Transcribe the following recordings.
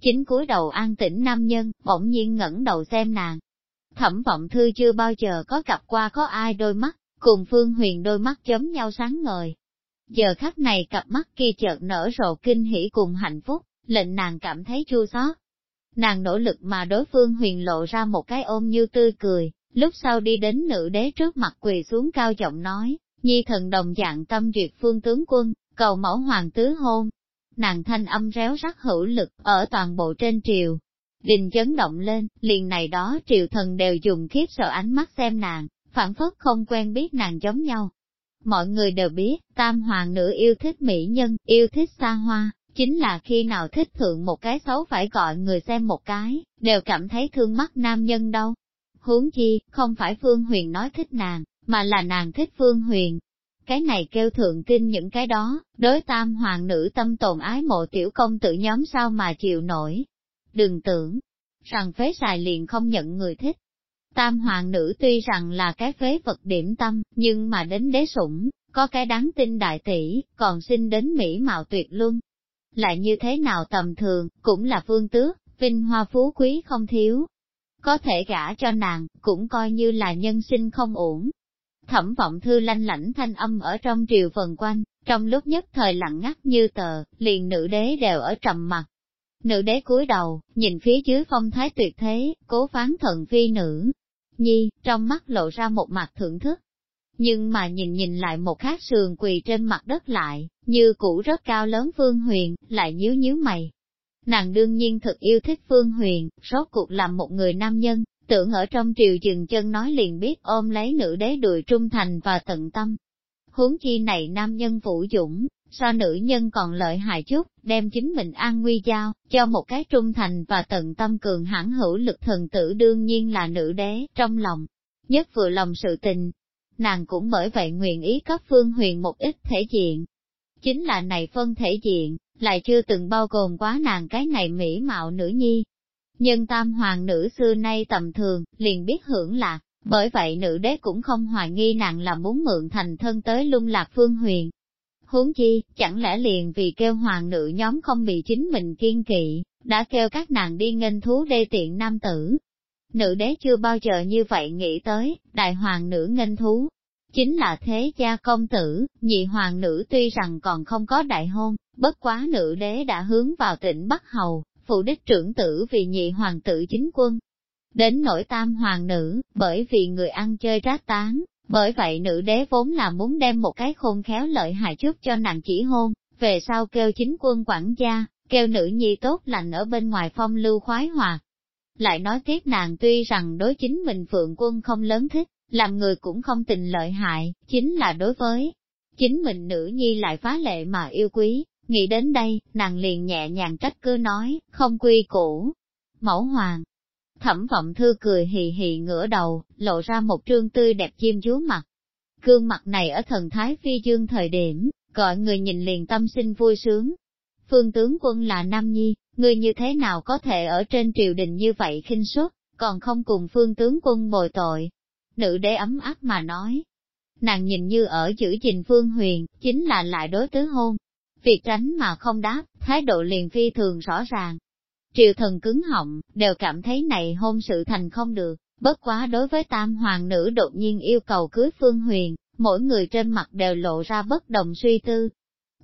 Chính cúi đầu an tĩnh nam nhân, bỗng nhiên ngẩng đầu xem nàng. Thẩm vọng thư chưa bao giờ có gặp qua có ai đôi mắt, cùng Phương Huyền đôi mắt chấm nhau sáng ngời. Giờ khắc này cặp mắt kia chợt nở rộ kinh hỉ cùng hạnh phúc, lệnh nàng cảm thấy chua xót. Nàng nỗ lực mà đối phương huyền lộ ra một cái ôm như tươi cười, lúc sau đi đến nữ đế trước mặt quỳ xuống cao giọng nói, nhi thần đồng dạng tâm duyệt phương tướng quân, cầu mẫu hoàng tứ hôn. Nàng thanh âm réo rắt hữu lực ở toàn bộ trên triều. Đình chấn động lên, liền này đó triều thần đều dùng khiếp sợ ánh mắt xem nàng, phản phất không quen biết nàng giống nhau. Mọi người đều biết, tam hoàng nữ yêu thích mỹ nhân, yêu thích xa hoa, chính là khi nào thích thượng một cái xấu phải gọi người xem một cái, đều cảm thấy thương mắt nam nhân đâu. Huống chi, không phải Phương Huyền nói thích nàng, mà là nàng thích Phương Huyền. Cái này kêu thượng kinh những cái đó, đối tam hoàng nữ tâm tồn ái mộ tiểu công tử nhóm sao mà chịu nổi. Đừng tưởng, rằng phế xài liền không nhận người thích. Tam hoàng nữ tuy rằng là cái phế vật điểm tâm, nhưng mà đến đế sủng, có cái đáng tin đại tỷ, còn xin đến Mỹ mạo tuyệt luân. Lại như thế nào tầm thường, cũng là phương tước, vinh hoa phú quý không thiếu. Có thể gả cho nàng, cũng coi như là nhân sinh không ổn. Thẩm vọng thư lanh lãnh thanh âm ở trong triều phần quanh, trong lúc nhất thời lặng ngắt như tờ, liền nữ đế đều ở trầm mặt. Nữ đế cúi đầu, nhìn phía dưới phong thái tuyệt thế, cố phán thần phi nữ. Nhi, trong mắt lộ ra một mặt thưởng thức. Nhưng mà nhìn nhìn lại một khát sườn quỳ trên mặt đất lại, như cũ rất cao lớn Phương Huyền, lại nhíu nhíu mày. Nàng đương nhiên thực yêu thích Phương Huyền, rốt cuộc làm một người nam nhân, tưởng ở trong triều dừng chân nói liền biết ôm lấy nữ đế đùi trung thành và tận tâm. Huống chi này nam nhân vũ dũng, so nữ nhân còn lợi hại chút, đem chính mình an nguy giao, cho một cái trung thành và tận tâm cường hãn hữu lực thần tử đương nhiên là nữ đế trong lòng. Nhất vừa lòng sự tình, nàng cũng bởi vậy nguyện ý cấp phương huyền một ít thể diện. Chính là này phân thể diện, lại chưa từng bao gồm quá nàng cái này mỹ mạo nữ nhi. Nhưng tam hoàng nữ xưa nay tầm thường, liền biết hưởng lạc, bởi vậy nữ đế cũng không hoài nghi nàng là muốn mượn thành thân tới lung lạc phương huyền. Huống chi, chẳng lẽ liền vì kêu hoàng nữ nhóm không bị chính mình kiên kỵ, đã kêu các nàng đi nghênh thú đê tiện nam tử. Nữ đế chưa bao giờ như vậy nghĩ tới, đại hoàng nữ nghênh thú, chính là thế gia công tử, nhị hoàng nữ tuy rằng còn không có đại hôn, bất quá nữ đế đã hướng vào tỉnh Bắc Hầu, phụ đích trưởng tử vì nhị hoàng tử chính quân. Đến nỗi tam hoàng nữ, bởi vì người ăn chơi rát tán, bởi vậy nữ đế vốn là muốn đem một cái khôn khéo lợi hại chút cho nàng chỉ hôn, về sau kêu chính quân quản gia, kêu nữ nhi tốt lành ở bên ngoài phong lưu khoái hoạt. Lại nói tiếp nàng tuy rằng đối chính mình phượng quân không lớn thích, làm người cũng không tình lợi hại, chính là đối với chính mình nữ nhi lại phá lệ mà yêu quý, nghĩ đến đây, nàng liền nhẹ nhàng trách cứ nói, không quy củ. Mẫu hoàng, thẩm vọng thư cười hì hì ngửa đầu, lộ ra một trương tươi đẹp chim chúa mặt. Cương mặt này ở thần thái phi dương thời điểm, gọi người nhìn liền tâm sinh vui sướng. Phương tướng quân là Nam Nhi, người như thế nào có thể ở trên triều đình như vậy khinh suất, còn không cùng phương tướng quân bồi tội, nữ đế ấm áp mà nói. Nàng nhìn như ở giữ gìn phương huyền, chính là lại đối tứ hôn. Việc tránh mà không đáp, thái độ liền phi thường rõ ràng. triệu thần cứng họng, đều cảm thấy này hôn sự thành không được, bất quá đối với tam hoàng nữ đột nhiên yêu cầu cưới phương huyền, mỗi người trên mặt đều lộ ra bất đồng suy tư.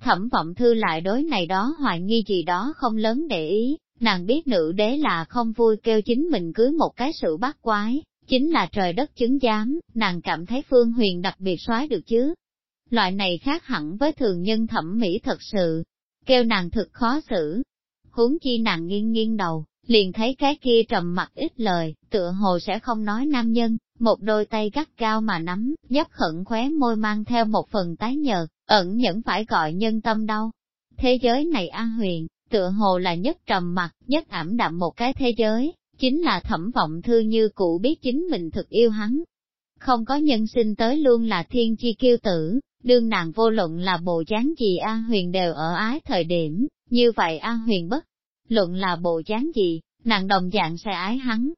Thẩm vọng thư lại đối này đó hoài nghi gì đó không lớn để ý, nàng biết nữ đế là không vui kêu chính mình cưới một cái sự bắt quái, Chính là trời đất chứng giám, nàng cảm thấy Phương Huyền đặc biệt soái được chứ. Loại này khác hẳn với thường nhân thẩm mỹ thật sự, kêu nàng thực khó xử. Huống chi nàng nghiêng nghiêng đầu, liền thấy cái kia trầm mặt ít lời, tựa hồ sẽ không nói nam nhân, một đôi tay gắt cao mà nắm, nhấp khẩn khóe môi mang theo một phần tái nhợt, ẩn nhẫn phải gọi nhân tâm đau. Thế giới này an huyền, tựa hồ là nhất trầm mặt, nhất ảm đạm một cái thế giới, chính là thẩm vọng thư như cụ biết chính mình thực yêu hắn. Không có nhân sinh tới luôn là thiên chi kiêu tử, đương nàng vô luận là bộ dáng gì A huyền đều ở ái thời điểm, như vậy A huyền bất. Luận là bộ dáng gì, nàng đồng dạng sẽ ái hắn.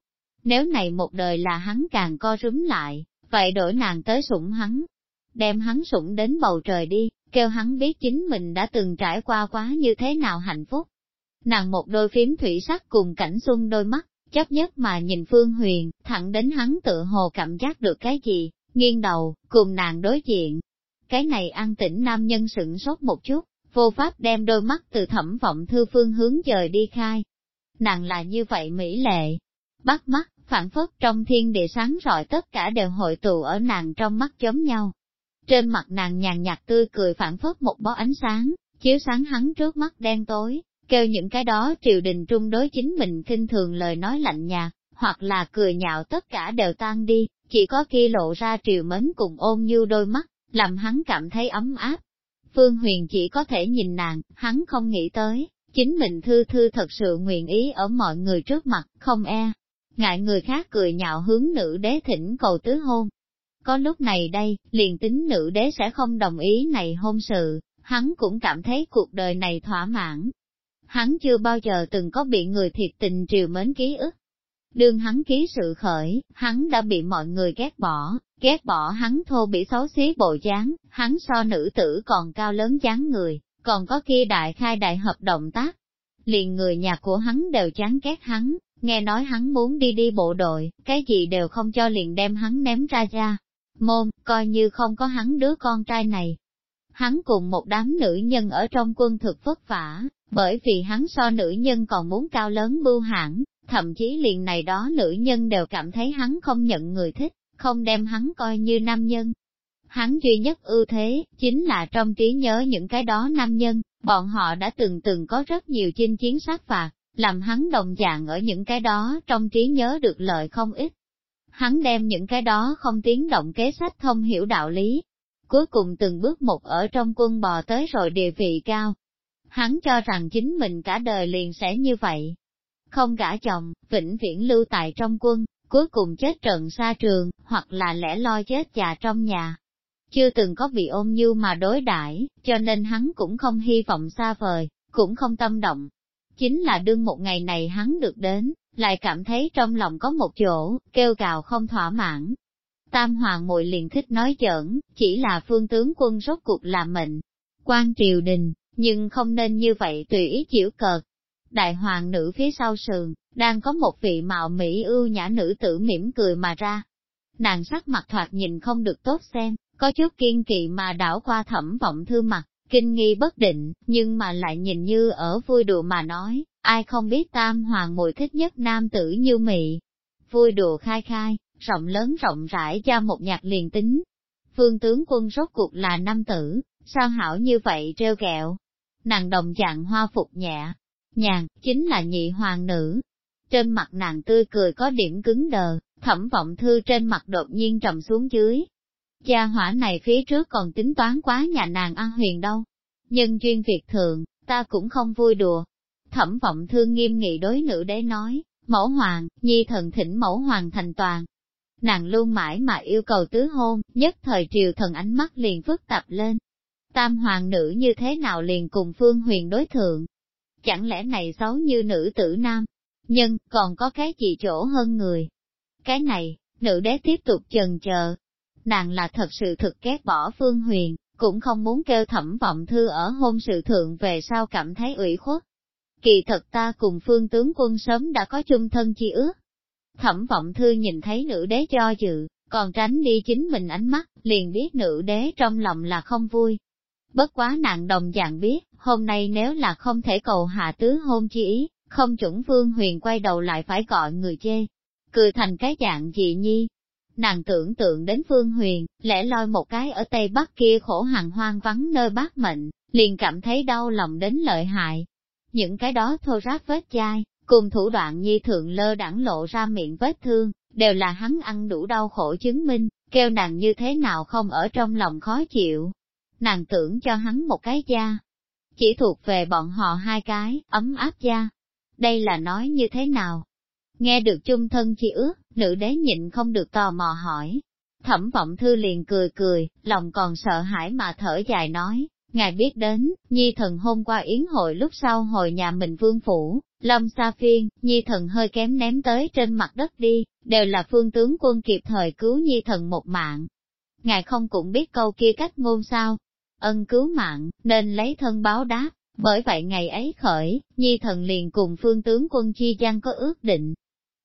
Nếu này một đời là hắn càng co rúm lại, vậy đổi nàng tới sủng hắn. Đem hắn sủng đến bầu trời đi, kêu hắn biết chính mình đã từng trải qua quá như thế nào hạnh phúc. Nàng một đôi phím thủy sắc cùng cảnh xuân đôi mắt, chấp nhất mà nhìn Phương Huyền, thẳng đến hắn tự hồ cảm giác được cái gì, nghiêng đầu, cùng nàng đối diện. Cái này an tĩnh nam nhân sửng sốt một chút, vô pháp đem đôi mắt từ thẩm vọng thư phương hướng dời đi khai. Nàng là như vậy mỹ lệ, bắt mắt, phản phất trong thiên địa sáng rọi tất cả đều hội tụ ở nàng trong mắt giống nhau. Trên mặt nàng nhàn nhạt tươi cười phản phất một bó ánh sáng, chiếu sáng hắn trước mắt đen tối, kêu những cái đó triều đình trung đối chính mình kinh thường lời nói lạnh nhạt, hoặc là cười nhạo tất cả đều tan đi, chỉ có kia lộ ra triều mến cùng ôn như đôi mắt, làm hắn cảm thấy ấm áp. Phương Huyền chỉ có thể nhìn nàng, hắn không nghĩ tới, chính mình thư thư thật sự nguyện ý ở mọi người trước mặt, không e. Ngại người khác cười nhạo hướng nữ đế thỉnh cầu tứ hôn. Có lúc này đây, liền tính nữ đế sẽ không đồng ý này hôn sự, hắn cũng cảm thấy cuộc đời này thỏa mãn. Hắn chưa bao giờ từng có bị người thiệt tình triều mến ký ức. Đương hắn ký sự khởi, hắn đã bị mọi người ghét bỏ, ghét bỏ hắn thô bị xấu xí bộ dáng, hắn so nữ tử còn cao lớn dáng người, còn có kia đại khai đại hợp động tác. Liền người nhà của hắn đều chán ghét hắn, nghe nói hắn muốn đi đi bộ đội, cái gì đều không cho liền đem hắn ném ra ra. Môn, coi như không có hắn đứa con trai này, hắn cùng một đám nữ nhân ở trong quân thực vất vả, bởi vì hắn so nữ nhân còn muốn cao lớn bưu hãn, thậm chí liền này đó nữ nhân đều cảm thấy hắn không nhận người thích, không đem hắn coi như nam nhân. Hắn duy nhất ưu thế, chính là trong trí nhớ những cái đó nam nhân, bọn họ đã từng từng có rất nhiều chinh chiến sát phạt, làm hắn đồng dạng ở những cái đó trong trí nhớ được lợi không ít. Hắn đem những cái đó không tiếng động kế sách thông hiểu đạo lý, cuối cùng từng bước một ở trong quân bò tới rồi địa vị cao. Hắn cho rằng chính mình cả đời liền sẽ như vậy. Không gả chồng, vĩnh viễn lưu tại trong quân, cuối cùng chết trận xa trường, hoặc là lẽ loi chết già trong nhà. Chưa từng có bị ôm như mà đối đãi, cho nên hắn cũng không hy vọng xa vời, cũng không tâm động. Chính là đương một ngày này hắn được đến, lại cảm thấy trong lòng có một chỗ, kêu gào không thỏa mãn, Tam hoàng muội liền thích nói giỡn, chỉ là phương tướng quân rốt cuộc là mệnh. quan triều đình, nhưng không nên như vậy tùy ý chịu cợt. Đại hoàng nữ phía sau sườn, đang có một vị mạo mỹ ưu nhã nữ tử mỉm cười mà ra. Nàng sắc mặt thoạt nhìn không được tốt xem, có chút kiên kỵ mà đảo qua thẩm vọng thư mặt, kinh nghi bất định, nhưng mà lại nhìn như ở vui đùa mà nói, ai không biết tam hoàng mùi thích nhất nam tử như mị. Vui đùa khai khai, rộng lớn rộng rãi cho một nhạc liền tính. Phương tướng quân rốt cuộc là nam tử, sao hảo như vậy treo kẹo. Nàng đồng dạng hoa phục nhẹ, nhàn, chính là nhị hoàng nữ. Trên mặt nàng tươi cười có điểm cứng đờ, thẩm vọng thư trên mặt đột nhiên trầm xuống dưới. Gia hỏa này phía trước còn tính toán quá nhà nàng ăn huyền đâu. Nhưng duyên việc thượng ta cũng không vui đùa. Thẩm vọng thư nghiêm nghị đối nữ đế nói, mẫu hoàng, nhi thần thỉnh mẫu hoàng thành toàn, nàng luôn mãi mà yêu cầu tứ hôn, nhất thời triều thần ánh mắt liền phức tạp lên. Tam hoàng nữ như thế nào liền cùng phương huyền đối thượng? Chẳng lẽ này xấu như nữ tử nam? Nhưng, còn có cái gì chỗ hơn người? Cái này, nữ đế tiếp tục chần chờ. Nàng là thật sự thực ghét bỏ phương huyền, cũng không muốn kêu thẩm vọng thư ở hôn sự thượng về sau cảm thấy ủy khuất. Kỳ thật ta cùng phương tướng quân sớm đã có chung thân chi ước, Thẩm vọng thư nhìn thấy nữ đế cho dự, còn tránh đi chính mình ánh mắt, liền biết nữ đế trong lòng là không vui. Bất quá nàng đồng dạng biết, hôm nay nếu là không thể cầu hạ tứ hôn chi ý, không chuẩn vương huyền quay đầu lại phải gọi người chê. Cười thành cái dạng dị nhi. Nàng tưởng tượng đến vương huyền, lẽ loi một cái ở tây bắc kia khổ hàng hoang vắng nơi bác mệnh, liền cảm thấy đau lòng đến lợi hại. Những cái đó thô ráp vết chai, Cùng thủ đoạn nhi thượng lơ đẳng lộ ra miệng vết thương, đều là hắn ăn đủ đau khổ chứng minh, kêu nàng như thế nào không ở trong lòng khó chịu. Nàng tưởng cho hắn một cái da, chỉ thuộc về bọn họ hai cái, ấm áp da. Đây là nói như thế nào? Nghe được chung thân chi ước, nữ đế nhịn không được tò mò hỏi. Thẩm vọng thư liền cười cười, lòng còn sợ hãi mà thở dài nói, ngài biết đến, nhi thần hôm qua yến hội lúc sau hồi nhà mình vương phủ, Lâm Sa Phiên, Nhi thần hơi kém ném tới trên mặt đất đi, đều là phương tướng quân kịp thời cứu Nhi thần một mạng. Ngài không cũng biết câu kia cách ngôn sao, ân cứu mạng, nên lấy thân báo đáp, Bởi vậy ngày ấy khởi, nhi thần liền cùng phương tướng quân chi gian có ước định.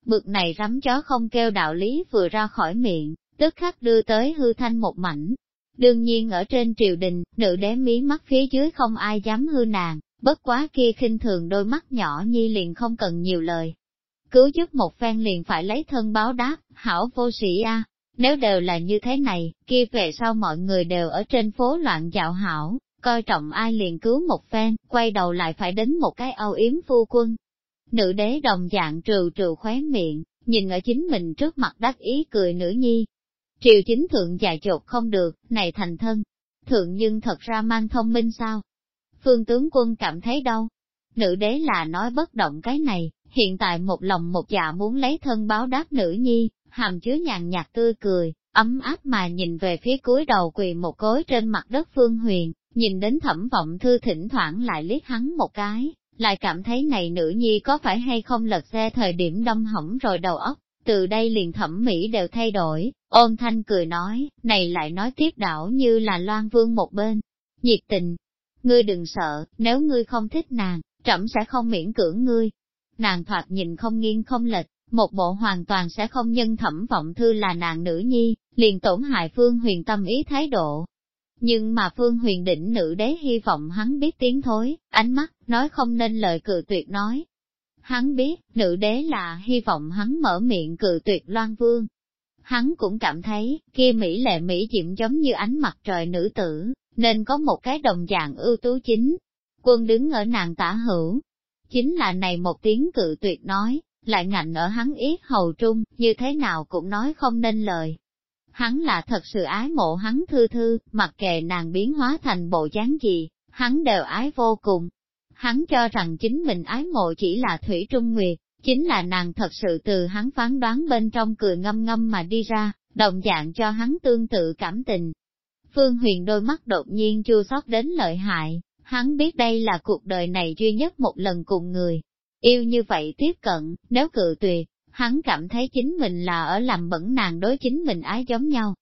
Bực này rắm chó không kêu đạo lý vừa ra khỏi miệng, tức khắc đưa tới hư thanh một mảnh. Đương nhiên ở trên triều đình, nữ đế mí mắt phía dưới không ai dám hư nàng, bất quá kia khinh thường đôi mắt nhỏ nhi liền không cần nhiều lời. Cứu giúp một phen liền phải lấy thân báo đáp, hảo vô sĩ a. Nếu đều là như thế này, kia về sau mọi người đều ở trên phố loạn dạo hảo, coi trọng ai liền cứu một phen, quay đầu lại phải đến một cái âu yếm phu quân. Nữ đế đồng dạng trừ trừ khóe miệng, nhìn ở chính mình trước mặt đắc ý cười nữ nhi. Triều chính thượng dài chột không được, này thành thân. Thượng nhưng thật ra mang thông minh sao? Phương tướng quân cảm thấy đâu? Nữ đế là nói bất động cái này, hiện tại một lòng một dạ muốn lấy thân báo đáp nữ nhi, hàm chứa nhàn nhạt tươi cười, ấm áp mà nhìn về phía cuối đầu quỳ một cối trên mặt đất Phương Huyền, nhìn đến thẩm vọng thư thỉnh thoảng lại liếc hắn một cái, lại cảm thấy này nữ nhi có phải hay không lật xe thời điểm đâm hỏng rồi đầu óc, từ đây liền thẩm mỹ đều thay đổi, ôn thanh cười nói, này lại nói tiếp đảo như là loan vương một bên, nhiệt tình, ngươi đừng sợ, nếu ngươi không thích nàng, trẫm sẽ không miễn cưỡng ngươi. Nàng thoạt nhìn không nghiêng không lệch, một bộ hoàn toàn sẽ không nhân thẩm vọng thư là nàng nữ nhi, liền tổn hại phương huyền tâm ý thái độ. Nhưng mà phương huyền đỉnh nữ đế hy vọng hắn biết tiếng thối, ánh mắt, nói không nên lời cự tuyệt nói. Hắn biết, nữ đế là hy vọng hắn mở miệng cự tuyệt loan vương. Hắn cũng cảm thấy, kia Mỹ lệ Mỹ diệm giống như ánh mặt trời nữ tử, nên có một cái đồng dạng ưu tú chính. Quân đứng ở nàng tả hữu, chính là này một tiếng cự tuyệt nói, lại ngạnh ở hắn yết hầu trung, như thế nào cũng nói không nên lời. Hắn là thật sự ái mộ hắn thư thư, mặc kệ nàng biến hóa thành bộ dáng gì, hắn đều ái vô cùng. Hắn cho rằng chính mình ái mộ chỉ là Thủy Trung Nguyệt, chính là nàng thật sự từ hắn phán đoán bên trong cười ngâm ngâm mà đi ra, đồng dạng cho hắn tương tự cảm tình. Phương Huyền đôi mắt đột nhiên chua xót đến lợi hại, hắn biết đây là cuộc đời này duy nhất một lần cùng người, Yêu như vậy tiếp cận, nếu cự tuyệt, hắn cảm thấy chính mình là ở làm bẩn nàng đối chính mình ái giống nhau.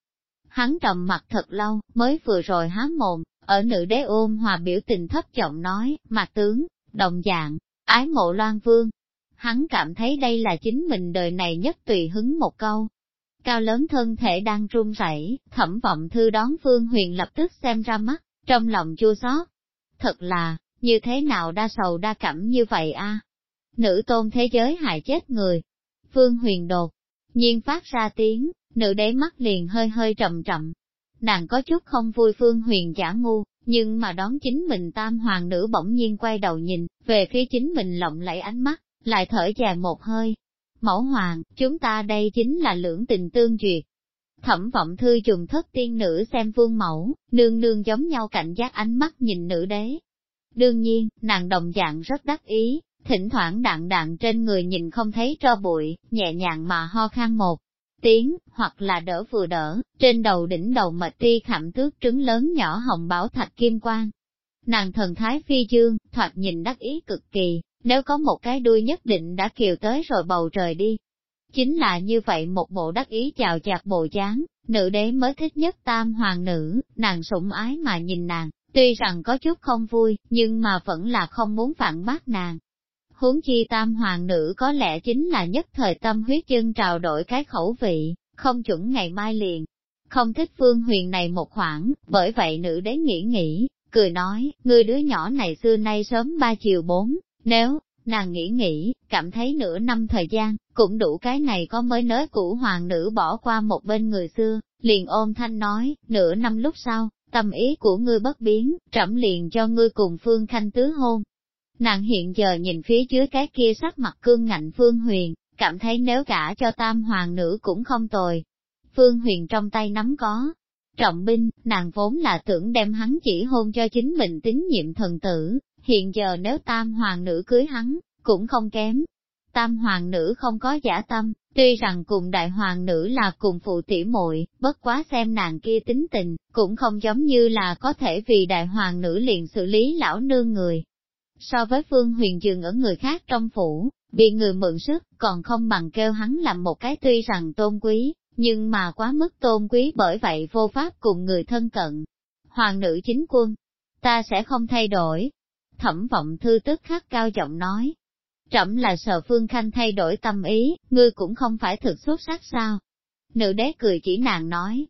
Hắn trầm mặt thật lâu, mới vừa rồi há mồm, ở nữ đế ôm hòa biểu tình thấp giọng nói, mặt tướng, đồng dạng, ái mộ loan vương. Hắn cảm thấy đây là chính mình đời này nhất tùy hứng một câu. Cao lớn thân thể đang run rẩy, thẩm vọng thư đón phương huyền lập tức xem ra mắt, trong lòng chua xót. Thật là, như thế nào đa sầu đa cảm như vậy a? Nữ tôn thế giới hại chết người. Phương huyền đột, nhiên phát ra tiếng, nữ đế mắt liền hơi hơi trầm trầm. Nàng có chút không vui phương huyền giả ngu, nhưng mà đón chính mình tam hoàng nữ bỗng nhiên quay đầu nhìn, về phía chính mình lộng lẫy ánh mắt, lại thở dài một hơi. Mẫu hoàng, chúng ta đây chính là lưỡng tình tương duyệt. Thẩm vọng thư trùng thất tiên nữ xem vương mẫu, nương nương giống nhau cảnh giác ánh mắt nhìn nữ đế. Đương nhiên, nàng đồng dạng rất đắc ý, thỉnh thoảng đạn đạn trên người nhìn không thấy tro bụi, nhẹ nhàng mà ho khan một tiếng, hoặc là đỡ vừa đỡ, trên đầu đỉnh đầu mệt ti khảm tước trứng lớn nhỏ hồng bảo thạch kim quang. Nàng thần thái phi dương, thoạt nhìn đắc ý cực kỳ, nếu có một cái đuôi nhất định đã kiều tới rồi bầu trời đi. Chính là như vậy một bộ đắc ý chào chạc bộ dáng, nữ đế mới thích nhất tam hoàng nữ, nàng sủng ái mà nhìn nàng, tuy rằng có chút không vui, nhưng mà vẫn là không muốn phản bác nàng, huống chi tam hoàng nữ có lẽ chính là nhất thời tâm huyết chân trào đổi cái khẩu vị, không chuẩn ngày mai liền. Không thích phương huyền này một khoảng, bởi vậy nữ đế nghĩ nghĩ, cười nói, người đứa nhỏ này xưa nay sớm ba chiều bốn, nếu, nàng nghĩ nghĩ, cảm thấy nửa năm thời gian, cũng đủ cái này có mới nới cũ hoàng nữ bỏ qua một bên người xưa, liền ôm thanh nói, nửa năm lúc sau, tâm ý của ngươi bất biến, trẫm liền cho ngươi cùng phương khanh tứ hôn, Nàng hiện giờ nhìn phía dưới cái kia sắc mặt cương ngạnh Phương Huyền, cảm thấy nếu cả cho tam hoàng nữ cũng không tồi. Phương Huyền trong tay nắm có. Trọng binh, nàng vốn là tưởng đem hắn chỉ hôn cho chính mình tín nhiệm thần tử, hiện giờ nếu tam hoàng nữ cưới hắn, cũng không kém. Tam hoàng nữ không có giả tâm, tuy rằng cùng đại hoàng nữ là cùng phụ tỉ muội, bất quá xem nàng kia tính tình, cũng không giống như là có thể vì đại hoàng nữ liền xử lý lão nương người so với Phương Huyền dừng ở người khác trong phủ, bị người mượn sức, còn không bằng kêu hắn làm một cái tuy rằng tôn quý, nhưng mà quá mức tôn quý bởi vậy vô pháp cùng người thân cận. Hoàng nữ chính quân, ta sẽ không thay đổi. thẩm vọng thư tức khắc cao giọng nói. Trẫm là sợ Phương Khanh thay đổi tâm ý, ngươi cũng không phải thực xuất sắc sao. Nữ đế cười chỉ nàng nói.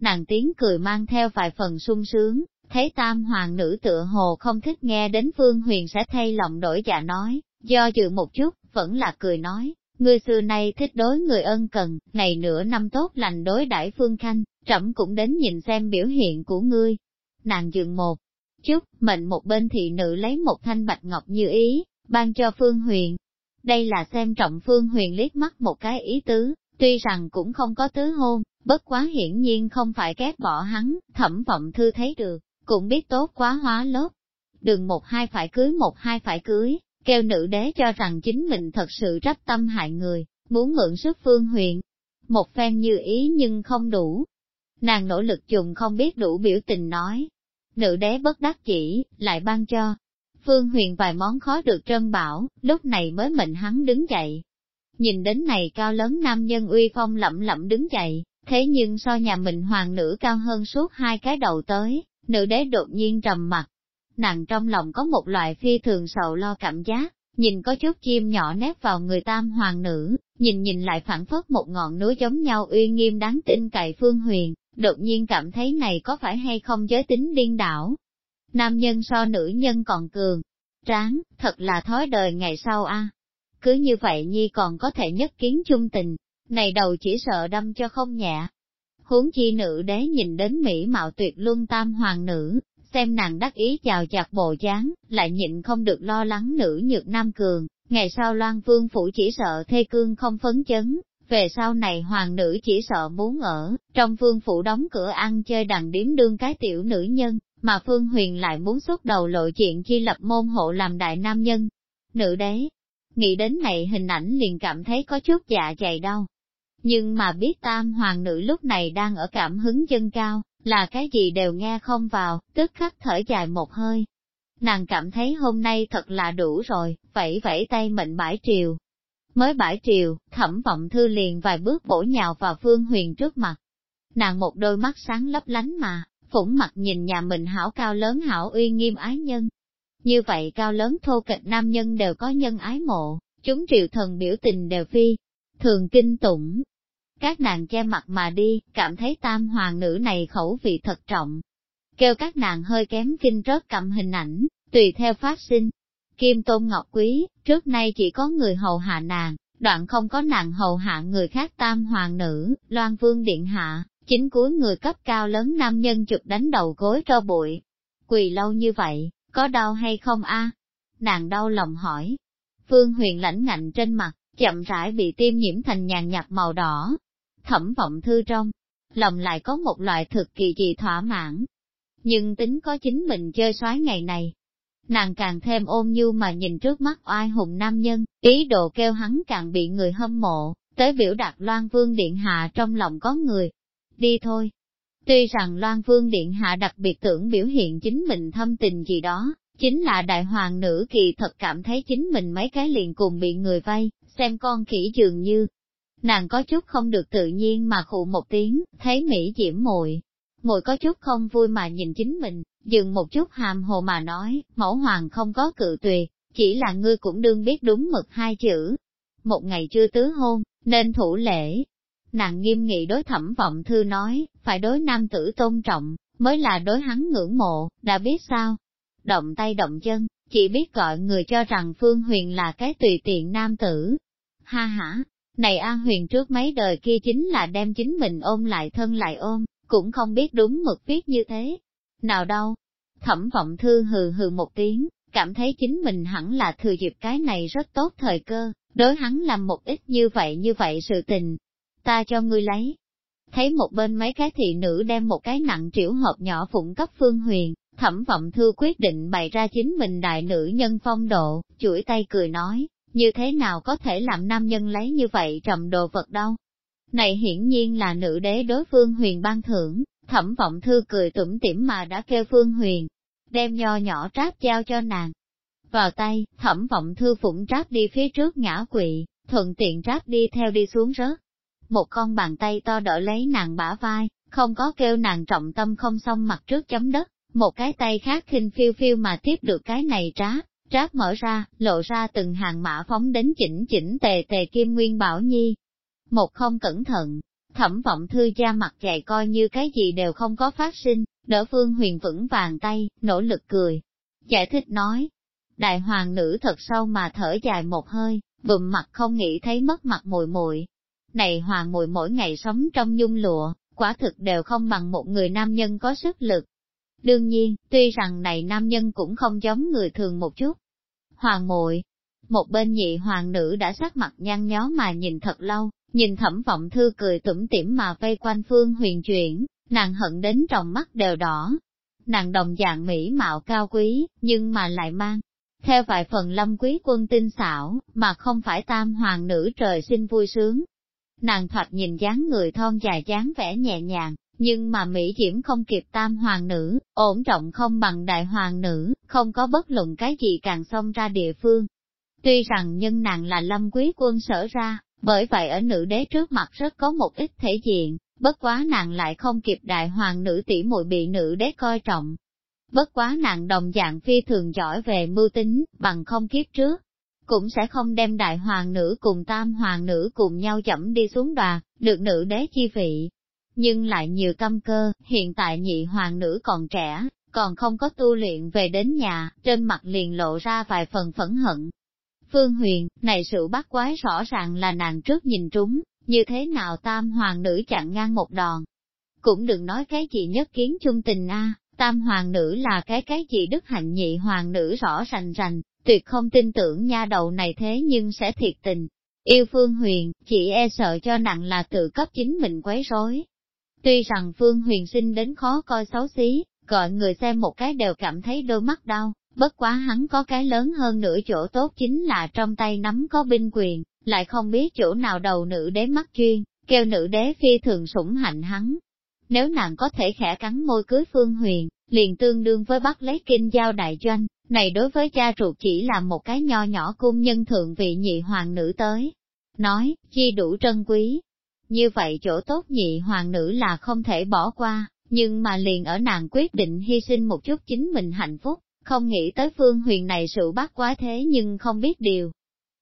Nàng tiếng cười mang theo vài phần sung sướng, thấy tam hoàng nữ tựa hồ không thích nghe đến Phương Huyền sẽ thay lòng đổi dạ nói, do dự một chút, vẫn là cười nói, ngươi xưa nay thích đối người ân cần, này nửa năm tốt lành đối đãi Phương Khanh, trẫm cũng đến nhìn xem biểu hiện của ngươi. Nàng dừng một chút, mệnh một bên thị nữ lấy một thanh bạch ngọc như ý, ban cho Phương Huyền. Đây là xem trọng Phương Huyền liếc mắt một cái ý tứ, tuy rằng cũng không có tứ hôn, bất quá hiển nhiên không phải ghét bỏ hắn, thẩm vọng thư thấy được, cũng biết tốt quá hóa lốt. Đừng một hai phải cưới một hai phải cưới, kêu nữ đế cho rằng chính mình thật sự rắp tâm hại người, muốn mượn sức Phương huyện Một phen như ý nhưng không đủ. Nàng nỗ lực dùng không biết đủ biểu tình nói, nữ đế bất đắc chỉ, lại ban cho. Phương huyền vài món khó được trân bảo, lúc này mới mệnh hắn đứng dậy. Nhìn đến này cao lớn nam nhân uy phong lẩm lẩm đứng dậy, thế nhưng so nhà mình hoàng nữ cao hơn suốt hai cái đầu tới, nữ đế đột nhiên trầm mặt. Nàng trong lòng có một loại phi thường sầu lo cảm giác, nhìn có chút chim nhỏ nép vào người tam hoàng nữ, nhìn nhìn lại phản phất một ngọn núi giống nhau uy nghiêm đáng tin cậy phương huyền, đột nhiên cảm thấy này có phải hay không giới tính điên đảo. Nam nhân so nữ nhân còn cường, tráng, thật là thói đời ngày sau a. Cứ như vậy Nhi còn có thể nhất kiến chung tình, này đầu chỉ sợ đâm cho không nhẹ. Huống chi nữ đế nhìn đến Mỹ mạo tuyệt luân tam hoàng nữ, xem nàng đắc ý chào chặt bộ dáng, lại nhịn không được lo lắng nữ nhược nam cường, ngày sau loan vương phủ chỉ sợ thê cương không phấn chấn, về sau này hoàng nữ chỉ sợ muốn ở, trong vương phủ đóng cửa ăn chơi đằng điếm đương cái tiểu nữ nhân, mà phương huyền lại muốn xuất đầu lộ chuyện chi lập môn hộ làm đại nam nhân. Nữ đế, nghĩ đến này hình ảnh liền cảm thấy có chút dạ dày đau. Nhưng mà biết tam hoàng nữ lúc này đang ở cảm hứng chân cao, là cái gì đều nghe không vào, tức khắc thở dài một hơi. Nàng cảm thấy hôm nay thật là đủ rồi, vẫy vẫy tay mệnh bãi triều, Mới bãi triều, thẩm vọng thư liền vài bước bổ nhào vào Phương Huyền trước mặt. Nàng một đôi mắt sáng lấp lánh mà, phủng mặt nhìn nhà mình hảo cao lớn hảo uy nghiêm ái nhân. Như vậy cao lớn thô kịch nam nhân đều có nhân ái mộ, chúng triều thần biểu tình đều phi, thường kinh tủng. Các nàng che mặt mà đi, cảm thấy tam hoàng nữ này khẩu vị thật trọng. Kêu các nàng hơi kém kinh rớt cầm hình ảnh, tùy theo phát sinh, Kim Tôn Ngọc Quý, trước nay chỉ có người hầu hạ nàng, đoạn không có nàng hầu hạ người khác tam hoàng nữ, loan vương điện hạ, chính cuối người cấp cao lớn nam nhân chụp đánh đầu gối cho bụi. Quỳ lâu như vậy, có đau hay không a? Nàng đau lòng hỏi. Phương huyền lãnh ngạnh trên mặt, chậm rãi bị tiêm nhiễm thành nhàn nhạt màu đỏ. Thẩm vọng thư trong, lòng lại có một loại thực kỳ dị thỏa mãn. Nhưng tính có chính mình chơi xoái ngày này, nàng càng thêm ôm nhu mà nhìn trước mắt oai hùng nam nhân, ý đồ kêu hắn càng bị người hâm mộ, tới biểu đạt Loan Vương Điện Hạ trong lòng có người. Đi thôi. Tuy rằng Loan Vương Điện Hạ đặc biệt tưởng biểu hiện chính mình thâm tình gì đó, chính là đại hoàng nữ kỳ thật cảm thấy chính mình mấy cái liền cùng bị người vay xem con khỉ dường như. Nàng có chút không được tự nhiên mà khụ một tiếng, thấy Mỹ diễm muội Mùi có chút không vui mà nhìn chính mình, dừng một chút hàm hồ mà nói, mẫu hoàng không có cự tuyệt, chỉ là ngươi cũng đương biết đúng mực hai chữ. Một ngày chưa tứ hôn, nên thủ lễ. Nàng nghiêm nghị đối thẩm vọng thư nói, phải đối nam tử tôn trọng, mới là đối hắn ngưỡng mộ, đã biết sao? Động tay động chân, chỉ biết gọi người cho rằng Phương Huyền là cái tùy tiện nam tử. Ha ha, này A Huyền trước mấy đời kia chính là đem chính mình ôm lại thân lại ôm, cũng không biết đúng mực viết như thế. Nào đâu, thẩm vọng thư hừ hừ một tiếng, cảm thấy chính mình hẳn là thừa dịp cái này rất tốt thời cơ, đối hắn làm một ít như vậy như vậy sự tình. Ta cho ngươi lấy. Thấy một bên mấy cái thị nữ đem một cái nặng triểu hộp nhỏ phụng cấp phương huyền, thẩm vọng thư quyết định bày ra chính mình đại nữ nhân phong độ, chuỗi tay cười nói, như thế nào có thể làm nam nhân lấy như vậy trầm đồ vật đâu. Này hiển nhiên là nữ đế đối phương huyền ban thưởng, thẩm vọng thư cười tủm tỉm mà đã kêu phương huyền, đem nho nhỏ tráp giao cho nàng. Vào tay, thẩm vọng thư phụng tráp đi phía trước ngã quỵ, thuận tiện tráp đi theo đi xuống rớt. Một con bàn tay to đỡ lấy nàng bả vai, không có kêu nàng trọng tâm không xong mặt trước chấm đất, một cái tay khác khinh phiêu phiêu mà tiếp được cái này tráp, tráp mở ra, lộ ra từng hàng mã phóng đến chỉnh chỉnh tề tề kim nguyên bảo nhi. Một không cẩn thận, thẩm vọng thư gia mặt dày coi như cái gì đều không có phát sinh, đỡ phương huyền vững vàng tay, nỗ lực cười. Giải thích nói, đại hoàng nữ thật sâu mà thở dài một hơi, bùm mặt không nghĩ thấy mất mặt mùi mùi. Này hoàng mùi mỗi ngày sống trong nhung lụa, quả thực đều không bằng một người nam nhân có sức lực. Đương nhiên, tuy rằng này nam nhân cũng không giống người thường một chút. Hoàng muội một bên nhị hoàng nữ đã sắc mặt nhăn nhó mà nhìn thật lâu, nhìn thẩm vọng thư cười tủm tỉm mà vây quanh phương huyền chuyển, nàng hận đến trong mắt đều đỏ. Nàng đồng dạng mỹ mạo cao quý, nhưng mà lại mang, theo vài phần lâm quý quân tinh xảo, mà không phải tam hoàng nữ trời sinh vui sướng. Nàng thoạt nhìn dáng người thon dài dáng vẻ nhẹ nhàng, nhưng mà Mỹ Diễm không kịp tam hoàng nữ, ổn trọng không bằng đại hoàng nữ, không có bất luận cái gì càng xông ra địa phương. Tuy rằng nhân nàng là lâm quý quân sở ra, bởi vậy ở nữ đế trước mặt rất có một ít thể diện, bất quá nàng lại không kịp đại hoàng nữ tỷ muội bị nữ đế coi trọng. Bất quá nàng đồng dạng phi thường giỏi về mưu tính, bằng không kiếp trước, cũng sẽ không đem đại hoàng nữ cùng tam hoàng nữ cùng nhau chậm đi xuống đoạt, được nữ đế chi vị. Nhưng lại nhiều tâm cơ, hiện tại nhị hoàng nữ còn trẻ, còn không có tu luyện về đến nhà, trên mặt liền lộ ra vài phần phẫn hận. Phương Huyền, này sự bắt quái rõ ràng là nàng trước nhìn trúng, như thế nào tam hoàng nữ chặn ngang một đòn. Cũng đừng nói cái gì nhất kiến chung tình a tam hoàng nữ là cái cái gì đức hạnh nhị hoàng nữ rõ rành rành, tuyệt không tin tưởng nha đầu này thế nhưng sẽ thiệt tình. Yêu Phương Huyền, chỉ e sợ cho nặng là tự cấp chính mình quấy rối. Tuy rằng Phương Huyền sinh đến khó coi xấu xí, gọi người xem một cái đều cảm thấy đôi mắt đau, bất quá hắn có cái lớn hơn nửa chỗ tốt chính là trong tay nắm có binh quyền, lại không biết chỗ nào đầu nữ đế mắt chuyên, kêu nữ đế phi thường sủng hạnh hắn. Nếu nàng có thể khẽ cắn môi cưới Phương Huyền, liền tương đương với bắt lấy kinh giao đại doanh, này đối với cha ruột chỉ là một cái nho nhỏ cung nhân thượng vị nhị hoàng nữ tới. Nói, chi đủ trân quý. Như vậy chỗ tốt nhị hoàng nữ là không thể bỏ qua, nhưng mà liền ở nàng quyết định hy sinh một chút chính mình hạnh phúc, không nghĩ tới phương huyền này sự bắt quá thế nhưng không biết điều.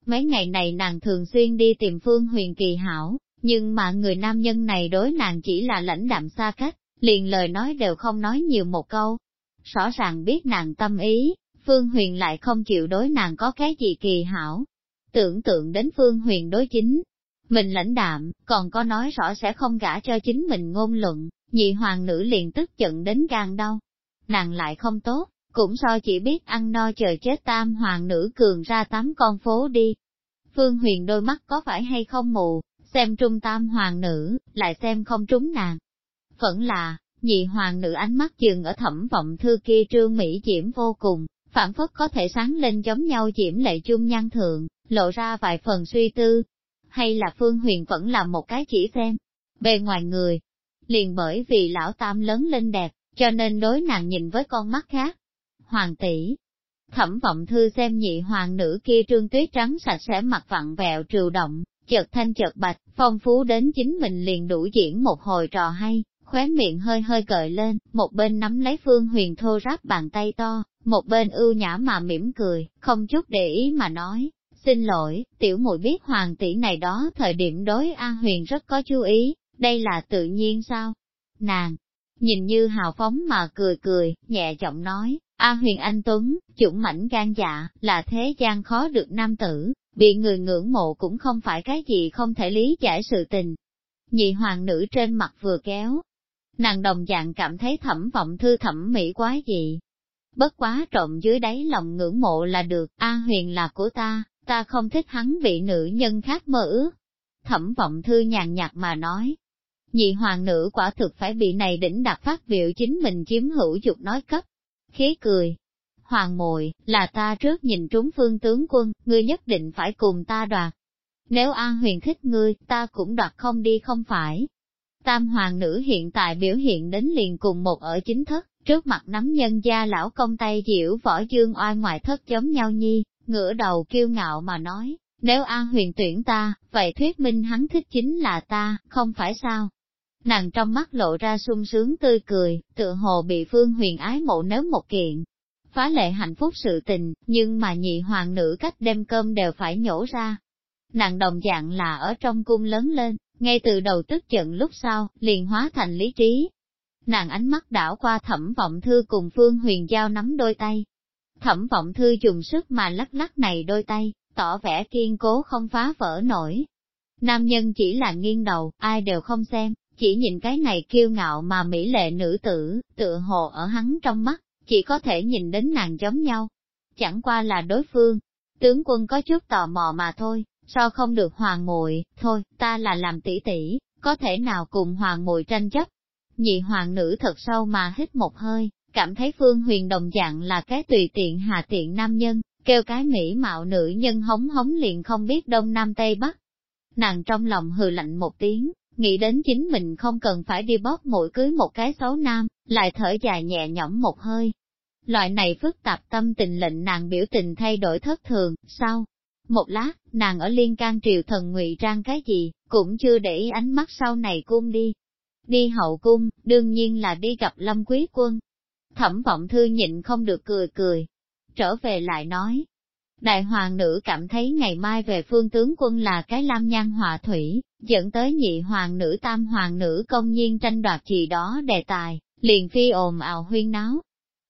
Mấy ngày này nàng thường xuyên đi tìm phương huyền kỳ hảo, nhưng mà người nam nhân này đối nàng chỉ là lãnh đạm xa cách, liền lời nói đều không nói nhiều một câu. Rõ ràng biết nàng tâm ý, Phương Huyền lại không chịu đối nàng có cái gì kỳ hảo. Tưởng tượng đến Phương Huyền đối chính, mình lãnh đạm, còn có nói rõ sẽ không gả cho chính mình ngôn luận, nhị hoàng nữ liền tức giận đến gan đau. Nàng lại không tốt, cũng so chỉ biết ăn no chờ chết tam hoàng nữ cường ra tám con phố đi. Phương Huyền đôi mắt có phải hay không mù, xem trung tam hoàng nữ, lại xem không trúng nàng. Vẫn là, nhị hoàng nữ ánh mắt dừng ở thẩm vọng thư kia trương Mỹ diễm vô cùng, phản phất có thể sáng lên giống nhau diễm lệ chung nhan thượng, lộ ra vài phần suy tư. Hay là Phương Huyền vẫn là một cái chỉ xem, bề ngoài người. Liền bởi vì lão tam lớn lên đẹp, cho nên đối nàng nhìn với con mắt khác. Hoàng tỷ, thẩm vọng thư xem nhị hoàng nữ kia trương tuyết trắng sạch sẽ mặt vặn vẹo trừu động, chợt thanh chợt bạch, phong phú đến chính mình liền đủ diễn một hồi trò hay, khóe miệng hơi hơi cợi lên, một bên nắm lấy phương huyền thô ráp bàn tay to, một bên ưu nhã mà mỉm cười, không chút để ý mà nói, xin lỗi, tiểu muội biết hoàng tỷ này đó thời điểm đối A huyền rất có chú ý, đây là tự nhiên sao? Nàng, nhìn như hào phóng mà cười cười, nhẹ giọng nói, A huyền anh Tuấn, chủng mảnh gan dạ, là thế gian khó được nam tử, bị người ngưỡng mộ cũng không phải cái gì không thể lý giải sự tình. Nhị hoàng nữ trên mặt vừa kéo, nàng đồng dạng cảm thấy thẩm vọng thư thẩm mỹ quá dị. Bất quá trộm dưới đáy lòng ngưỡng mộ là được, A huyền là của ta, ta không thích hắn bị nữ nhân khác mơ ước. Thẩm vọng thư nhàn nhạt mà nói, nhị hoàng nữ quả thực phải bị này đỉnh đặt phát biểu chính mình chiếm hữu dục nói cấp. Khí cười, hoàng mồi là ta trước nhìn trúng phương tướng quân, ngươi nhất định phải cùng ta đoạt. Nếu An huyền thích ngươi, ta cũng đoạt không đi không phải. Tam hoàng nữ hiện tại biểu hiện đến liền cùng một ở chính thất, trước mặt nắm nhân gia lão công tay diễu võ dương oai ngoại thất giống nhau nhi, ngửa đầu kiêu ngạo mà nói, nếu A huyền tuyển ta, vậy thuyết minh hắn thích chính là ta, không phải sao? nàng trong mắt lộ ra sung sướng tươi cười, tựa hồ bị Phương Huyền ái mộ nếu một kiện. Phá lệ hạnh phúc sự tình, nhưng mà nhị hoàng nữ cách đem cơm đều phải nhổ ra. Nàng đồng dạng là ở trong cung lớn lên, ngay từ đầu tức giận lúc sau, liền hóa thành lý trí. Nàng ánh mắt đảo qua thẩm vọng thư cùng Phương Huyền Giao nắm đôi tay. Thẩm vọng thư dùng sức mà lắc lắc này đôi tay, tỏ vẻ kiên cố không phá vỡ nổi. Nam nhân chỉ là nghiêng đầu, ai đều không xem, chỉ nhìn cái này kiêu ngạo mà mỹ lệ nữ tử, tựa hồ ở hắn trong mắt, chỉ có thể nhìn đến nàng giống nhau. Chẳng qua là đối phương, tướng quân có chút tò mò mà thôi, sao không được hoàng muội thôi, ta là làm tỷ tỷ, có thể nào cùng hoàng muội tranh chấp. Nhị hoàng nữ thật sâu mà hít một hơi, cảm thấy phương huyền đồng dạng là cái tùy tiện hạ tiện nam nhân, kêu cái mỹ mạo nữ nhân hống hống liền không biết đông nam tây bắc. Nàng trong lòng hừ lạnh một tiếng, nghĩ đến chính mình không cần phải đi bóp mũi cưới một cái xấu nam, lại thở dài nhẹ nhõm một hơi. Loại này phức tạp tâm tình lệnh nàng biểu tình thay đổi thất thường, sau. Một lát, nàng ở liên can triều thần ngụy trang cái gì, cũng chưa để ý ánh mắt sau này cung đi. Đi hậu cung, đương nhiên là đi gặp lâm quý quân. Thẩm vọng thư nhịn không được cười cười. Trở về lại nói, Đại hoàng nữ cảm thấy ngày mai về phương tướng quân là cái lam nhan hòa thủy, dẫn tới nhị hoàng nữ tam hoàng nữ công nhiên tranh đoạt gì đó đề tài, liền phi ồn ào huyên náo.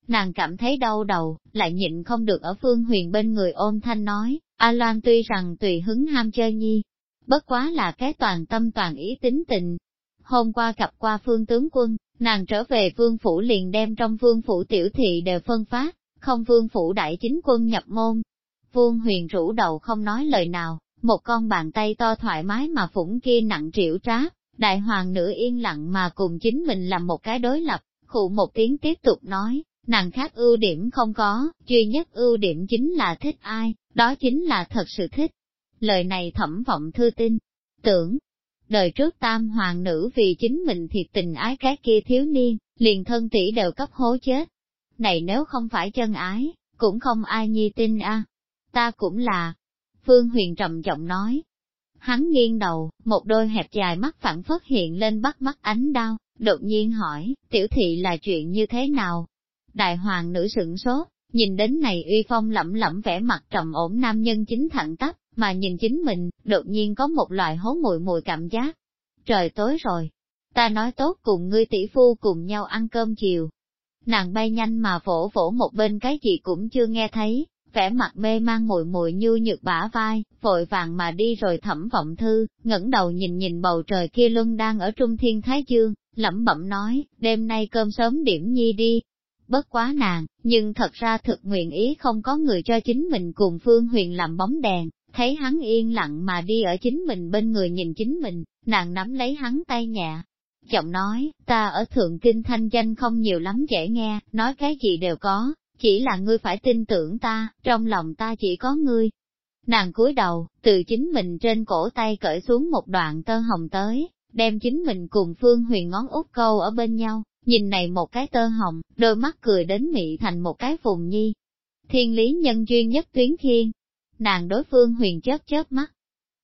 Nàng cảm thấy đau đầu, lại nhịn không được ở phương huyền bên người ôm thanh nói, A Loan tuy rằng tùy hứng ham chơi nhi, bất quá là cái toàn tâm toàn ý tính tình. Hôm qua gặp qua phương tướng quân, nàng trở về vương phủ liền đem trong vương phủ tiểu thị đều phân phát, không vương phủ đại chính quân nhập môn, Vương huyền rũ đầu không nói lời nào, một con bàn tay to thoải mái mà phủng kia nặng triệu trá, đại hoàng nữ yên lặng mà cùng chính mình làm một cái đối lập, khụ một tiếng tiếp tục nói, nàng khác ưu điểm không có, duy nhất ưu điểm chính là thích ai, đó chính là thật sự thích. Lời này thẩm vọng thư tin, tưởng, đời trước tam hoàng nữ vì chính mình thiệt tình ái cái kia thiếu niên, liền thân tỷ đều cấp hố chết. Này nếu không phải chân ái, cũng không ai nhi tin a ta cũng là. Phương Huyền trầm giọng nói. Hắn nghiêng đầu, một đôi hẹp dài mắt phản phất hiện lên bắt mắt ánh đau, đột nhiên hỏi, tiểu thị là chuyện như thế nào? Đại hoàng nữ sửng sốt, nhìn đến này uy phong lẩm lẩm vẻ mặt trầm ổn nam nhân chính thẳng tắp, mà nhìn chính mình, đột nhiên có một loại hố mùi mùi cảm giác. Trời tối rồi, ta nói tốt cùng ngươi tỷ phu cùng nhau ăn cơm chiều. Nàng bay nhanh mà vỗ vỗ một bên cái gì cũng chưa nghe thấy, vẻ mặt mê mang mùi mùi như nhược bả vai, vội vàng mà đi rồi thẩm vọng thư, ngẩng đầu nhìn nhìn bầu trời kia luân đang ở trung thiên thái dương, lẩm bẩm nói, đêm nay cơm sớm điểm nhi đi. Bất quá nàng, nhưng thật ra thực nguyện ý không có người cho chính mình cùng Phương Huyền làm bóng đèn, thấy hắn yên lặng mà đi ở chính mình bên người nhìn chính mình, nàng nắm lấy hắn tay nhẹ. Giọng nói, ta ở thượng kinh thanh danh không nhiều lắm dễ nghe, nói cái gì đều có, chỉ là ngươi phải tin tưởng ta, trong lòng ta chỉ có ngươi. Nàng cúi đầu, từ chính mình trên cổ tay cởi xuống một đoạn tơ hồng tới, đem chính mình cùng Phương Huyền ngón út câu ở bên nhau, nhìn này một cái tơ hồng, đôi mắt cười đến mị thành một cái phùng nhi. Thiên lý nhân duyên nhất tuyến thiên, nàng đối Phương Huyền chớp chớp mắt.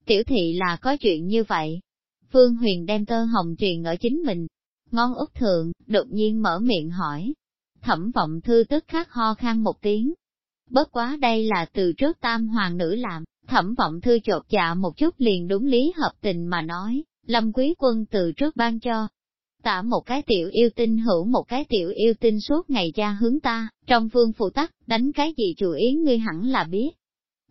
Tiểu thị là có chuyện như vậy. Phương Huyền đem tơ hồng truyền ở chính mình, ngon út thượng, đột nhiên mở miệng hỏi, thẩm vọng thư tức khắc ho khan một tiếng. Bất quá đây là từ trước tam hoàng nữ làm, thẩm vọng thư chột dạ một chút liền đúng lý hợp tình mà nói, lâm quý quân từ trước ban cho. Tả một cái tiểu yêu tinh hữu một cái tiểu yêu tinh suốt ngày cha hướng ta, trong phương phụ tắc, đánh cái gì chủ ý ngươi hẳn là biết.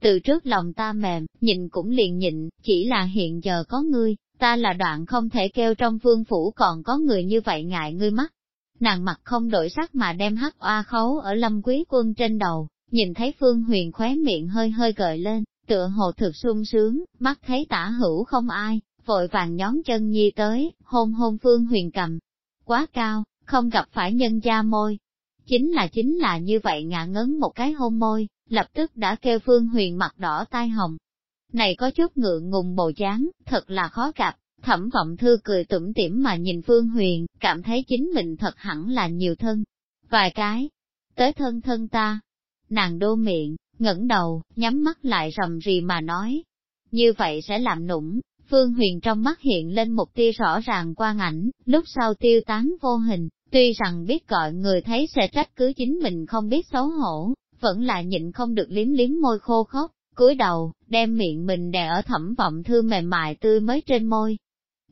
Từ trước lòng ta mềm, nhìn cũng liền nhịn, chỉ là hiện giờ có ngươi, ta là đoạn không thể kêu trong vương phủ còn có người như vậy ngại ngươi mắt nàng mặt không đổi sắc mà đem hắc oa khấu ở lâm quý quân trên đầu, nhìn thấy Phương Huyền khóe miệng hơi hơi gợi lên, tựa hồ thực sung sướng, mắt thấy tả hữu không ai, vội vàng nhón chân nhi tới, hôn hôn Phương Huyền cầm. Quá cao, không gặp phải nhân gia môi. Chính là chính là như vậy ngạ ngấn một cái hôn môi, lập tức đã kêu Phương Huyền mặt đỏ tai hồng. Này có chút ngượng ngùng bồ dáng, thật là khó gặp, Thẩm vọng thư cười tủm tỉm mà nhìn Phương Huyền, cảm thấy chính mình thật hẳn là nhiều thân. Vài cái, tới thân thân ta. Nàng đô miệng, ngẩng đầu, nhắm mắt lại rầm rì mà nói. Như vậy sẽ làm nũng, Phương Huyền trong mắt hiện lên một tia rõ ràng qua ảnh, lúc sau tiêu tán vô hình, tuy rằng biết gọi người thấy sẽ trách cứ chính mình không biết xấu hổ, vẫn là nhịn không được liếm liếm môi khô khốc, cúi đầu, đem miệng mình đè ở thẩm vọng thư mềm mại tươi mới trên môi.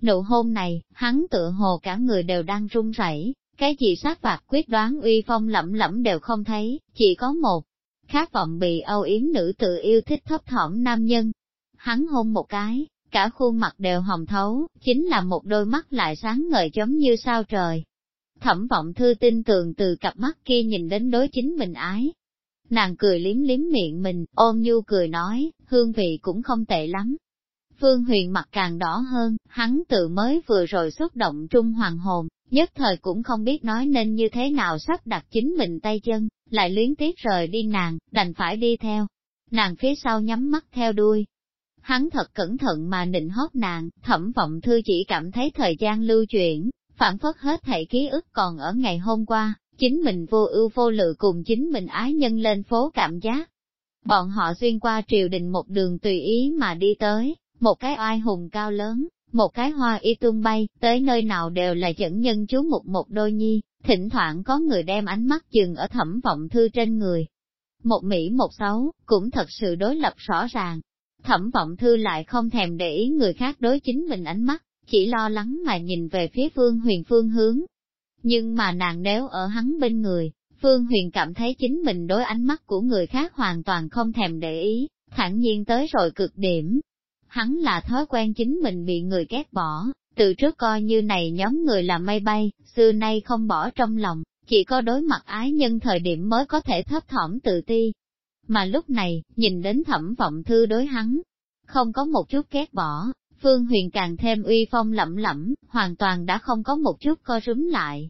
Nụ hôn này, hắn tựa hồ cả người đều đang run rẩy, cái gì sát phạt quyết đoán uy phong lẫm lẫm đều không thấy, chỉ có một. Khát vọng bị âu yếm nữ tự yêu thích thấp thỏm nam nhân. Hắn hôn một cái, cả khuôn mặt đều hồng thấu, chính là một đôi mắt lại sáng ngời giống như sao trời. Thẩm vọng thư tin tưởng từ cặp mắt kia nhìn đến đối chính mình ái. Nàng cười liếm liếm miệng mình, ôm nhu cười nói, hương vị cũng không tệ lắm. Phương huyền mặt càng đỏ hơn, hắn tự mới vừa rồi xuất động trung hoàng hồn, nhất thời cũng không biết nói nên như thế nào sắp đặt chính mình tay chân, lại luyến tiếc rời đi nàng, đành phải đi theo. Nàng phía sau nhắm mắt theo đuôi. Hắn thật cẩn thận mà nịnh hót nàng, thẩm vọng thư chỉ cảm thấy thời gian lưu chuyển, phản phất hết thảy ký ức còn ở ngày hôm qua, chính mình vô ưu vô lự cùng chính mình ái nhân lên phố cảm giác. Bọn họ xuyên qua triều đình một đường tùy ý mà đi tới, một cái oai hùng cao lớn, một cái hoa y tung bay, tới nơi nào đều là dẫn nhân chú mục một đôi nhi, thỉnh thoảng có người đem ánh mắt dừng ở thẩm vọng thư trên người. Một Mỹ một xấu, cũng thật sự đối lập rõ ràng. Thẩm vọng thư lại không thèm để ý người khác đối chính mình ánh mắt, chỉ lo lắng mà nhìn về phía phương huyền phương hướng. Nhưng mà nàng nếu ở hắn bên người, Phương Huyền cảm thấy chính mình đối ánh mắt của người khác hoàn toàn không thèm để ý, thẳng nhiên tới rồi cực điểm, hắn là thói quen chính mình bị người ghét bỏ, từ trước coi như này nhóm người là mây bay, xưa nay không bỏ trong lòng, chỉ có đối mặt ái nhân thời điểm mới có thể thấp thỏm tự ti. Mà lúc này, nhìn đến thẩm vọng thư đối hắn, không có một chút ghét bỏ, Phương Huyền càng thêm uy phong lẫm lẫm, hoàn toàn đã không có một chút co rúm lại.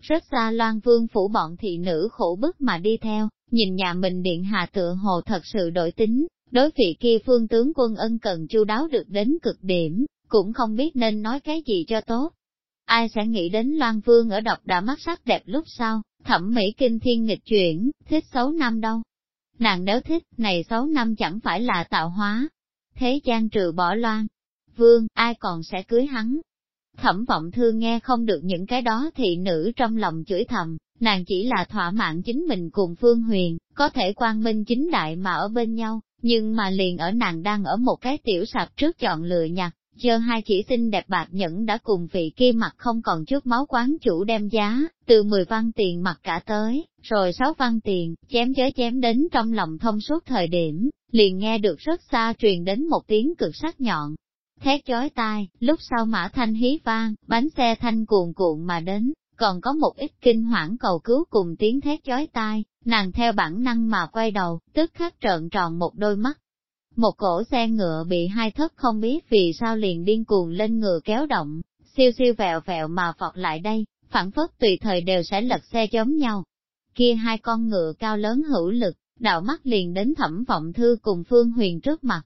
Rất xa loan vương phủ bọn thị nữ khổ bức mà đi theo, nhìn nhà mình điện hạ tựa hồ thật sự đổi tính, Đối vị kia phương tướng quân ân cần chu đáo được đến cực điểm, cũng không biết nên nói cái gì cho tốt. Ai sẽ nghĩ đến Loan Vương ở độc đã mắt sắc đẹp lúc sau, thẩm mỹ kinh thiên nghịch chuyển, thích xấu năm đâu. Nàng nếu thích, này xấu năm chẳng phải là tạo hóa. Thế gian trừ bỏ Loan, Vương, ai còn sẽ cưới hắn? Thẩm vọng thương nghe không được những cái đó thì nữ trong lòng chửi thầm, nàng chỉ là thỏa mãn chính mình cùng Phương Huyền, có thể quang minh chính đại mà ở bên nhau, nhưng mà liền ở nàng đang ở một cái tiểu sạp trước chọn lựa nhặt, chờ hai chỉ xinh đẹp bạc nhẫn đã cùng vị kia mặt không còn chút máu quán chủ đem giá, từ 10 văn tiền mặt cả tới, rồi 6 văn tiền, chém chớ chém đến trong lòng thông suốt thời điểm, liền nghe được rất xa truyền đến một tiếng cực sắc nhọn. Thét chói tai, lúc sau mã thanh hí vang, bánh xe thanh cuồn cuộn mà đến, còn có một ít kinh hoảng cầu cứu cùng tiếng thét chói tai, nàng theo bản năng mà quay đầu, tức khắc trợn tròn một đôi mắt. Một cổ xe ngựa bị hai thất không biết vì sao liền điên cuồng lên ngựa kéo động, siêu siêu vẹo vẹo mà vọt lại đây, phản phất tùy thời đều sẽ lật xe chống nhau. Kia hai con ngựa cao lớn hữu lực, đạo mắt liền đến thẩm vọng thư cùng phương huyền trước mặt.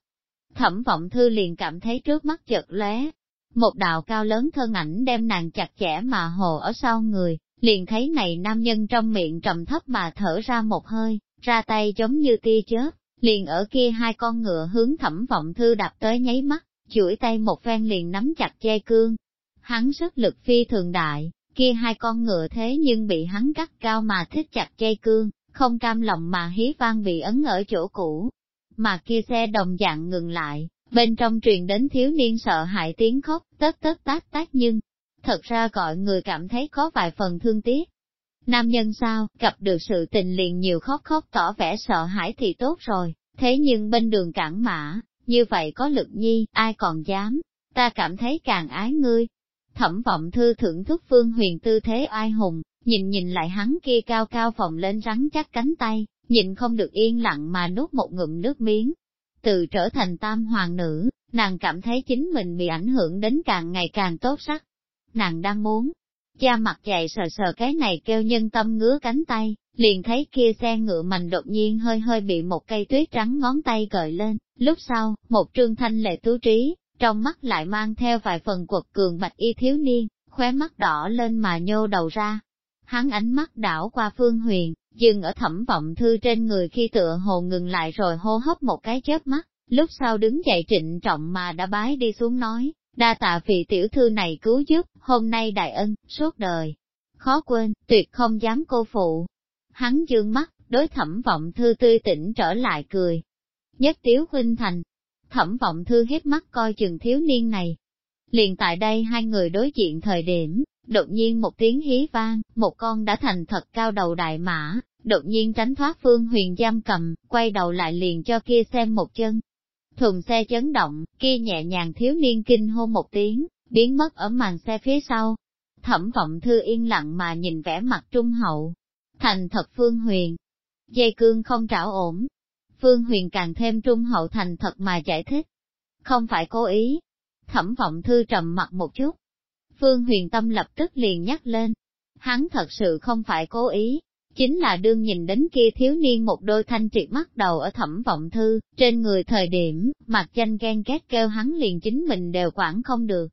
Thẩm vọng thư liền cảm thấy trước mắt chợt lóe, một đạo cao lớn thân ảnh đem nàng chặt chẽ mà hồ ở sau người, liền thấy này nam nhân trong miệng trầm thấp mà thở ra một hơi, ra tay giống như tia chớp, liền ở kia hai con ngựa hướng thẩm vọng thư đạp tới nháy mắt, chuỗi tay một phen liền nắm chặt che cương. Hắn sức lực phi thường đại, kia hai con ngựa thế nhưng bị hắn cắt cao mà thích chặt dây cương, không cam lòng mà hí vang bị ấn ở chỗ cũ. Mà kia xe đồng dạng ngừng lại, bên trong truyền đến thiếu niên sợ hãi tiếng khóc, tất tất tác tác nhưng, thật ra gọi người cảm thấy có vài phần thương tiếc. Nam nhân sao, gặp được sự tình liền nhiều khóc khóc tỏ vẻ sợ hãi thì tốt rồi, thế nhưng bên đường cản mã, như vậy có lực nhi, ai còn dám, ta cảm thấy càng ái ngươi. Thẩm vọng thư thưởng thức phương huyền tư thế ai hùng, nhìn nhìn lại hắn kia cao cao phòng lên rắn chắc cánh tay, nhìn không được yên lặng mà nuốt một ngụm nước miếng. Từ trở thành tam hoàng nữ, nàng cảm thấy chính mình bị ảnh hưởng đến càng ngày càng tốt sắc nàng đang muốn. Cha mặt dày sờ sờ cái này kêu nhân tâm ngứa cánh tay, liền thấy kia xe ngựa mạnh đột nhiên hơi hơi bị một cây tuyết trắng ngón tay gợi lên, lúc sau, một trương thanh lệ tú trí, trong mắt lại mang theo vài phần quật cường bạch y thiếu niên, khóe mắt đỏ lên mà nhô đầu ra. Hắn ánh mắt đảo qua phương huyền, dừng ở thẩm vọng thư trên người khi tựa hồ ngừng lại rồi hô hấp một cái chớp mắt, lúc sau đứng dậy trịnh trọng mà đã bái đi xuống nói, đa tạ vị tiểu thư này cứu giúp, hôm nay đại ân, suốt đời. Khó quên, tuyệt không dám cô phụ. Hắn dương mắt, đối thẩm vọng thư tươi tỉnh trở lại cười. Nhất tiếu huynh thành, thẩm vọng thư hiếp mắt coi chừng thiếu niên này. Liền tại đây hai người đối diện thời điểm, đột nhiên một tiếng hí vang, một con đã thành thật cao đầu đại mã, đột nhiên tránh thoát phương huyền giam cầm, quay đầu lại liền cho kia xem một chân. Thùng xe chấn động, kia nhẹ nhàng thiếu niên kinh hô một tiếng, biến mất ở màn xe phía sau. Thẩm vọng thư yên lặng mà nhìn vẻ mặt trung hậu. Thành thật phương huyền. Dây cương không trảo ổn. Phương huyền càng thêm trung hậu thành thật mà giải thích. Không phải cố ý. Thẩm vọng thư trầm mặt một chút. Phương huyền tâm lập tức liền nhắc lên. Hắn thật sự không phải cố ý, chính là đương nhìn đến kia thiếu niên một đôi thanh triệt mắt đầu ở thẩm vọng thư, trên người thời điểm, mặt danh ghen ghét kêu hắn liền chính mình đều quản không được.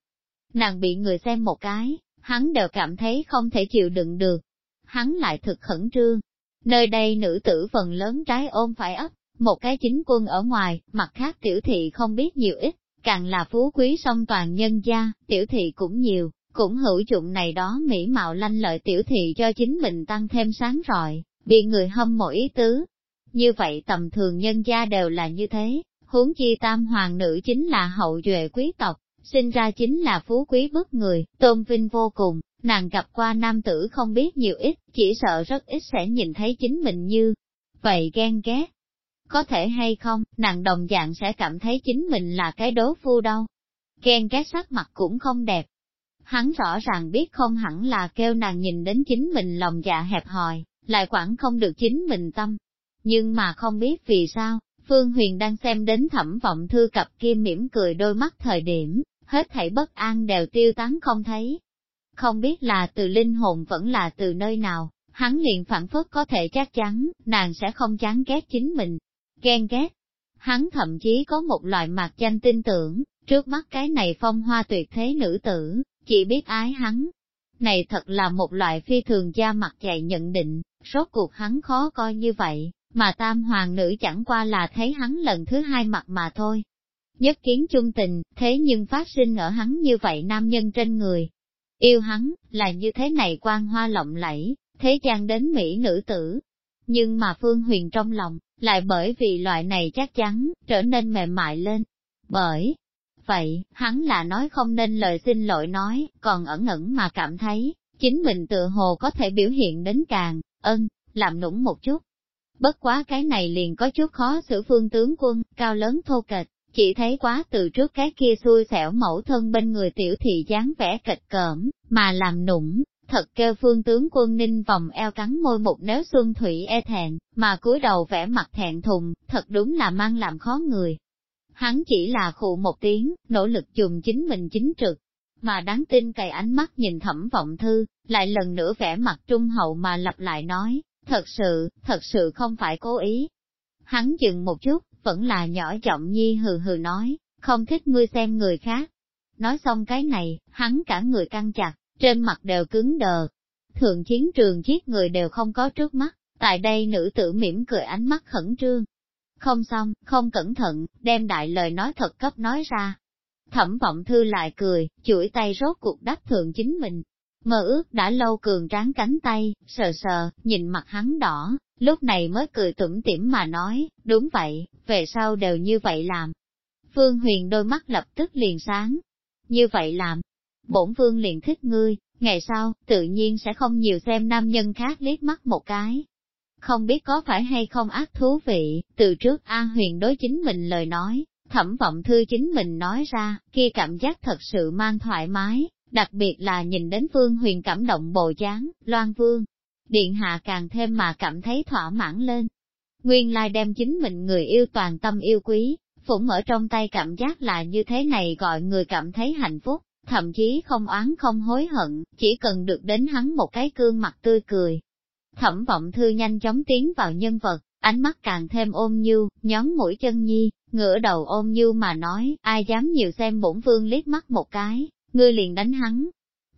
Nàng bị người xem một cái, hắn đều cảm thấy không thể chịu đựng được. Hắn lại thực khẩn trương. Nơi đây nữ tử phần lớn trái ôm phải ấp, một cái chính quân ở ngoài, mặt khác tiểu thị không biết nhiều ít, càng là phú quý song toàn nhân gia, tiểu thị cũng nhiều, cũng hữu dụng này đó mỹ mạo lanh lợi tiểu thị cho chính mình tăng thêm sáng rọi, bị người hâm mộ ý tứ. Như vậy tầm thường nhân gia đều là như thế, huống chi tam hoàng nữ chính là hậu duệ quý tộc, sinh ra chính là phú quý bức người, tôn vinh vô cùng, nàng gặp qua nam tử không biết nhiều ít, chỉ sợ rất ít sẽ nhìn thấy chính mình như vậy ghen ghét. Có thể hay không, nàng đồng dạng sẽ cảm thấy chính mình là cái đố phu đâu. Ghen ghét sắc mặt cũng không đẹp, hắn rõ ràng biết không hẳn là kêu nàng nhìn đến chính mình lòng dạ hẹp hòi, lại quản không được chính mình tâm. Nhưng mà không biết vì sao, Phương Huyền đang xem đến thẩm vọng thư cặp kia mỉm cười đôi mắt thời điểm, hết thảy bất an đều tiêu tán không thấy. Không biết là từ linh hồn vẫn là từ nơi nào, hắn liền phản phất có thể chắc chắn, nàng sẽ không chán ghét chính mình, ghen ghét. Hắn thậm chí có một loại mạc danh tin tưởng, trước mắt cái này phong hoa tuyệt thế nữ tử, chỉ biết ái hắn. Này thật là một loại phi thường da mặt dạy nhận định, rốt cuộc hắn khó coi như vậy, mà tam hoàng nữ chẳng qua là thấy hắn lần thứ hai mặt mà thôi. Nhất kiến chung tình, thế nhưng phát sinh ở hắn như vậy nam nhân trên người. Yêu hắn, là như thế này quan hoa lộng lẫy, thế gian đến Mỹ nữ tử. Nhưng mà Phương Huyền trong lòng, lại bởi vì loại này chắc chắn, trở nên mềm mại lên. Bởi, vậy, hắn là nói không nên lời xin lỗi nói, còn ẩn ẩn mà cảm thấy, chính mình tự hồ có thể biểu hiện đến càng, ân, làm nũng một chút. Bất quá cái này liền có chút khó xử phương tướng quân, cao lớn thô kịch chỉ thấy quá từ trước cái kia xui xẻo mẫu thân bên người tiểu thị dáng vẻ kịch cỡm, mà làm nũng, thật kêu phương tướng quân ninh vòng eo cắn môi một nếu xuân thủy e thẹn, mà cúi đầu vẽ mặt thẹn thùng, thật đúng là mang làm khó người hắn chỉ là khụ một tiếng, nỗ lực dùng chính mình chính trực, mà đáng tin cày ánh mắt nhìn thẩm vọng thư, lại lần nữa vẽ mặt trung hậu mà lặp lại nói, thật sự, thật sự không phải cố ý. Hắn dừng một chút, vẫn là nhỏ giọng nhi hừ hừ nói, không thích ngươi xem người khác. Nói xong cái này, hắn cả người căng chặt, trên mặt đều cứng đờ. Thường chiến trường giết người đều không có trước mắt, tại đây nữ tử mỉm cười ánh mắt khẩn trương, không xong, không cẩn thận, đem đại lời nói thật cấp nói ra. Thẩm vọng thư lại cười, chuỗi tay rốt cuộc đáp thượng chính mình. Mơ ước đã lâu cường tráng cánh tay, sờ sờ, nhìn mặt hắn đỏ, lúc này mới cười tủm tỉm mà nói, đúng vậy, về sau đều như vậy làm. Phương Huyền đôi mắt lập tức liền sáng. Như vậy làm, bổn vương liền thích ngươi, ngày sau, tự nhiên sẽ không nhiều xem nam nhân khác liếc mắt một cái, không biết có phải hay không ác thú vị, từ trước a Huyền đối chính mình lời nói, thẩm vọng thư chính mình nói ra, kia cảm giác thật sự mang thoải mái, đặc biệt là nhìn đến Phương Huyền cảm động bồ chán, Loan Vương. Điện hạ càng thêm mà cảm thấy thỏa mãn lên. Nguyên lai đem chính mình người yêu toàn tâm yêu quý, phủng ở trong tay cảm giác là như thế này gọi người cảm thấy hạnh phúc, thậm chí không oán không hối hận, chỉ cần được đến hắn một cái cương mặt tươi cười, Thẩm vọng thư nhanh chóng tiến vào nhân vật, ánh mắt càng thêm ôm nhu, nhón mũi chân nhi, ngửa đầu ôm nhu mà nói, ai dám nhiều xem bổn vương liếc mắt một cái, ngươi liền đánh hắn.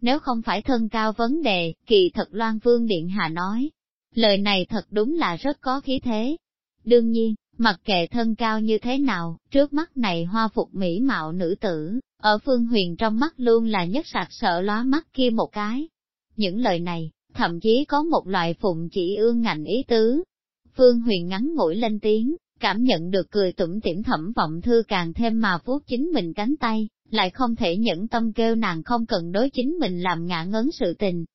Nếu không phải thân cao vấn đề, kỳ thật loan vương điện hạ nói. Lời này thật đúng là rất có khí thế. Đương nhiên, Mặc kệ thân cao như thế nào, trước mắt này hoa phục mỹ mạo nữ tử, ở phương huyền trong mắt luôn là nhất sạc sợ lóa mắt kia một cái. Những lời này, thậm chí có một loại phụng chỉ ương ngạnh ý tứ. Phương huyền ngắn ngủi lên tiếng, cảm nhận được cười tủm tỉm thẩm vọng thư càng thêm mà vuốt chính mình cánh tay, lại không thể nhẫn tâm kêu nàng không cần đối chính mình làm ngã ngấn sự tình.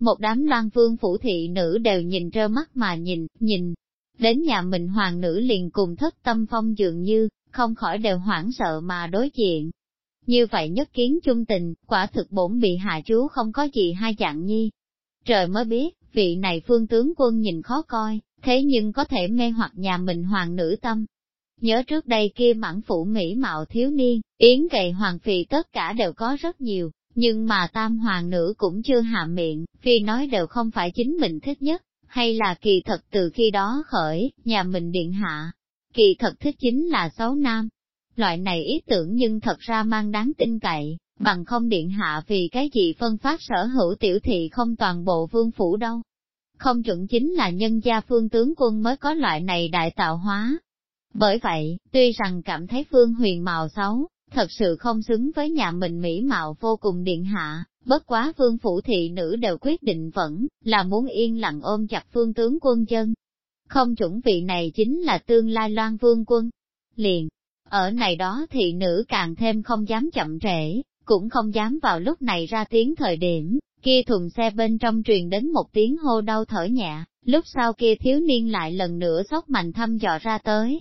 Một đám loan vương phủ thị nữ đều nhìn trơ mắt mà nhìn, nhìn, đến nhà mình hoàng nữ liền cùng thất tâm phong dường như, không khỏi đều hoảng sợ mà đối diện. Như vậy nhất kiến chung tình, quả thực bổn bị hạ chú không có gì hai dạng nhi. Trời mới biết, vị này phương tướng quân nhìn khó coi, thế nhưng có thể mê hoặc nhà mình hoàng nữ tâm. Nhớ trước đây kia mãn phủ mỹ mạo thiếu niên, yến gầy hoàng phi tất cả đều có rất nhiều, nhưng mà tam hoàng nữ cũng chưa hạ miệng, phi nói đều không phải chính mình thích nhất, hay là kỳ thật từ khi đó khởi, nhà mình điện hạ. Kỳ thật thích chính là xấu nam. Loại này ý tưởng nhưng thật ra mang đáng tin cậy, bằng không điện hạ vì cái gì phân phát sở hữu tiểu thị không toàn bộ vương phủ đâu. Không chuẩn chính là nhân gia phương tướng quân mới có loại này đại tạo hóa. Bởi vậy, tuy rằng cảm thấy phương huyền màu xấu, thật sự không xứng với nhà mình mỹ mạo vô cùng điện hạ, bất quá vương phủ thị nữ đều quyết định vẫn là muốn yên lặng ôm chặt phương tướng quân chân. Không chuẩn vị này chính là tương lai loan vương quân. Liền, ở này đó thị nữ càng thêm không dám chậm trễ, cũng không dám vào lúc này ra tiếng thời điểm, kia thùng xe bên trong truyền đến một tiếng hô đau thở nhẹ, lúc sau kia thiếu niên lại lần nữa sốc mạnh thăm dò ra tới.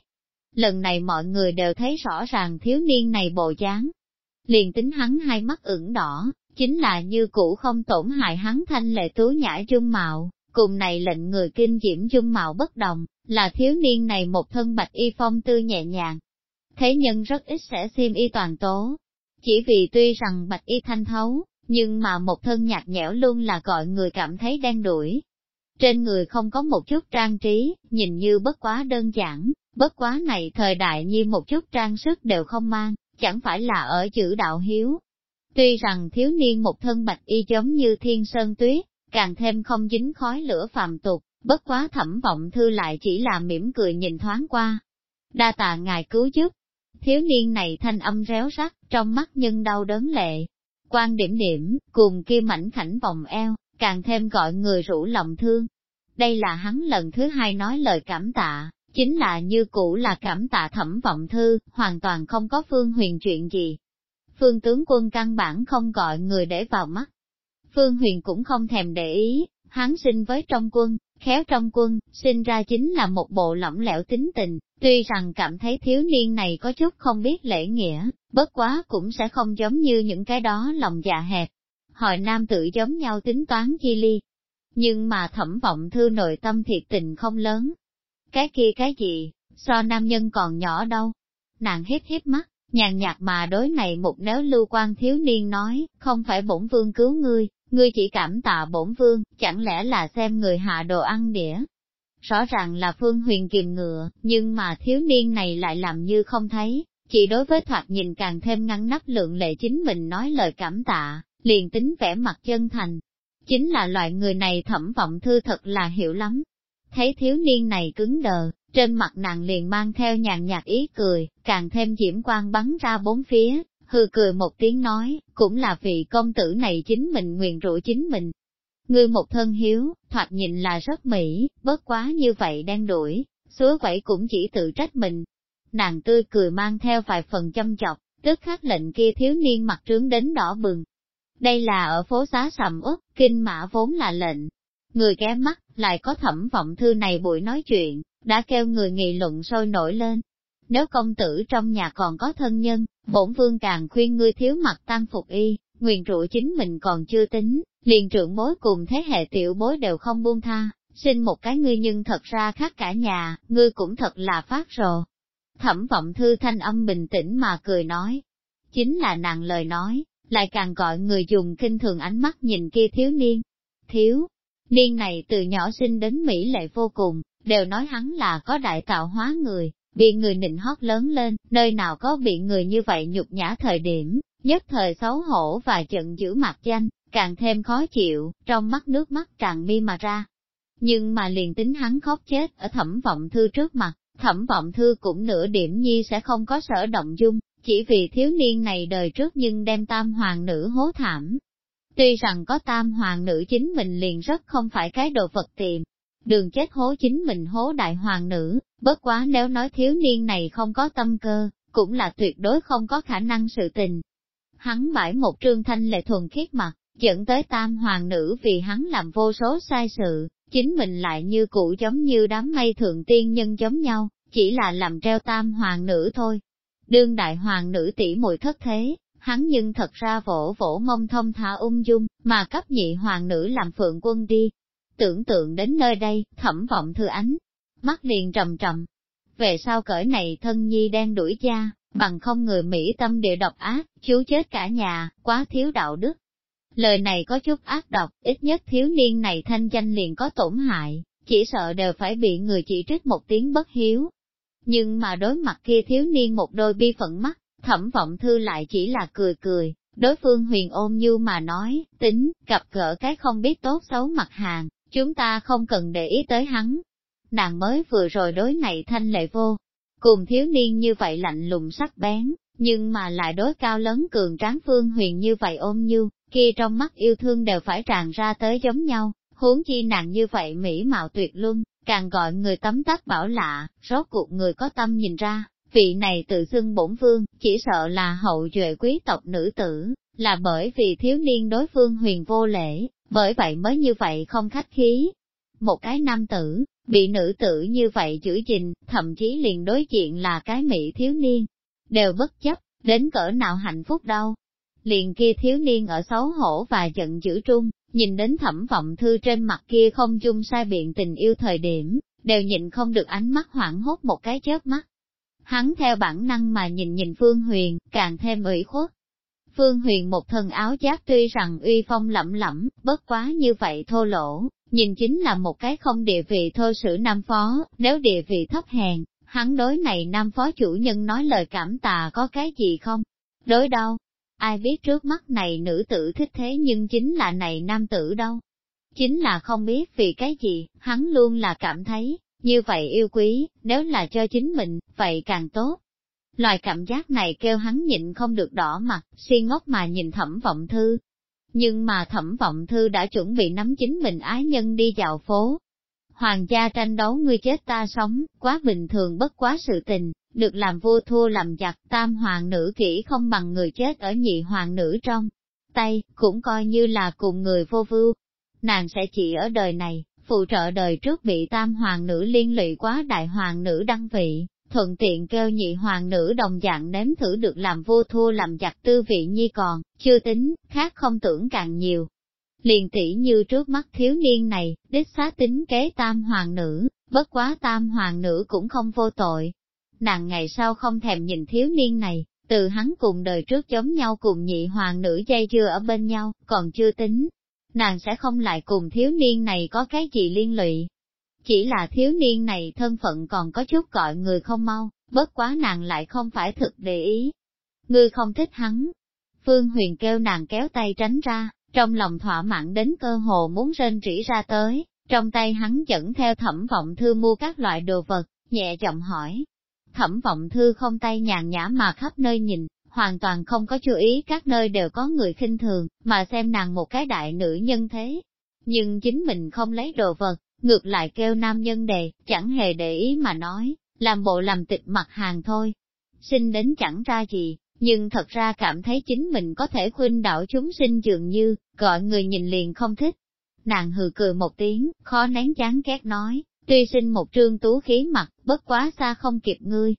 Lần này mọi người đều thấy rõ ràng thiếu niên này bộ dáng. Liền tính hắn hai mắt ửng đỏ, chính là như cũ không tổn hại hắn thanh lệ tú nhã dung mạo, cùng này lệnh người kinh diễm dung mạo bất đồng, là thiếu niên này một thân bạch y phong tư nhẹ nhàng. Thế nhân rất ít sẽ xem y toàn tố, chỉ vì tuy rằng bạch y thanh thấu, nhưng mà một thân nhạt nhẽo luôn là gọi người cảm thấy đen đuổi. Trên người không có một chút trang trí, nhìn như bất quá đơn giản, bất quá này thời đại như một chút trang sức đều không mang, chẳng phải là ở chữ đạo hiếu. Tuy rằng thiếu niên một thân bạch y giống như thiên sơn tuyết, càng thêm không dính khói lửa phàm tục, bất quá thẩm vọng thư lại chỉ là mỉm cười nhìn thoáng qua. Đa tạ ngài cứu giúp, thiếu niên này thanh âm réo rắt, trong mắt nhân đau đớn lệ, quan điểm điểm, cùng kia mảnh khảnh vòng eo, càng thêm gọi người rủ lòng thương. Đây là hắn lần thứ hai nói lời cảm tạ, chính là như cũ là cảm tạ thẩm vọng thư, hoàn toàn không có phương huyền chuyện gì. Phương tướng quân căn bản không gọi người để vào mắt. Phương huyền cũng không thèm để ý, hắn sinh với trong quân, khéo trong quân, sinh ra chính là một bộ lỏng lẻo tính tình, tuy rằng cảm thấy thiếu niên này có chút không biết lễ nghĩa, bất quá cũng sẽ không giống như những cái đó lòng dạ hẹp. Hỏi nam tự giống nhau tính toán chi ly. Nhưng mà thẩm vọng thư nội tâm thiệt tình không lớn. Cái kia cái gì, so nam nhân còn nhỏ đâu. Nàng hít hít mắt, nhàn nhạt mà đối này một nếu lưu quan thiếu niên nói, không phải bổn vương cứu ngươi, ngươi chỉ cảm tạ bổn vương, chẳng lẽ là xem người hạ đồ ăn đĩa. Rõ ràng là phương huyền kiềm ngựa, nhưng mà thiếu niên này lại làm như không thấy, chỉ đối với thoạt nhìn càng thêm ngăn nắp lượng lệ chính mình nói lời cảm tạ, liền tính vẻ mặt chân thành. Chính là loại người này thẩm vọng thư thật là hiểu lắm. Thấy thiếu niên này cứng đờ, trên mặt nàng liền mang theo nhàn nhạt ý cười, càng thêm diễm quang bắn ra bốn phía, hư cười một tiếng nói, cũng là vị công tử này chính mình nguyện rủa chính mình. Ngươi một thân hiếu, thoạt nhìn là rất mỹ, bớt quá như vậy đang đuổi, xúa quẩy cũng chỉ tự trách mình. Nàng tươi cười mang theo vài phần châm chọc, tức khắc lệnh kia thiếu niên mặt trướng đến đỏ bừng. Đây là ở phố xá sầm út, kinh mã vốn là lệnh. Người ghé mắt, lại có thẩm vọng thư này buổi nói chuyện, đã kêu người nghị luận sôi nổi lên, nếu công tử trong nhà còn có thân nhân, bổn vương càng khuyên ngươi thiếu mặt tăng phục y, nguyền rủa chính mình còn chưa tính, liền trưởng bối cùng thế hệ tiểu bối đều không buông tha, xin một cái ngươi nhưng thật ra khác cả nhà, ngươi cũng thật là phát rồ. Thẩm vọng thư thanh âm bình tĩnh mà cười nói, chính là nàng lời nói, lại càng gọi người dùng kinh thường ánh mắt nhìn kia thiếu niên. Thiếu, niên này từ nhỏ sinh đến Mỹ lệ vô cùng, đều nói hắn là có đại tạo hóa người, bị người nịnh hót lớn lên, nơi nào có bị người như vậy nhục nhã thời điểm, nhất thời xấu hổ và giận giữ mặt danh, càng thêm khó chịu, trong mắt nước mắt tràn mi mà ra. Nhưng mà liền tính hắn khóc chết ở thẩm vọng thư trước mặt, thẩm vọng thư cũng nửa điểm nhi sẽ không có sở động dung, chỉ vì thiếu niên này đời trước nhưng đem tam hoàng nữ hố thảm. Tuy rằng có tam hoàng nữ chính mình liền rất không phải cái đồ vật tiệm, đường chết hố chính mình hố đại hoàng nữ, bất quá nếu nói thiếu niên này không có tâm cơ, cũng là tuyệt đối không có khả năng sự tình. Hắn bãi một trương thanh lệ thuần khiết mặt, dẫn tới tam hoàng nữ vì hắn làm vô số sai sự, chính mình lại như cũ giống như đám mây thượng tiên nhân giống nhau, chỉ là làm treo tam hoàng nữ thôi. Đương đại hoàng nữ tỷ muội thất thế, hắn nhưng thật ra vỗ vỗ mông thông thả ung dung, mà cấp nhị hoàng nữ làm phượng quân đi. Tưởng tượng đến nơi đây, thẩm vọng thư ánh, mắt liền trầm trầm. Về sau cởi này thân nhi đang đuổi cha, bằng không người Mỹ tâm địa độc ác, chú chết cả nhà, quá thiếu đạo đức. Lời này có chút ác độc, ít nhất thiếu niên này thanh danh liền có tổn hại, chỉ sợ đều phải bị người chỉ trích một tiếng bất hiếu. Nhưng mà đối mặt kia thiếu niên một đôi bi phận mắt, thẩm vọng thư lại chỉ là cười cười, đối phương huyền ôm như mà nói, tính, gặp gỡ cái không biết tốt xấu mặt hàng, chúng ta không cần để ý tới hắn. Nàng mới vừa rồi đối này thanh lệ vô, cùng thiếu niên như vậy lạnh lùng sắc bén, nhưng mà lại đối cao lớn cường tráng phương huyền như vậy ôm như, kia trong mắt yêu thương đều phải tràn ra tới giống nhau, huống chi nàng như vậy mỹ mạo tuyệt luân, càng gọi người tấm tắc bảo lạ, rốt cuộc người có tâm nhìn ra, vị này tự xưng bổn vương, chỉ sợ là hậu duệ quý tộc nữ tử, là bởi vì thiếu niên đối phương huyền vô lễ, bởi vậy mới như vậy không khách khí. Một cái nam tử, bị nữ tử như vậy giữ gìn, thậm chí liền đối diện là cái mỹ thiếu niên, đều bất chấp, đến cỡ nào hạnh phúc đâu. Liền kia thiếu niên ở xấu hổ và giận dữ trung, nhìn đến thẩm vọng thư trên mặt kia không chung sai biện tình yêu thời điểm, đều nhìn không được ánh mắt hoảng hốt một cái chớp mắt. Hắn theo bản năng mà nhìn nhìn Phương Huyền, càng thêm ủy khuất. Phương Huyền một thân áo giáp tuy rằng uy phong lẫm lẫm, bất quá như vậy thô lỗ, nhìn chính là một cái không địa vị thô sử nam phó, nếu địa vị thấp hèn, hắn đối này nam phó chủ nhân nói lời cảm tà có cái gì không? Đối đâu? Ai biết trước mắt này nữ tử thích thế nhưng chính là này nam tử đâu? Chính là không biết vì cái gì, hắn luôn là cảm thấy, như vậy yêu quý, nếu là cho chính mình, vậy càng tốt. Loài cảm giác này kêu hắn nhịn không được đỏ mặt, si ngốc mà nhìn thẩm vọng thư. Nhưng mà thẩm vọng thư đã chuẩn bị nắm chính mình ái nhân đi dạo phố, hoàng gia tranh đấu ngươi chết ta sống, quá bình thường bất quá sự tình, được làm vua thua làm giặc, tam hoàng nữ kỹ không bằng người chết ở nhị hoàng nữ trong tay, cũng coi như là cùng người vô vưu. Nàng sẽ chỉ ở đời này, phụ trợ đời trước bị tam hoàng nữ liên lụy quá đại hoàng nữ đăng vị, thuận tiện kêu nhị hoàng nữ đồng dạng nếm thử được làm vua thua làm giặc tư vị nhi còn, chưa tính, khác không tưởng càng nhiều, liền tỷ như trước mắt thiếu niên này, đích xác tính kế tam hoàng nữ, bất quá tam hoàng nữ cũng không vô tội. Nàng ngày sau không thèm nhìn thiếu niên này, từ hắn cùng đời trước giống nhau cùng nhị hoàng nữ dây dưa ở bên nhau, còn chưa tính. Nàng sẽ không lại cùng thiếu niên này có cái gì liên lụy. Chỉ là thiếu niên này thân phận còn có chút gọi người không mau, bất quá nàng lại không phải thực để ý. Ngươi không thích hắn. Phương Huyền kêu nàng kéo tay tránh ra, trong lòng thỏa mãn đến cơ hồ muốn rên rỉ ra tới, trong tay hắn dẫn theo thẩm vọng thư mua các loại đồ vật, nhẹ giọng hỏi. Thẩm vọng thư không tay nhàn nhã mà khắp nơi nhìn, hoàn toàn không có chú ý các nơi đều có người khinh thường, mà xem nàng một cái đại nữ nhân thế. Nhưng chính mình không lấy đồ vật, ngược lại kêu nam nhân đề, chẳng hề để ý mà nói, làm bộ làm tịch mặt hàng thôi. Sinh đến chẳng ra gì, nhưng thật ra cảm thấy chính mình có thể khuyên đảo chúng sinh dường như, gọi người nhìn liền không thích. Nàng hừ cười một tiếng, khó nén chán ghét nói, tuy sinh một trương tú khí mặt, bất quá xa không kịp ngươi.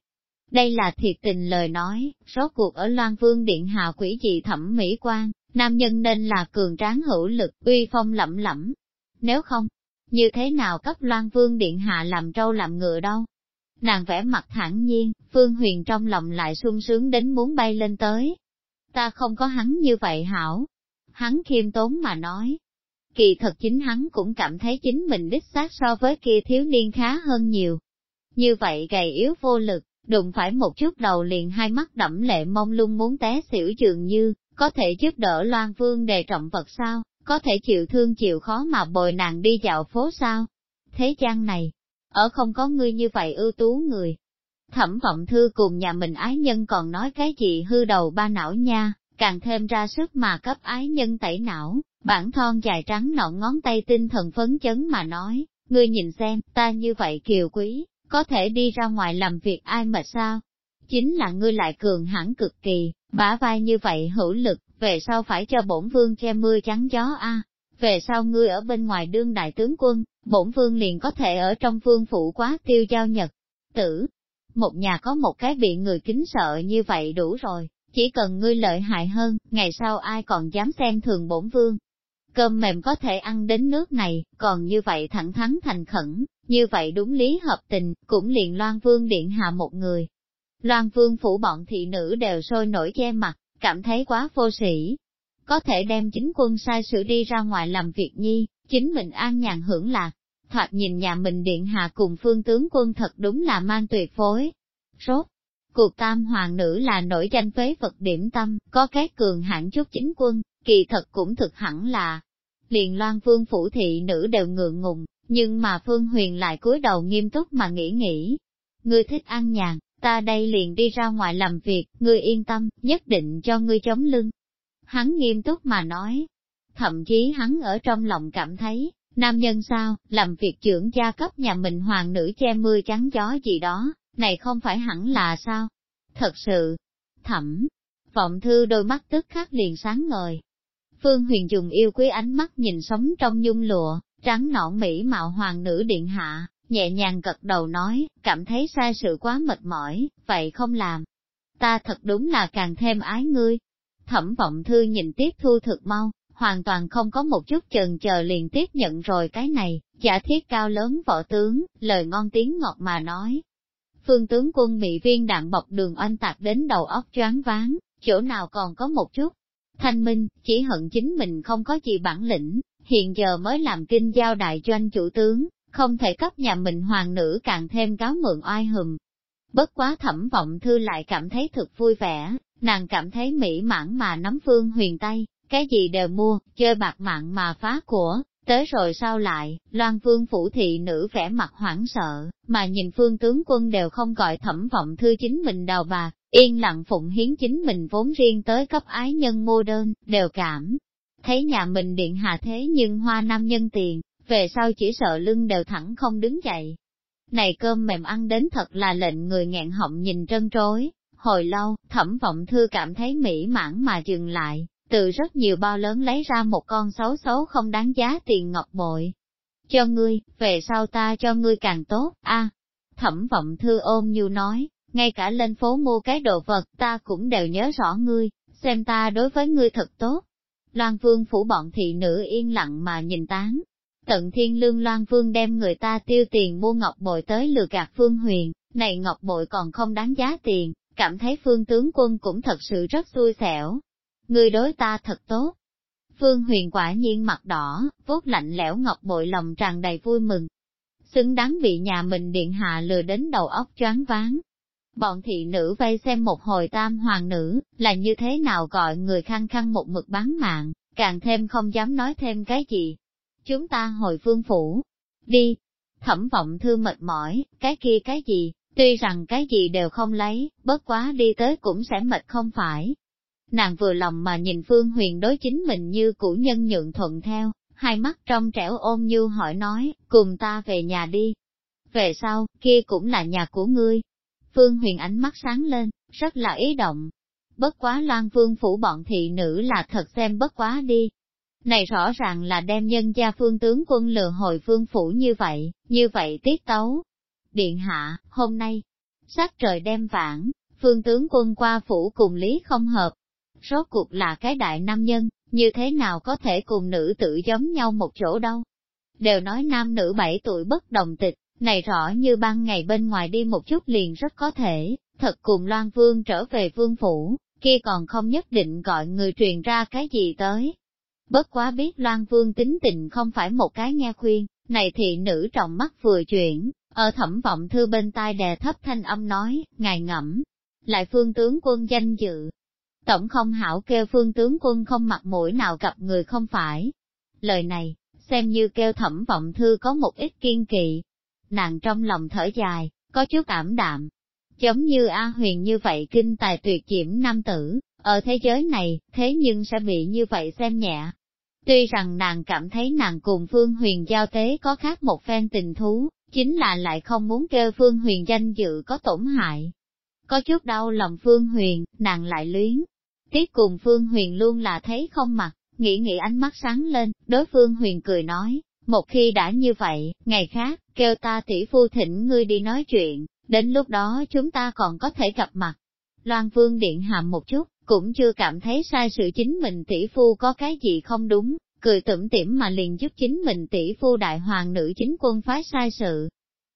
Đây là thiệt tình lời nói, số cuộc ở Loan Vương Điện Hạ quỷ dị thẩm mỹ quan, nam nhân nên là cường tráng hữu lực, uy phong lẫm lẫm. Nếu không, như thế nào cấp Loan Vương Điện Hạ làm trâu làm ngựa đâu? Nàng vẽ mặt thẳng nhiên, Phương Huyền trong lòng lại sung sướng đến muốn bay lên tới. Ta không có hắn như vậy hảo. Hắn khiêm tốn mà nói. Kỳ thật chính hắn cũng cảm thấy chính mình đích xác so với kia thiếu niên khá hơn nhiều. Như vậy gầy yếu vô lực, đụng phải một chút đầu liền hai mắt đẫm lệ mông lung muốn té xỉu dường như, có thể giúp đỡ Loan Vương đề trọng vật sao, có thể chịu thương chịu khó mà bồi nàng đi dạo phố sao. Thế gian này, ở không có ngươi như vậy ưu tú người. Thẩm vọng thư cùng nhà mình ái nhân còn nói cái gì hư đầu ba não nha, càng thêm ra sức mà cấp ái nhân tẩy não, bản thon dài trắng nọn ngón tay tinh thần phấn chấn mà nói, ngươi nhìn xem, ta như vậy kiều quý, có thể đi ra ngoài làm việc ai mà sao? Chính là ngươi lại cường hãn cực kỳ, bả vai như vậy hữu lực, về sau phải cho bổn vương che mưa chắn gió a. Về sau ngươi ở bên ngoài đương đại tướng quân, bổn vương liền có thể ở trong vương phủ quá tiêu giao nhật. Tử, một nhà có một cái bị người kính sợ như vậy đủ rồi, chỉ cần ngươi lợi hại hơn, ngày sau ai còn dám xem thường bổn vương. Cơm mềm có thể ăn đến nước này, còn như vậy thẳng thắn thành khẩn, như vậy đúng lý hợp tình, cũng liền Loan Vương điện hạ một người. Loan Vương phủ bọn thị nữ đều sôi nổi che mặt, cảm thấy quá vô sĩ. Có thể đem chính quân sai sự đi ra ngoài làm việc nhi, chính mình an nhàn hưởng lạc. Thoạt nhìn nhà mình điện hạ cùng phương tướng quân thật đúng là mang tuyệt phối. Rốt, cuộc tam hoàng nữ là nổi danh phế vật điểm tâm, có cái cường hãn chút chính quân, kỳ thật cũng thực hẳn là. Liền loan vương phủ thị nữ đều ngượng ngùng, nhưng mà Phương Huyền lại cúi đầu nghiêm túc mà nghĩ nghĩ. Ngươi thích ăn nhàn, ta đây liền đi ra ngoài làm việc, ngươi yên tâm, nhất định cho ngươi chống lưng. Hắn nghiêm túc mà nói. Thậm chí hắn ở trong lòng cảm thấy, nam nhân sao, làm việc trưởng gia cấp nhà mình hoàng nữ che mưa trắng gió gì đó, này không phải hẳn là sao? Thật sự, thẩm, vọng thư đôi mắt tức khắc liền sáng ngời. Phương Huyền dùng yêu quý ánh mắt nhìn sống trong nhung lụa, trắng nõn mỹ mạo hoàng nữ điện hạ, nhẹ nhàng gật đầu nói, cảm thấy sai sự quá mệt mỏi, vậy không làm. Ta thật đúng là càng thêm ái ngươi. Thẩm vọng thư nhìn tiếp thu thực mau, hoàn toàn không có một chút chần chờ liền tiếp nhận rồi cái này, giả thiết cao lớn võ tướng, lời ngon tiếng ngọt mà nói. Phương tướng quân bị viên đạn bọc đường oanh tạc đến đầu óc choáng váng, chỗ nào còn có một chút. Thanh minh, chỉ hận chính mình không có gì bản lĩnh, hiện giờ mới làm kinh giao đại doanh chủ tướng, không thể cấp nhà mình hoàng nữ càng thêm cáo mượn oai hùm. Bất quá thẩm vọng thư lại cảm thấy thực vui vẻ, nàng cảm thấy mỹ mãn mà nắm phương huyền tay, cái gì đều mua, chơi bạc mạng mà phá của, tới rồi sau lại, loan phương phủ thị nữ vẻ mặt hoảng sợ, mà nhìn phương tướng quân đều không gọi thẩm vọng thư chính mình đào bạc, yên lặng phụng hiến chính mình vốn riêng tới cấp ái nhân mua đơn, đều cảm thấy nhà mình điện hạ thế nhưng hoa nam nhân tiền, về sau chỉ sợ lưng đều thẳng không đứng dậy. Này cơm mềm ăn đến thật là lệnh người nghẹn họng nhìn trân trối, hồi lâu, thẩm vọng thư cảm thấy mỹ mãn mà dừng lại, từ rất nhiều bao lớn lấy ra một con xấu xấu không đáng giá tiền ngọc bội. Cho ngươi, về sau ta cho ngươi càng tốt, a Thẩm vọng thư ôm như nói, ngay cả lên phố mua cái đồ vật ta cũng đều nhớ rõ ngươi, xem ta đối với ngươi thật tốt, Loan Vương phủ bọn thị nữ yên lặng mà nhìn tán. Tận thiên lương Loan Vương đem người ta tiêu tiền mua ngọc bội tới lừa gạt Phương Huyền, này ngọc bội còn không đáng giá tiền, cảm thấy Phương tướng quân cũng thật sự rất xui xẻo. Người đối ta thật tốt. Phương Huyền quả nhiên mặt đỏ, vuốt lạnh lẽo ngọc bội lòng tràn đầy vui mừng. Xứng đáng bị nhà mình điện hạ lừa đến đầu óc choáng váng, bọn thị nữ vây xem một hồi tam hoàng nữ, là như thế nào gọi người khăng khăng một mực bán mạng, càng thêm không dám nói thêm cái gì. Chúng ta hồi phương phủ, đi. Thẩm vọng thư mệt mỏi, cái kia cái gì, tuy rằng cái gì đều không lấy, bất quá đi tới cũng sẽ mệt không phải. Nàng vừa lòng mà nhìn Phương Huyền đối chính mình như cũ nhân nhượng thuận theo, hai mắt trong trẻo ôm như hỏi nói, cùng ta về nhà đi. Về sau, kia cũng là nhà của ngươi, Phương Huyền ánh mắt sáng lên, rất là ý động. Bất quá Loan Vương phủ bọn thị nữ là thật xem bất quá đi. Này rõ ràng là đem nhân gia phương tướng quân lừa hồi phương phủ như vậy, như vậy tiết tấu. Điện hạ, hôm nay, sát trời đem vãn, phương tướng quân qua phủ cùng lý không hợp. Rốt cuộc là cái đại nam nhân, như thế nào có thể cùng nữ tự giống nhau một chỗ đâu. Đều nói nam nữ bảy tuổi bất đồng tịch, này rõ như ban ngày bên ngoài đi một chút liền rất có thể, thật cùng Loan Vương trở về vương phủ, kia còn không nhất định gọi người truyền ra cái gì tới. Bất quá biết Loan Vương tính tình không phải một cái nghe khuyên, này thị nữ trọng mắt vừa chuyển, ở thẩm vọng thư bên tai đè thấp thanh âm nói, ngài ngẫm, lại phương tướng quân danh dự. Tổng không hảo kêu phương tướng quân không mặt mũi nào gặp người không phải. Lời này, xem như kêu thẩm vọng thư có một ít kiên kỵ, nàng trong lòng thở dài, có chút ảm đạm. Giống như A Huyền như vậy kinh tài tuyệt diễm nam tử, ở thế giới này, thế nhưng sẽ bị như vậy xem nhẹ. Tuy rằng nàng cảm thấy nàng cùng Phương Huyền giao tế có khác một phen tình thú, chính là lại không muốn kêu Phương Huyền danh dự có tổn hại. Có chút đau lòng Phương Huyền, nàng lại luyến. Tiếc cùng Phương Huyền luôn là thấy không mặt, nghĩ nghĩ ánh mắt sáng lên, đối phương Huyền cười nói, một khi đã như vậy, ngày khác, kêu ta tỷ phu thỉnh ngươi đi nói chuyện, đến lúc đó chúng ta còn có thể gặp mặt. Loan Vương điện hàm một chút, cũng chưa cảm thấy sai sự chính mình tỷ phu có cái gì không đúng, cười tủm tỉm mà liền giúp chính mình tỷ phu đại hoàng nữ chính quân phái sai sự.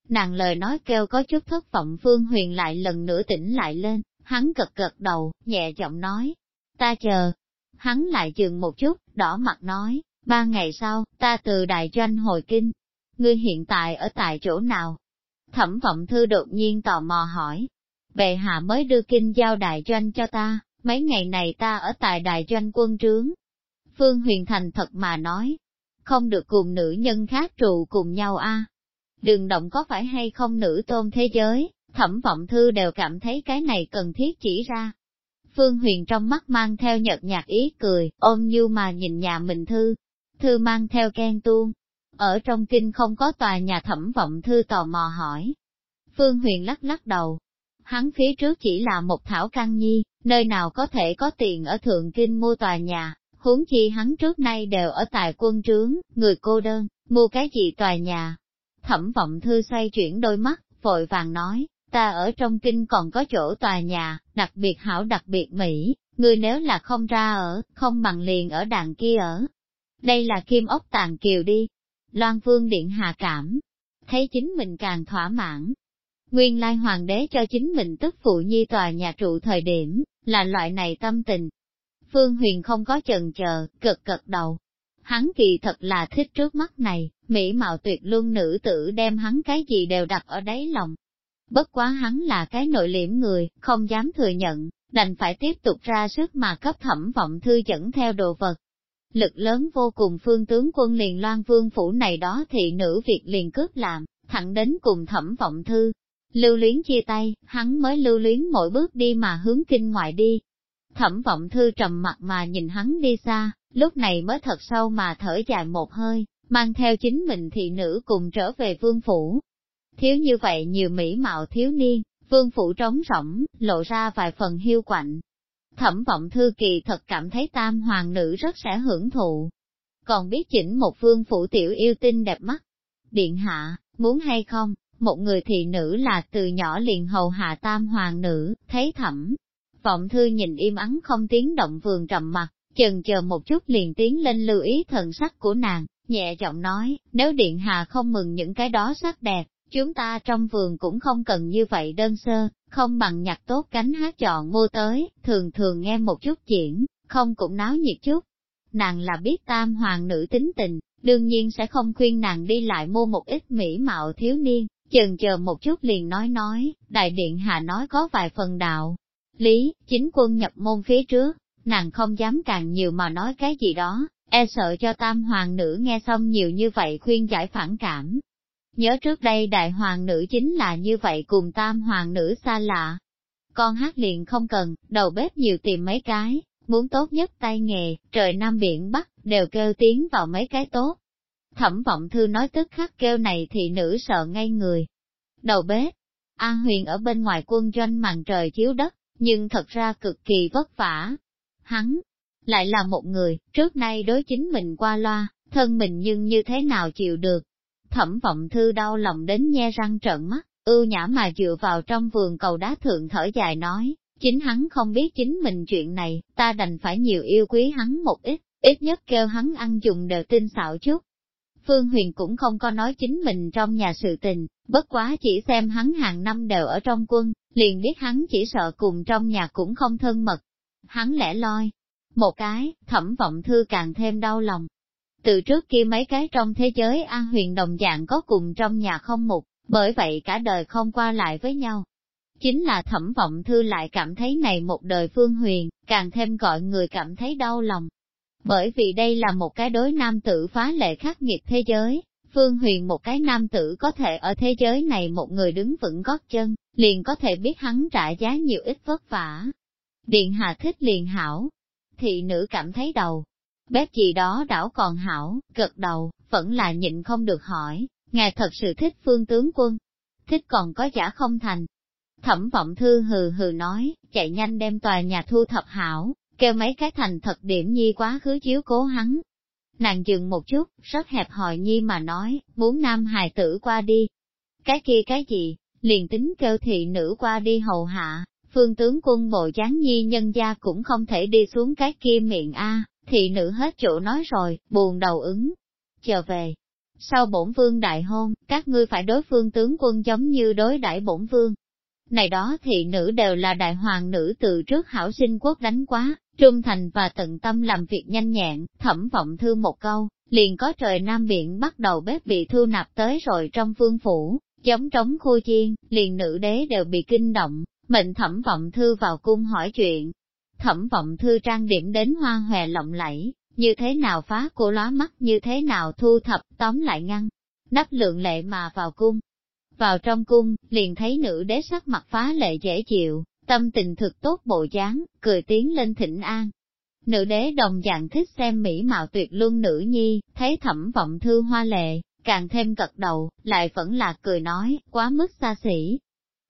Nàng lời nói kêu có chút thất vọng Phương Huyền lại lần nữa tỉnh lại lên, hắn gật gật đầu, nhẹ giọng nói, ta chờ. Hắn lại dừng một chút, đỏ mặt nói, ba ngày sau, ta từ đại doanh hồi kinh. Ngươi hiện tại ở tại chỗ nào? Thẩm vọng thư đột nhiên tò mò hỏi. Bệ hạ mới đưa kinh giao đại doanh cho ta, mấy ngày này ta ở tại đài doanh quân trướng. Phương Huyền Thành thật mà nói, không được cùng nữ nhân khác trụ cùng nhau a. Đừng động có phải hay không nữ tôn thế giới, thẩm vọng thư đều cảm thấy cái này cần thiết chỉ ra. Phương Huyền trong mắt mang theo nhợt nhạt ý cười, ôm như mà nhìn nhà mình thư. Thư mang theo ken tuông. Ở trong kinh không có tòa nhà thẩm vọng thư tò mò hỏi. Phương Huyền lắc lắc đầu. Hắn phía trước chỉ là một thảo căn nhi, nơi nào có thể có tiền ở thượng kinh mua tòa nhà, huống chi hắn trước nay đều ở tại quân trướng, người cô đơn, mua cái gì tòa nhà. Thẩm vọng thư xoay chuyển đôi mắt, vội vàng nói, ta ở trong kinh còn có chỗ tòa nhà, đặc biệt hảo đặc biệt Mỹ, người nếu là không ra ở, không bằng liền ở đàn kia ở. Đây là kim ốc tàn kiều đi. Loan Vương Điện Hạ cảm, thấy chính mình càng thỏa mãn. Nguyên lai hoàng đế cho chính mình tức phụ nhi tòa nhà trụ thời điểm, là loại này tâm tình. Phương Huyền không có chần chờ, cực cực đầu. Hắn kỳ thật là thích trước mắt này, mỹ mạo tuyệt luân nữ tử đem hắn cái gì đều đặt ở đáy lòng. Bất quá hắn là cái nội liễm người, không dám thừa nhận, đành phải tiếp tục ra sức mà cấp thẩm vọng thư dẫn theo đồ vật. Lực lớn vô cùng phương tướng quân liền loan vương phủ này đó thị nữ việc liền cướp làm, thẳng đến cùng thẩm vọng thư, Lưu luyến chia tay, hắn mới lưu luyến mỗi bước đi mà hướng kinh ngoại đi. Thẩm vọng thư trầm mặt mà nhìn hắn đi xa, lúc này mới thật sâu mà thở dài một hơi, mang theo chính mình thị nữ cùng trở về vương phủ. Thiếu như vậy nhiều mỹ mạo thiếu niên, vương phủ trống rỗng, lộ ra vài phần hiu quạnh. Thẩm vọng thư kỳ thật cảm thấy tam hoàng nữ rất sẽ hưởng thụ. Còn biết chỉnh một vương phủ tiểu yêu tinh đẹp mắt. Điện hạ, muốn hay không? Một người thị nữ là từ nhỏ liền hầu hạ tam hoàng nữ, thấy thẩm. Vọng thư nhìn im ắng không tiếng động vườn trầm mặt, chần chờ một chút liền tiến lên lưu ý thần sắc của nàng, nhẹ giọng nói, nếu điện hạ không mừng những cái đó sắc đẹp, chúng ta trong vườn cũng không cần như vậy đơn sơ, không bằng nhặt tốt cánh hát chọn mua tới, thường thường nghe một chút diễn, không cũng náo nhiệt chút. Nàng là biết tam hoàng nữ tính tình, đương nhiên sẽ không khuyên nàng đi lại mua một ít mỹ mạo thiếu niên, chần chờ một chút liền nói nói, đại điện hạ nói có vài phần đạo. Lý, chính quân nhập môn phía trước, nàng không dám càng nhiều mà nói cái gì đó, e sợ cho tam hoàng nữ nghe xong nhiều như vậy khuyên giải phản cảm. Nhớ trước đây đại hoàng nữ chính là như vậy cùng tam hoàng nữ xa lạ. Con hát liền không cần, đầu bếp nhiều tìm mấy cái, muốn tốt nhất tay nghề, trời Nam Biển Bắc, đều kêu tiếng vào mấy cái tốt. Thẩm vọng thư nói tức khắc kêu này thì nữ sợ ngay người. Đầu bếp, An Huyền ở bên ngoài quân doanh màn trời chiếu đất, nhưng thật ra cực kỳ vất vả. Hắn, lại là một người, trước nay đối chính mình qua loa, thân mình nhưng như thế nào chịu được. Thẩm vọng thư đau lòng đến nhe răng trợn mắt, ưu nhã mà dựa vào trong vườn cầu đá thượng thở dài nói, chính hắn không biết chính mình chuyện này, ta đành phải nhiều yêu quý hắn một ít, ít nhất kêu hắn ăn dùng đều tin xạo chút. Phương Huyền cũng không có nói chính mình trong nhà sự tình, bất quá chỉ xem hắn hàng năm đều ở trong quân, liền biết hắn chỉ sợ cùng trong nhà cũng không thân mật. Hắn lẻ loi, một cái, thẩm vọng thư càng thêm đau lòng. Từ trước kia mấy cái trong thế giới An Huyền đồng dạng có cùng trong nhà không một, bởi vậy cả đời không qua lại với nhau. Chính là thẩm vọng thư lại cảm thấy này một đời Phương Huyền, càng thêm gọi người cảm thấy đau lòng, bởi vì đây là một cái đối nam tử phá lệ khắc nghiệt thế giới, Phương Huyền một cái nam tử có thể ở thế giới này một người đứng vững gót chân, liền có thể biết hắn trả giá nhiều ít vất vả. Điện hạ thích liền hảo. Thị nữ cảm thấy đầu. Bếp gì đó đảo còn hảo, gật đầu, vẫn là nhịn không được hỏi, ngài thật sự thích phương tướng quân. Thích còn có giả không thành. Thẩm vọng thư hừ hừ nói, chạy nhanh đem tòa nhà thu thập hảo, kêu mấy cái thành thật điểm nhi quá khứ chiếu cố hắn, Nàng dừng một chút, rất hẹp hòi nhi mà nói, muốn nam hài tử qua đi. Cái kia cái gì, liền tính kêu thị nữ qua đi hầu hạ, phương tướng quân bộ chán nhi nhân gia cũng không thể đi xuống cái kia miệng A, thị nữ hết chỗ nói rồi, buồn đầu ứng. Chờ về. Sau bổn vương đại hôn, các ngươi phải đối phương tướng quân giống như đối đãi bổn vương. Này đó thị nữ đều là đại hoàng nữ từ trước hảo sinh quốc đánh quá, trung thành và tận tâm làm việc nhanh nhẹn, thẩm vọng thư một câu, liền có trời Nam Biển bắt đầu bếp bị thu nạp tới rồi trong phương phủ, giống trống khu chiên, liền nữ đế đều bị kinh động, mệnh thẩm vọng thư vào cung hỏi chuyện. Thẩm vọng thư trang điểm đến hoa hòe lộng lẫy, như thế nào phá của lóa mắt như thế nào thu thập tóm lại ngăn, nắp lượng lệ mà vào cung. Vào trong cung, liền thấy nữ đế sắc mặt phá lệ dễ chịu, tâm tình thực tốt bộ dáng, cười tiến lên thỉnh an. Nữ đế đồng dạng thích xem mỹ mạo tuyệt luân nữ nhi, thấy thẩm vọng thư hoa lệ, càng thêm cật đầu, lại vẫn là cười nói, quá mức xa xỉ.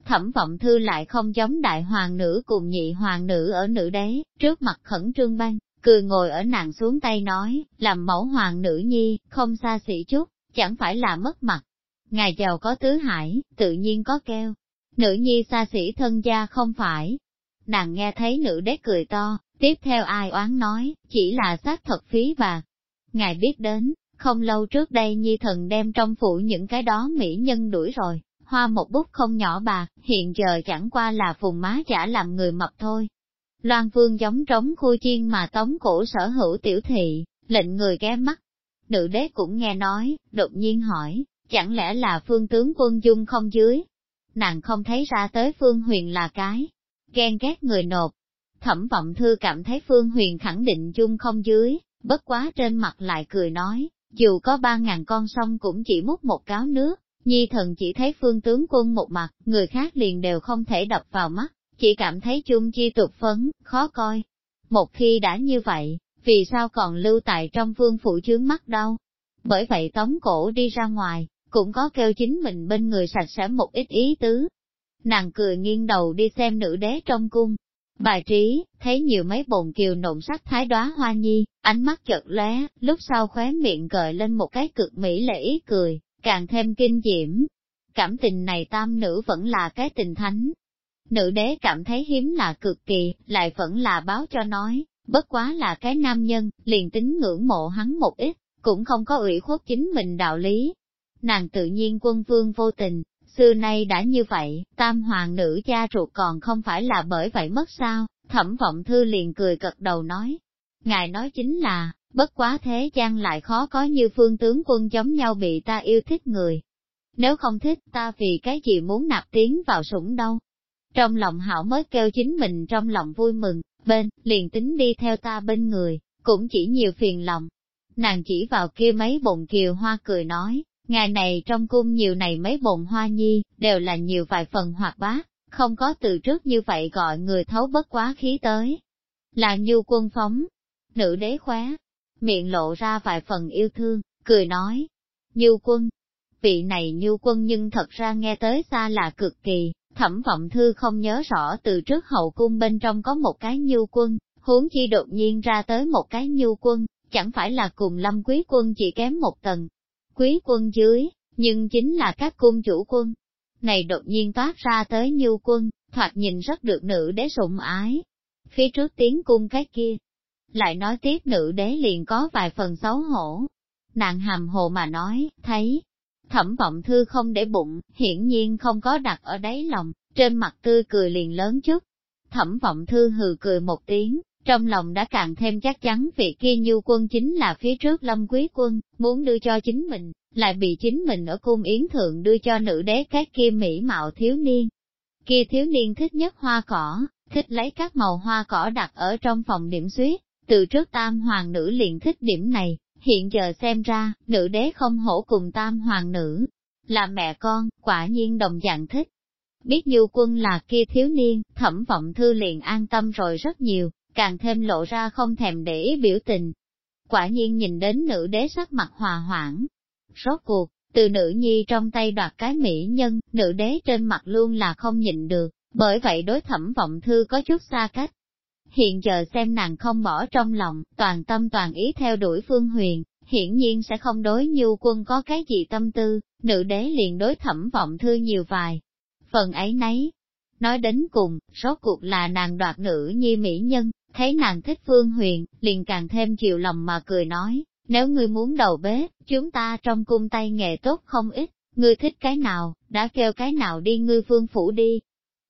Thẩm vọng thư lại không giống đại hoàng nữ cùng nhị hoàng nữ ở nữ đế, trước mặt khẩn trương băng cười ngồi ở nàng xuống tay nói, làm mẫu hoàng nữ nhi, không xa xỉ chút, chẳng phải là mất mặt. Ngài giàu có tứ hải, tự nhiên có keo, Nữ nhi xa xỉ thân gia không phải. Nàng nghe thấy nữ đế cười to, tiếp theo ai oán nói, chỉ là xác thật phí và Ngài biết đến, không lâu trước đây nhi thần đem trong phủ những cái đó mỹ nhân đuổi rồi, hoa một bút không nhỏ bạc, hiện giờ chẳng qua là phùng má giả làm người mập thôi. Loan vương giống trống khu chiên mà tống cổ sở hữu tiểu thị, lệnh người ghé mắt. Nữ đế cũng nghe nói, đột nhiên hỏi, chẳng lẽ là phương tướng quân dung không dưới, nàng không thấy ra tới Phương Huyền là cái, ghen ghét người nộp. Thẩm vọng thư cảm thấy Phương Huyền khẳng định chung không dưới, bất quá trên mặt lại cười nói, dù có ba ngàn con sông cũng chỉ múc một cáo nước, nhi thần chỉ thấy phương tướng quân một mặt, người khác liền đều không thể đập vào mắt, chỉ cảm thấy chung chi tục phấn, khó coi. Một khi đã như vậy, vì sao còn lưu tại trong vương phủ chướng mắt đâu? Bởi vậy tống cổ đi ra ngoài, cũng có kêu chính mình bên người sạch sẽ một ít ý tứ. Nàng cười nghiêng đầu đi xem nữ đế trong cung. Bài trí, thấy nhiều mấy bồn kiều nộn sắc thái đóa hoa nhi, ánh mắt chợt lóe, lúc sau khóe miệng gợi lên một cái cực mỹ lệ ý cười, càng thêm kinh diễm. Cảm tình này tam nữ vẫn là cái tình thánh. Nữ đế cảm thấy hiếm là cực kỳ, lại vẫn là báo cho nói, bất quá là cái nam nhân, liền tính ngưỡng mộ hắn một ít, cũng không có ủy khuất chính mình đạo lý, nàng tự nhiên quân vương vô tình, xưa nay đã như vậy, tam hoàng nữ cha ruột còn không phải là bởi vậy mất sao, thẩm vọng thư liền cười cật đầu nói. Ngài nói chính là, bất quá thế gian lại khó có như phương tướng quân giống nhau bị ta yêu thích người. Nếu không thích ta vì cái gì muốn nạp tiếng vào sủng đâu. Trong lòng hảo mới kêu chính mình trong lòng vui mừng, bên, liền tính đi theo ta bên người, cũng chỉ nhiều phiền lòng. Nàng chỉ vào kia mấy bồn kiều hoa cười nói, Ngày này trong cung nhiều này mấy bồn hoa nhi, đều là nhiều vài phần hoạt bá, không có từ trước như vậy gọi người thấu bất quá khí tới. Là nhu quân phóng, nữ đế khóe, miệng lộ ra vài phần yêu thương, cười nói, nhu quân, vị này nhu quân nhưng thật ra nghe tới xa là cực kỳ, thẩm vọng thư không nhớ rõ từ trước hậu cung bên trong có một cái nhu quân, huống chi đột nhiên ra tới một cái nhu quân, chẳng phải là cùng lâm quý quân chỉ kém một tầng, quý quân dưới, nhưng chính là các cung chủ quân. Này đột nhiên toát ra tới như quân, thoạt nhìn rất được nữ đế sủng ái. Phía trước tiến cung cái kia, lại nói tiếp nữ đế liền có vài phần xấu hổ. Nàng hàm hồ mà nói, thấy, thẩm vọng thư không để bụng, hiển nhiên không có đặt ở đáy lòng, trên mặt tươi cười liền lớn chút. Thẩm vọng thư hừ cười một tiếng, trong lòng đã càng thêm chắc chắn vị kia nhu quân chính là phía trước lâm quý quân, muốn đưa cho chính mình, lại bị chính mình ở cung yến thượng đưa cho nữ đế các kia mỹ mạo thiếu niên. Kia thiếu niên thích nhất hoa cỏ, thích lấy các màu hoa cỏ đặt ở trong phòng điểm suyết, từ trước tam hoàng nữ liền thích điểm này, Hiện giờ xem ra, nữ đế không hổ cùng tam hoàng nữ, là mẹ con, quả nhiên đồng dạng thích. Biết nhu quân là kia thiếu niên, thẩm vọng thư liền an tâm rồi rất nhiều, càng thêm lộ ra không thèm để ý biểu tình. Quả nhiên nhìn đến nữ đế sắc mặt hòa hoãn. Rốt cuộc, từ nữ nhi trong tay đoạt cái mỹ nhân, nữ đế trên mặt luôn là không nhịn được, bởi vậy đối thẩm vọng thư có chút xa cách. Hiện giờ xem nàng không bỏ trong lòng, toàn tâm toàn ý theo đuổi phương huyền, hiển nhiên sẽ không đối như quân có cái gì tâm tư, nữ đế liền đối thẩm vọng thư nhiều vài. Phần ấy nấy, nói đến cùng, rốt cuộc là nàng đoạt nữ nhi mỹ nhân, thấy nàng thích phương huyền, liền càng thêm chiều lòng mà cười nói, nếu ngươi muốn đầu bếp, chúng ta trong cung tay nghề tốt không ít, ngươi thích cái nào, đã kêu cái nào đi ngươi phương phủ đi.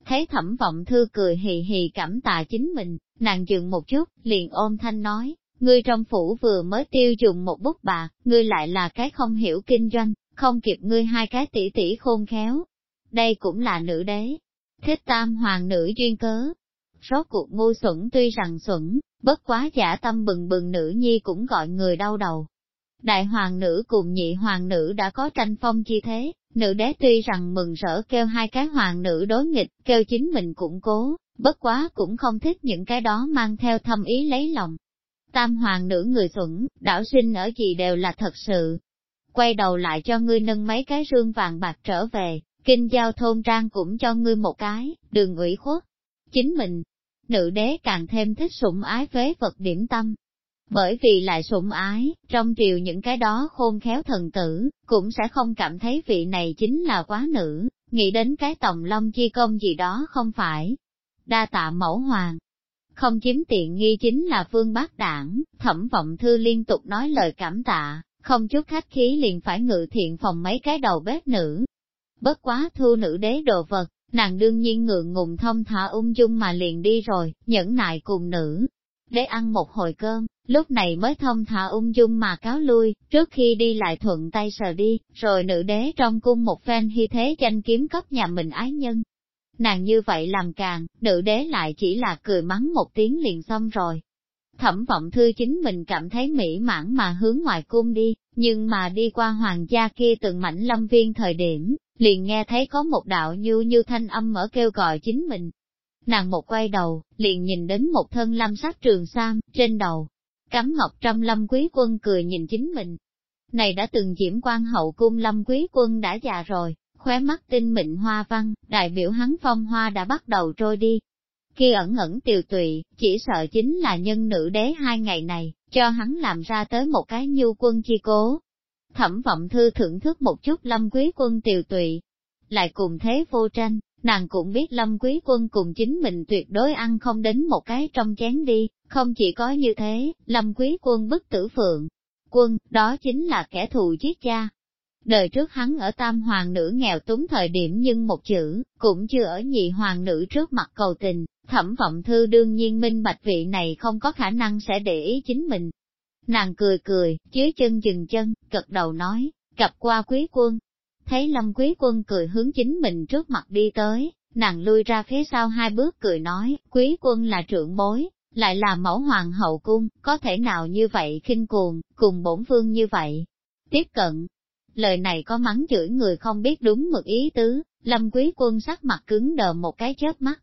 Thấy thẩm vọng thư cười hì hì cảm tạ chính mình, nàng dừng một chút, liền ôm thanh nói, ngươi trong phủ vừa mới tiêu dùng một bút bạc, ngươi lại là cái không hiểu kinh doanh, không kịp ngươi hai cái tỷ tỷ khôn khéo. Đây cũng là nữ đế, thích tam hoàng nữ duyên cớ. Rốt cuộc ngu xuẩn tuy rằng xuẩn, bất quá giả tâm bừng bừng nữ nhi cũng gọi người đau đầu. Đại hoàng nữ cùng nhị hoàng nữ đã có tranh phong chi thế, nữ đế tuy rằng mừng rỡ kêu hai cái hoàng nữ đối nghịch, kêu chính mình cũng cố, bất quá cũng không thích những cái đó mang theo thâm ý lấy lòng. Tam hoàng nữ người xuẩn, đảo sinh ở gì đều là thật sự. Quay đầu lại cho ngươi nâng mấy cái rương vàng bạc trở về, kinh giao thôn trang cũng cho ngươi một cái, đừng ủy khuất. Chính mình, nữ đế càng thêm thích sủng ái phế vật điểm tâm. Bởi vì lại sủng ái, trong triều những cái đó khôn khéo thần tử, cũng sẽ không cảm thấy vị này chính là quá nữ, nghĩ đến cái tòng long chi công gì đó không phải. Đa tạ mẫu hoàng, không chiếm tiện nghi chính là vương bác đảng, thẩm vọng thư liên tục nói lời cảm tạ, không chút khách khí liền phải ngự thiện phòng mấy cái đầu bếp nữ. Bất quá thu nữ đế đồ vật, nàng đương nhiên ngượng ngùng thông thả ung dung mà liền đi rồi, nhẫn nại cùng nữ. Để ăn một hồi cơm, lúc này mới thông thả ung dung mà cáo lui, trước khi đi lại thuận tay sờ đi, rồi nữ đế trong cung một phen hy thế tranh kiếm cấp nhà mình ái nhân, nàng như vậy làm càng, nữ đế lại chỉ là cười mắng một tiếng liền xong rồi. Thẩm vọng thư chính mình cảm thấy mỹ mãn mà hướng ngoài cung đi, nhưng mà đi qua hoàng gia kia từng mảnh lâm viên thời điểm, liền nghe thấy có một đạo như như thanh âm ở kêu gọi chính mình. Nàng một quay đầu, liền nhìn đến một thân lâm sắc trường sam, trên đầu, cắm ngọc trăm lâm quý quân cười nhìn chính mình. Này đã từng diễm quan hậu cung lâm quý quân đã già rồi, khóe mắt tinh mịn hoa văn, đại biểu hắn phong hoa đã bắt đầu trôi đi. Khi ẩn ẩn tiều tụy, chỉ sợ chính là nhân nữ đế hai ngày này, cho hắn làm ra tới một cái nhu quân chi cố. Thẩm vọng thư thưởng thức một chút lâm quý quân tiều tụy, lại cùng thế vô tranh, nàng cũng biết lâm quý quân cùng chính mình tuyệt đối ăn không đến một cái trong chén đi, không chỉ có như thế, lâm quý quân bức tử phượng. Quân, đó chính là kẻ thù giết cha, Đời trước hắn ở tam hoàng nữ nghèo túng thời điểm nhưng một chữ, cũng chưa ở nhị hoàng nữ trước mặt cầu tình, thẩm vọng thư đương nhiên minh bạch vị này không có khả năng sẽ để ý chính mình. Nàng cười cười, dưới chân dừng chân, cật đầu nói, gặp qua quý quân. Thấy lâm quý quân cười hướng chính mình trước mặt đi tới, nàng lui ra phía sau hai bước cười nói, quý quân là trưởng bối, lại là mẫu hoàng hậu cung, có thể nào như vậy khinh cuồng, cùng bổn vương như vậy. Tiếp cận, Lời này có mắng chửi người không biết đúng mực ý tứ, lâm quý quân sắc mặt cứng đờ một cái chớp mắt.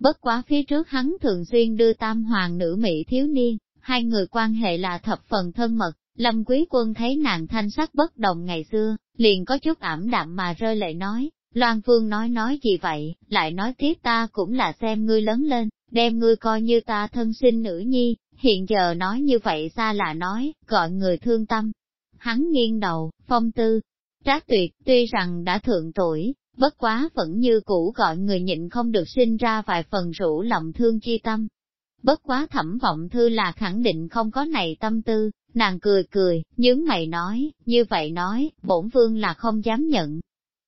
Bất quá phía trước hắn thường xuyên đưa tam hoàng nữ Mỹ thiếu niên, hai người quan hệ là thập phần thân mật, lâm quý quân thấy nàng thanh sắc bất đồng ngày xưa, liền có chút ảm đạm mà rơi lệ nói, Loan Phương nói nói gì vậy, lại nói tiếp ta cũng là xem ngươi lớn lên, đem ngươi coi như ta thân sinh nữ nhi, hiện giờ nói như vậy xa là nói, gọi người thương tâm, hắn nghiêng đầu, phong tư, trác tuyệt, tuy rằng đã thượng tuổi, bất quá vẫn như cũ gọi người nhịn không được sinh ra vài phần rủ lòng thương chi tâm. Bất quá thẩm vọng thư là khẳng định không có này tâm tư, nàng cười cười, nhướng mày nói, như vậy nói, bổn vương là không dám nhận.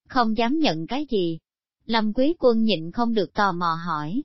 Không dám nhận cái gì? Lâm quý quân nhịn không được tò mò hỏi.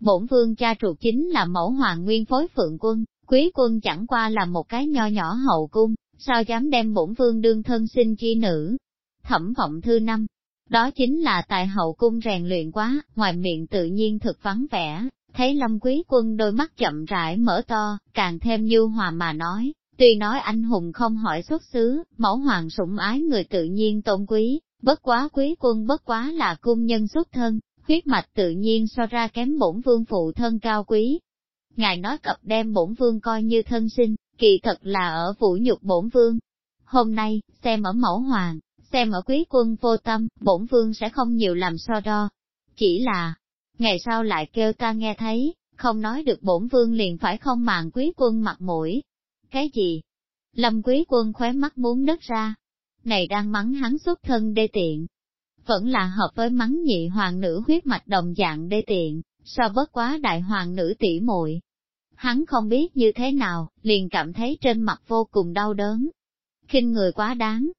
Bổn vương cha ruột chính là mẫu hoàng nguyên phối phượng quân, quý quân chẳng qua là một cái nho nhỏ hậu cung, sao dám đem bổn vương đương thân sinh chi nữ. Thẩm vọng thư năm, đó chính là tại hậu cung rèn luyện quá, ngoài miệng tự nhiên thực vắng vẻ, thấy lâm quý quân đôi mắt chậm rãi mở to, càng thêm nhu hòa mà nói, Tuy nói anh hùng không hỏi xuất xứ, mẫu hoàng sủng ái người tự nhiên tôn quý, bất quá quý quân bất quá là cung nhân xuất thân, huyết mạch tự nhiên so ra kém bổn vương phụ thân cao quý. Ngài nói cập đem bổn vương coi như thân sinh, kỳ thật là ở vũ nhục bổn vương. Hôm nay, xem ở mẫu hoàng, xem ở quý quân vô tâm, bổn vương sẽ không nhiều làm so đo. Chỉ là, ngày sau lại kêu ta nghe thấy, không nói được bổn vương liền phải không màng quý quân mặt mũi. Cái gì? Lâm quý quân khóe mắt muốn đất ra. Này đang mắng hắn xuất thân đê tiện. Vẫn là hợp với mắng nhị hoàng nữ huyết mạch đồng dạng đê tiện, so bất quá đại hoàng nữ tỷ muội. Hắn không biết như thế nào, liền cảm thấy trên mặt vô cùng đau đớn. khinh người quá đáng.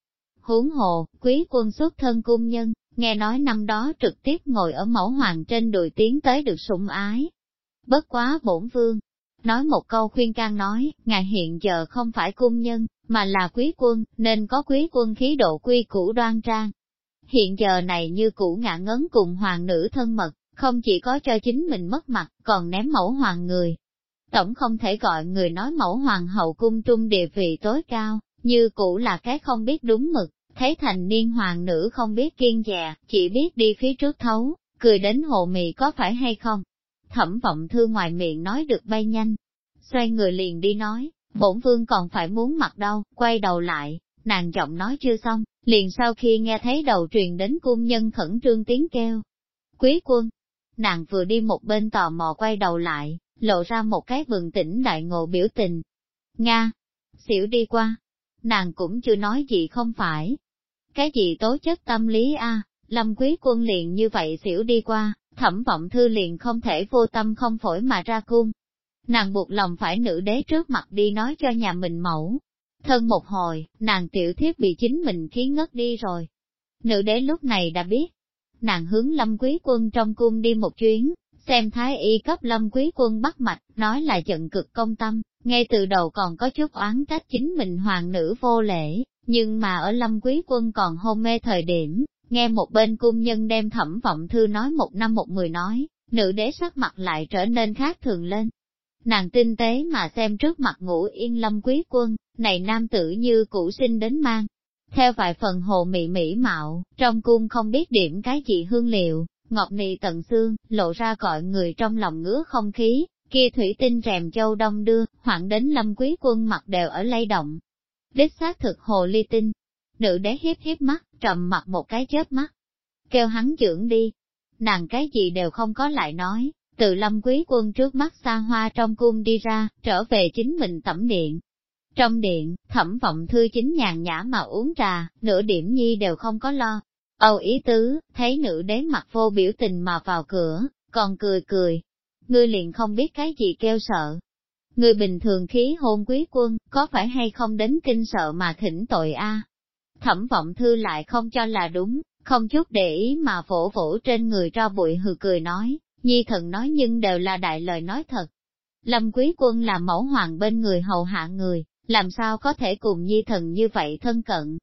Huống hồ, quý quân xuất thân cung nhân, nghe nói năm đó trực tiếp ngồi ở mẫu hoàng trên đùi tiến tới được sủng ái. Bất quá bổn vương, nói một câu khuyên can nói, ngài hiện giờ không phải cung nhân, mà là quý quân, nên có quý quân khí độ quy củ đoan trang. Hiện giờ này như cũ ngạ ngấn cùng hoàng nữ thân mật, không chỉ có cho chính mình mất mặt, còn ném mẫu hoàng người. Tổng không thể gọi người nói mẫu hoàng hậu cung trung địa vị tối cao, như cũ là cái không biết đúng mực, thấy thành niên hoàng nữ không biết kiên dè, chỉ biết đi phía trước thấu, cười đến hồ mị có phải hay không. Thẩm vọng thư ngoài miệng nói được bay nhanh, xoay người liền đi nói, bổn vương còn phải muốn mặt đâu, quay đầu lại, nàng giọng nói chưa xong, liền sau khi nghe thấy đầu truyền đến cung nhân khẩn trương tiếng kêu. Quý quân, nàng vừa đi một bên tò mò quay đầu lại, lộ ra một cái bừng tỉnh đại ngộ biểu tình. Nga, xỉu đi qua, nàng cũng chưa nói gì không phải. Cái gì tố chất tâm lý a lâm quý quân liền như vậy xỉu đi qua, thẩm vọng thư liền không thể vô tâm không phổi mà ra cung. Nàng buộc lòng phải nữ đế trước mặt đi nói cho nhà mình mẫu. Thân một hồi, nàng tiểu thiết bị chính mình khí ngất đi rồi. Nữ đế lúc này đã biết. Nàng hướng lâm quý quân trong cung đi một chuyến, xem thái y cấp lâm quý quân bắt mạch, nói là giận cực công tâm, ngay từ đầu còn có chút oán trách chính mình hoàng nữ vô lễ, nhưng mà ở lâm quý quân còn hôn mê thời điểm, nghe một bên cung nhân đem thẩm vọng thư nói một năm một mười nói, nữ đế sắc mặt lại trở nên khác thường lên. Nàng tinh tế mà xem trước mặt ngủ yên lâm quý quân, này nam tử như cũ sinh đến mang. Theo vài phần hồ mị mỹ mạo, trong cung không biết điểm cái gì hương liệu, ngọt nị tận xương, lộ ra gọi người trong lòng ngứa không khí, kia thủy tinh rèm châu đông đưa, hoảng đến lâm quý quân mặt đều ở lay động. Đích xác thực hồ ly tinh. Nữ đế hiếp hiếp mắt, trầm mặt một cái chớp mắt. Kêu hắn dưỡng đi. Nàng cái gì đều không có lại nói, từ lâm quý quân trước mắt xa hoa trong cung đi ra, trở về chính mình tẩm điện. Trong điện, thẩm vọng thư chính nhàn nhã mà uống trà, nửa điểm nhi đều không có lo. Âu ý tứ, thấy nữ đế mặt vô biểu tình mà vào cửa, còn cười cười. Ngươi liền không biết cái gì kêu sợ. Người bình thường khí hôn quý quân, có phải hay không đến kinh sợ mà thỉnh tội a? Thẩm vọng thư lại không cho là đúng, không chút để ý mà vỗ vỗ trên người cho bụi hừ cười nói, nhi thần nói nhưng đều là đại lời nói thật. Lâm quý quân là mẫu hoàng bên người hầu hạ người, làm sao có thể cùng nhi thần như vậy thân cận.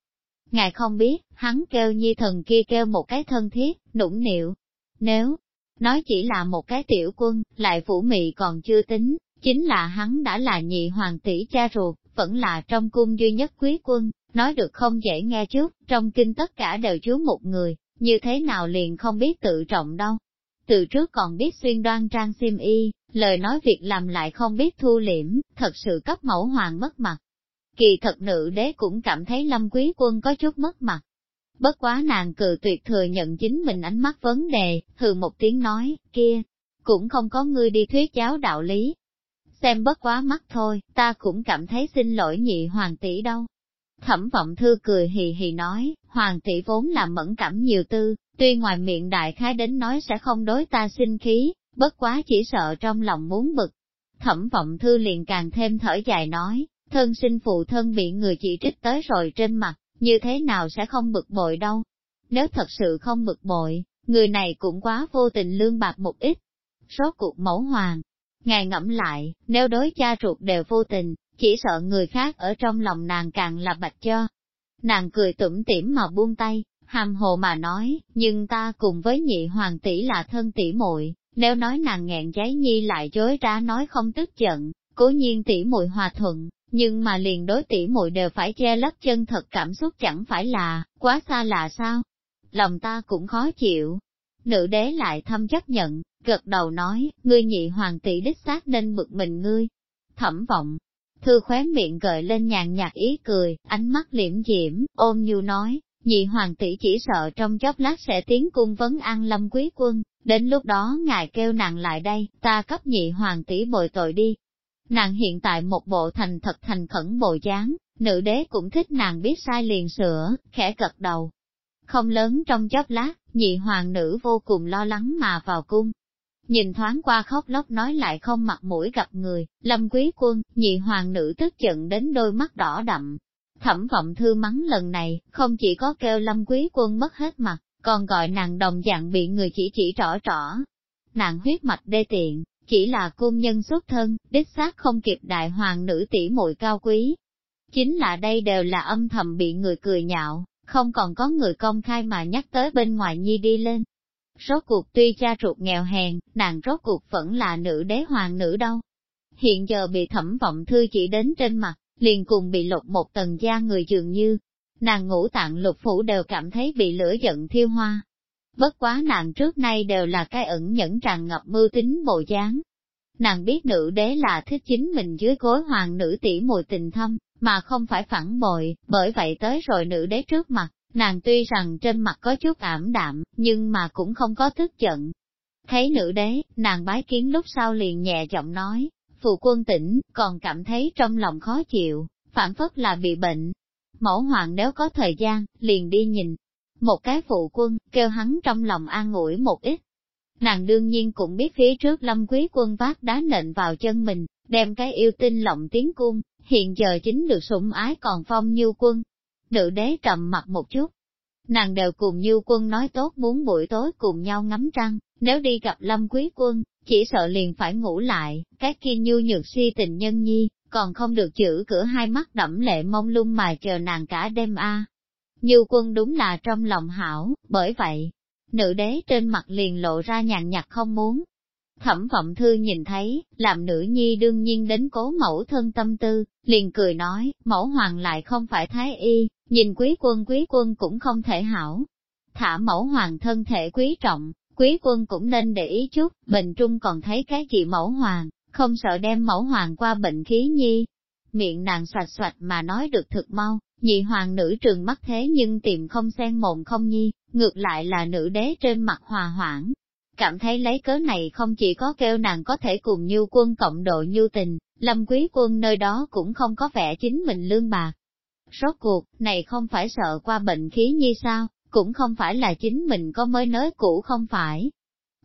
Ngài không biết, hắn kêu nhi thần kia kêu một cái thân thiết, nũng nịu. Nếu, nói chỉ là một cái tiểu quân, lại phủ mị còn chưa tính, chính là hắn đã là nhị hoàng tỷ cha ruột, vẫn là trong cung duy nhất quý quân, nói được không dễ nghe trước, trong kinh tất cả đều chứa một người, như thế nào liền không biết tự trọng đâu. Từ trước còn biết xuyên đoan trang sim y, lời nói việc làm lại không biết thu liễm, thật sự cấp mẫu hoàng mất mặt. Kỳ thật nữ đế cũng cảm thấy lâm quý quân có chút mất mặt. Bất quá nàng cự tuyệt thừa nhận chính mình ánh mắt vấn đề, hừ một tiếng nói, kia, cũng không có ngươi đi thuyết giáo đạo lý. Xem bất quá mắt thôi, ta cũng cảm thấy xin lỗi nhị hoàng tỷ đâu. Thẩm vọng thư cười hì hì nói, hoàng tỷ vốn là mẫn cảm nhiều tư, tuy ngoài miệng đại khái đến nói sẽ không đối ta sinh khí, bất quá chỉ sợ trong lòng muốn bực. Thẩm vọng thư liền càng thêm thở dài nói, thân sinh phụ thân bị người chỉ trích tới rồi trên mặt, như thế nào sẽ không bực bội đâu. Nếu thật sự không bực bội, người này cũng quá vô tình lương bạc một ít. Rốt cuộc mẫu hoàng, ngài ngẫm lại, nếu đối cha ruột đều vô tình, chỉ sợ người khác ở trong lòng nàng càng là bạch cho. Nàng cười tủm tỉm mà buông tay, hàm hồ mà nói, nhưng ta cùng với nhị hoàng tỷ là thân tỷ muội, nếu nói nàng nghẹn giấy nhi lại chối ra nói không tức giận, cố nhiên tỷ muội hòa thuận, nhưng mà liền đối tỷ muội đều phải che lấp chân thật cảm xúc chẳng phải là, quá xa lạ sao? Lòng ta cũng khó chịu. Nữ đế lại thâm chấp nhận, gật đầu nói, ngươi nhị hoàng tỷ đích xác nên bực mình ngươi. Thẩm vọng, thư khóe miệng gợi lên nhàn nhạt ý cười, ánh mắt liễm diễm, ôm nhu nói, nhị hoàng tỷ chỉ sợ trong chốc lát sẽ tiến cung vấn an lâm quý quân, đến lúc đó ngài kêu nàng lại đây, ta cấp nhị hoàng tỷ bồi tội đi. Nàng hiện tại một bộ thành thật thành khẩn bộ dáng, nữ đế cũng thích nàng biết sai liền sửa, khẽ gật đầu. Không lớn trong chốc lát, nhị hoàng nữ vô cùng lo lắng mà vào cung. Nhìn thoáng qua khóc lóc nói lại không mặt mũi gặp người, lâm quý quân, nhị hoàng nữ tức giận đến đôi mắt đỏ đậm, Thẩm vọng thư mắng lần này, không chỉ có kêu lâm quý quân mất hết mặt, còn gọi nàng đồng dạng bị người chỉ chỉ trỏ trỏ. Nàng huyết mạch đê tiện, chỉ là cung nhân xuất thân, đích xác không kịp đại hoàng nữ tỷ muội cao quý. Chính là đây đều là âm thầm bị người cười nhạo, không còn có người công khai mà nhắc tới bên ngoài nhi đi lên. Rốt cuộc tuy cha ruột nghèo hèn, nàng rốt cuộc vẫn là nữ đế hoàng nữ đâu. Hiện giờ bị thẩm vọng thư chỉ đến trên mặt, liền cùng bị lột một tầng da người dường như, nàng ngũ tạng lục phủ đều cảm thấy bị lửa giận thiêu hoa. Bất quá nàng trước nay đều là cái ẩn nhẫn tràn ngập mưu tính bộ dáng. Nàng biết nữ đế là thích chính mình dưới gối hoàng nữ tỷ mùi tình thâm, mà không phải phản bội, bởi vậy tới rồi nữ đế trước mặt, nàng tuy rằng trên mặt có chút ảm đạm, nhưng mà cũng không có tức giận. Thấy nữ đế, nàng bái kiến lúc sau liền nhẹ giọng nói, Phụ quân tỉnh, còn cảm thấy trong lòng khó chịu, phản phất là bị bệnh. Mẫu hoàng nếu có thời gian, liền đi nhìn. Một cái phụ quân, kêu hắn trong lòng an ủi một ít. Nàng đương nhiên cũng biết phía trước lâm quý quân vác đá nện vào chân mình, đem cái yêu tinh lộng tiến cung, hiện giờ chính được sủng ái còn phong như quân. Nữ đế trầm mặt một chút. Nàng đều cùng như quân nói tốt muốn buổi tối cùng nhau ngắm trăng, nếu đi gặp lâm quý quân, chỉ sợ liền phải ngủ lại, Các kia nhu nhược si tình nhân nhi, còn không được chữ cửa hai mắt đẫm lệ mông lung mà chờ nàng cả đêm a. Như quân đúng là trong lòng hảo, bởi vậy, nữ đế trên mặt liền lộ ra nhàn nhạt không muốn. Thẩm vọng thư nhìn thấy, làm nữ nhi đương nhiên đến cố mẫu thân tâm tư, liền cười nói, mẫu hoàng lại không phải thái y, nhìn quý quân quý quân cũng không thể hảo. Thả mẫu hoàng thân thể quý trọng, Quý quân cũng nên để ý chút, bệnh trung còn thấy cái gì mẫu hoàng, không sợ đem mẫu hoàng qua bệnh khí nhi. Miệng nàng soạt soạt mà nói được thực mau, nhị hoàng nữ trường mắt thế nhưng tìm không xen mồm không nhi, ngược lại là nữ đế trên mặt hòa hoãn. Cảm thấy lấy cớ này không chỉ có kêu nàng có thể cùng như quân cộng độ như tình, lâm quý quân nơi đó cũng không có vẻ chính mình lương bạc. Rốt cuộc, này không phải sợ qua bệnh khí như sao? cũng không phải là chính mình có mới nới cũ không phải.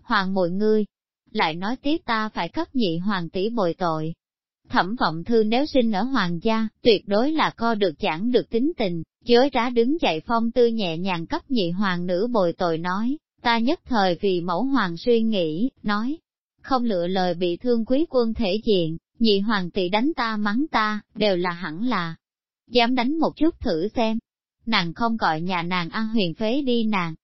Hoàng mọi ngươi, lại nói tiếp ta phải cấp nhị hoàng tỷ bồi tội. Thẩm vọng thư nếu sinh ở hoàng gia, tuyệt đối là co được chẳng được tính tình, giới rá đứng dậy phong tư nhẹ nhàng cấp nhị hoàng nữ bồi tội nói, ta nhất thời vì mẫu hoàng suy nghĩ, nói, không lựa lời bị thương quý quân thể diện, nhị hoàng tỷ đánh ta mắng ta, đều là hẳn là, dám đánh một chút thử xem, nàng không gọi nhà nàng ăn huyền phế đi nàng.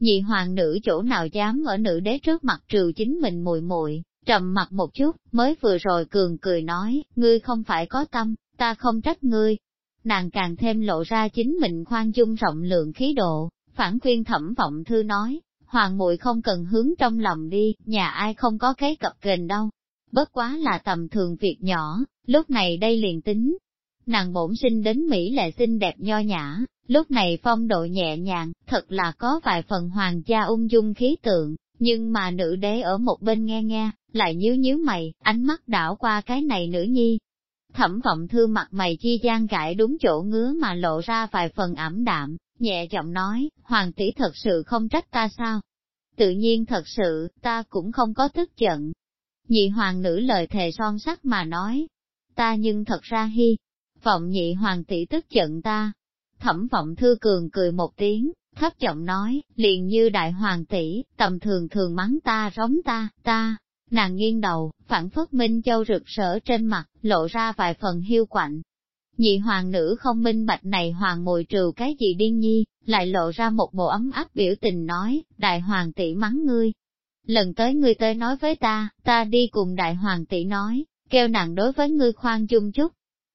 Nhị hoàng nữ chỗ nào dám ở nữ đế trước mặt trừ chính mình mùi muội trầm mặt một chút, mới vừa rồi cường cười nói, ngươi không phải có tâm, ta không trách ngươi. Nàng càng thêm lộ ra chính mình khoan dung rộng lượng khí độ, phản khuyên thẩm vọng thư nói, hoàng muội không cần hướng trong lòng đi, nhà ai không có cái cập kềnh đâu. Bất quá là tầm thường việc nhỏ, lúc này đây liền tính. Nàng bổn sinh đến Mỹ lệ xinh đẹp nho nhã, Lúc này phong độ nhẹ nhàng, thật là có vài phần hoàng gia ung dung khí tượng, nhưng mà nữ đế ở một bên nghe nghe, lại nhíu nhíu mày, ánh mắt đảo qua cái này nữ nhi. Thẩm vọng thư mặt mày chi gian gãi đúng chỗ ngứa mà lộ ra vài phần ảm đạm, nhẹ giọng nói, hoàng tỷ thật sự không trách ta sao? Tự nhiên thật sự, ta cũng không có tức giận. Nhị hoàng nữ lời thề son sắc mà nói, ta nhưng thật ra hy, vọng nhị hoàng tỷ tức giận ta, Thẩm vọng thư cường cười một tiếng, thấp giọng nói, liền như đại hoàng tỷ, tầm thường thường mắng ta rống ta, ta. Nàng nghiêng đầu, phản phất Minh Châu rực rỡ trên mặt, lộ ra vài phần hiu quạnh. Nhị hoàng nữ không minh bạch này hoàng mùi trừ cái gì điên nhi, lại lộ ra một bộ ấm áp biểu tình nói, đại hoàng tỷ mắng ngươi. Lần tới ngươi tới nói với ta, ta đi cùng đại hoàng tỷ nói, kêu nàng đối với ngươi khoan chung chút.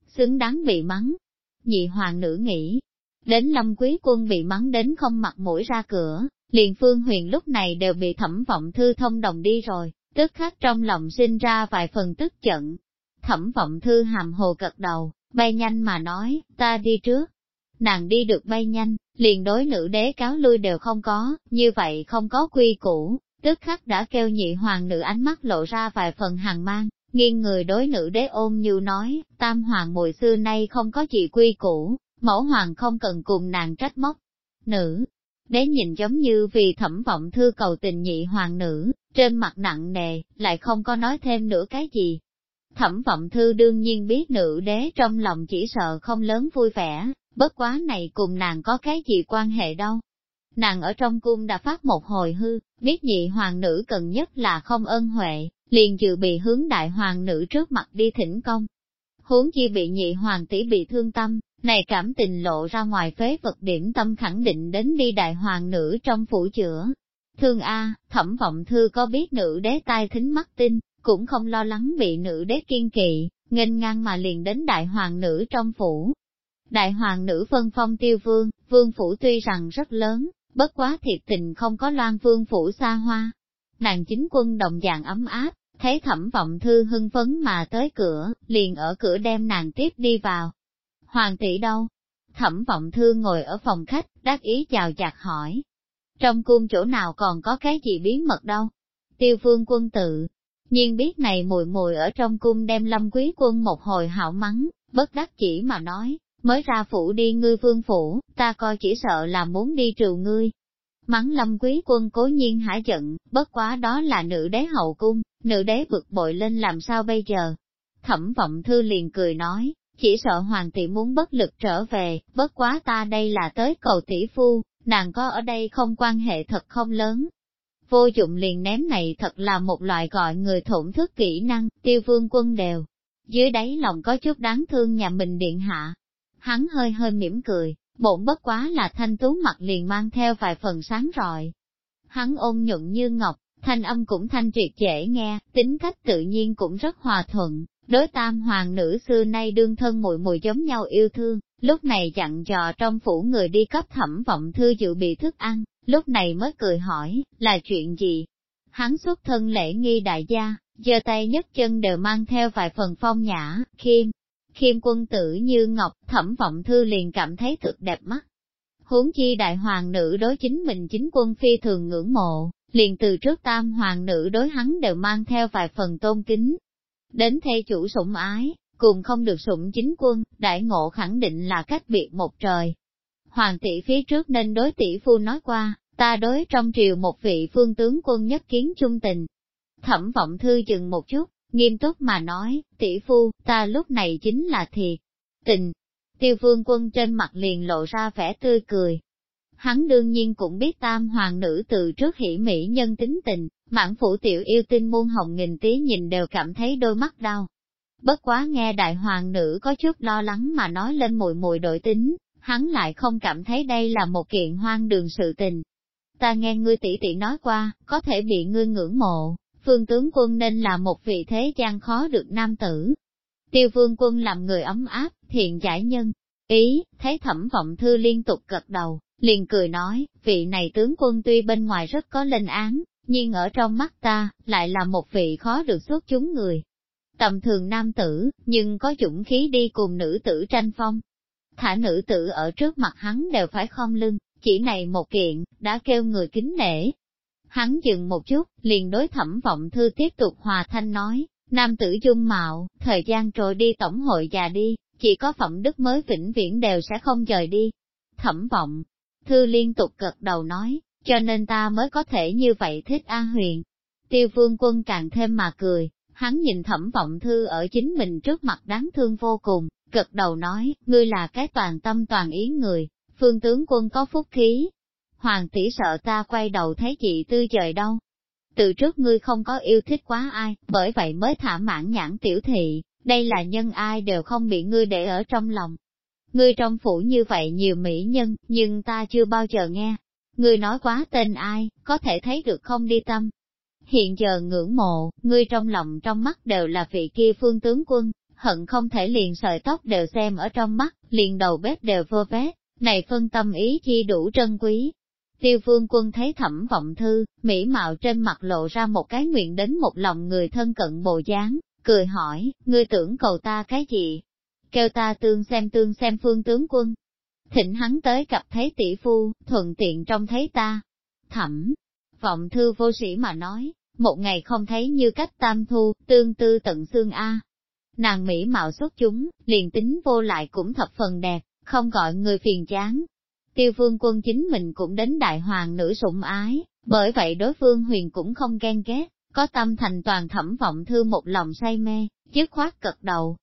xứng đáng bị mắng. Nhị hoàng nữ nghĩ, đến lâm quý quân bị mắng đến không mặt mũi ra cửa, liền phương huyền lúc này đều bị thẩm vọng thư thông đồng đi rồi, tức khắc trong lòng sinh ra vài phần tức giận. Thẩm vọng thư hàm hồ gật đầu, bay nhanh mà nói, ta đi trước. Nàng đi được bay nhanh, liền đối nữ đế cáo lui đều không có, như vậy không có quy củ, tức khắc đã kêu nhị hoàng nữ ánh mắt lộ ra vài phần hàng mang, nghiêng người đối nữ đế ôm như nói, tam hoàng mùi xưa nay không có gì quy củ, mẫu hoàng không cần cùng nàng trách móc. Nữ, đế nhìn giống như vì thẩm vọng thư cầu tình nhị hoàng nữ, trên mặt nặng nề, lại không có nói thêm nữa cái gì. Thẩm vọng thư đương nhiên biết nữ đế trong lòng chỉ sợ không lớn vui vẻ, bất quá này cùng nàng có cái gì quan hệ đâu. Nàng ở trong cung đã phát một hồi hư, biết nhị hoàng nữ cần nhất là không ân huệ, liền dự bị hướng đại hoàng nữ trước mặt đi thỉnh công. Huống chi bị nhị hoàng tỷ bị thương tâm, này cảm tình lộ ra ngoài phế vật điểm tâm khẳng định đến đi đại hoàng nữ trong phủ chữa. Thương A, thẩm vọng thư có biết nữ đế tai thính mắt tin, cũng không lo lắng bị nữ đế kiên kỵ, nghênh ngang mà liền đến đại hoàng nữ trong phủ. Đại hoàng nữ phân phong tiêu vương, vương phủ tuy rằng rất lớn, bất quá thiệt tình không có loan vương phủ xa hoa. Nàng chính quân đồng dạng ấm áp, thấy thẩm vọng thư hưng phấn mà tới cửa, liền ở cửa đem nàng tiếp đi vào. Hoàng tỷ đâu? Thẩm vọng thư ngồi ở phòng khách, đắc ý chào chặt hỏi. Trong cung chỗ nào còn có cái gì bí mật đâu? Tiêu vương quân tự, nhiên biết này mùi mùi ở trong cung đem lâm quý quân một hồi hảo mắng, bất đắc chỉ mà nói, mới ra phủ đi ngươi vương phủ, ta coi chỉ sợ là muốn đi trừ ngươi. Mắng lâm quý quân cố nhiên hả giận, bất quá đó là nữ đế hậu cung, nữ đế bực bội lên làm sao bây giờ. Thẩm vọng thư liền cười nói, chỉ sợ hoàng tỷ muốn bất lực trở về, bất quá ta đây là tới cầu tỷ phu, nàng có ở đây không quan hệ thật không lớn. Vô dụng liền ném này thật là một loại gọi người thổn thức kỹ năng, tiêu vương quân đều. Dưới đáy lòng có chút đáng thương nhà mình điện hạ. Hắn hơi hơi mỉm cười, bổn bất quá là thanh tú mặt liền mang theo vài phần sáng rọi. Hắn ôn nhuận như ngọc, thanh âm cũng thanh triệt dễ nghe, tính cách tự nhiên cũng rất hòa thuận, đối tam hoàng nữ xưa nay đương thân mùi mùi giống nhau yêu thương, lúc này dặn dò trong phủ người đi cấp thẩm vọng thư dự bị thức ăn, lúc này mới cười hỏi, là chuyện gì? Hắn xuất thân lễ nghi đại gia, giơ tay nhất chân đều mang theo vài phần phong nhã, khiêm, khiêm quân tử như ngọc, thẩm vọng thư liền cảm thấy thực đẹp mắt. Huống chi đại hoàng nữ đối chính mình chính quân phi thường ngưỡng mộ, liền từ trước tam hoàng nữ đối hắn đều mang theo vài phần tôn kính. Đến thê chủ sủng ái, cùng không được sủng chính quân, đại ngộ khẳng định là cách biệt một trời. Hoàng tỷ phía trước nên đối tỷ phu nói qua, ta đối trong triều một vị phương tướng quân nhất kiến trung tình. Thẩm vọng thư chừng một chút, nghiêm túc mà nói, tỷ phu, ta lúc này chính là thiệt. Tình, tiêu phương quân trên mặt liền lộ ra vẻ tươi cười, Hắn đương nhiên cũng biết tam hoàng nữ từ trước hỉ mỹ nhân tính tình, mãn phủ tiểu yêu tinh muôn hồng nghìn tí nhìn đều cảm thấy đôi mắt đau. Bất quá nghe đại hoàng nữ có chút lo lắng mà nói lên mùi mùi đội tính, hắn lại không cảm thấy đây là một kiện hoang đường sự tình. Ta nghe ngươi tỷ tỷ nói qua, có thể bị ngươi ngưỡng mộ, phương tướng quân nên là một vị thế gian khó được nam tử. Tiêu vương quân làm người ấm áp, thiện giải nhân, ý, thấy thẩm vọng thư liên tục gật đầu, liền cười nói, vị này tướng quân tuy bên ngoài rất có linh án, nhưng ở trong mắt ta, lại là một vị khó được xuất chúng người. Tầm thường nam tử, nhưng có dũng khí đi cùng nữ tử tranh phong. Thả nữ tử ở trước mặt hắn đều phải không lưng, chỉ này một kiện, đã kêu người kính nể. Hắn dừng một chút, liền đối thẩm vọng thư tiếp tục hòa thanh nói, nam tử dung mạo, thời gian trôi đi tổng hội già đi, chỉ có phẩm đức mới vĩnh viễn đều sẽ không rời đi. Thẩm vọng, Thư liên tục gật đầu nói, cho nên ta mới có thể như vậy thích A Huyền. Tiêu vương quân càng thêm mà cười, hắn nhìn thẩm vọng thư ở chính mình trước mặt đáng thương vô cùng, gật đầu nói, ngươi là cái toàn tâm toàn ý người, phương tướng quân có phúc khí. Hoàng tỷ sợ ta quay đầu thấy chị tư trời đâu. Từ trước ngươi không có yêu thích quá ai, bởi vậy mới thả mãn nhãn tiểu thị, đây là nhân ai đều không bị ngươi để ở trong lòng. Ngươi trong phủ như vậy nhiều mỹ nhân, nhưng ta chưa bao giờ nghe. Ngươi nói quá tên ai, có thể thấy được không đi tâm. Hiện giờ ngưỡng mộ, ngươi trong lòng trong mắt đều là vị kia phương tướng quân, hận không thể liền sợi tóc đều xem ở trong mắt, liền đầu bếp đều vô vét, này phân tâm ý chi đủ trân quý. Tiêu vương quân thấy thẩm vọng thư, mỹ mạo trên mặt lộ ra một cái nguyện đến một lòng người thân cận bồ dáng, cười hỏi, ngươi tưởng cầu ta cái gì? Kêu ta tương xem tương xem phương tướng quân. Thịnh hắn tới gặp thấy tỷ phu, thuận tiện trông thấy ta. Thẩm, vọng thư vô sĩ mà nói, một ngày không thấy như cách tam thu, tương tư tận xương A. Nàng mỹ mạo xuất chúng, liền tính vô lại cũng thập phần đẹp, không gọi người phiền chán. Tiêu vương quân chính mình cũng đến đại hoàng nữ sủng ái, bởi vậy đối phương huyền cũng không ghen ghét, có tâm thành toàn thẩm vọng thư một lòng say mê, dứt khoát cật đầu.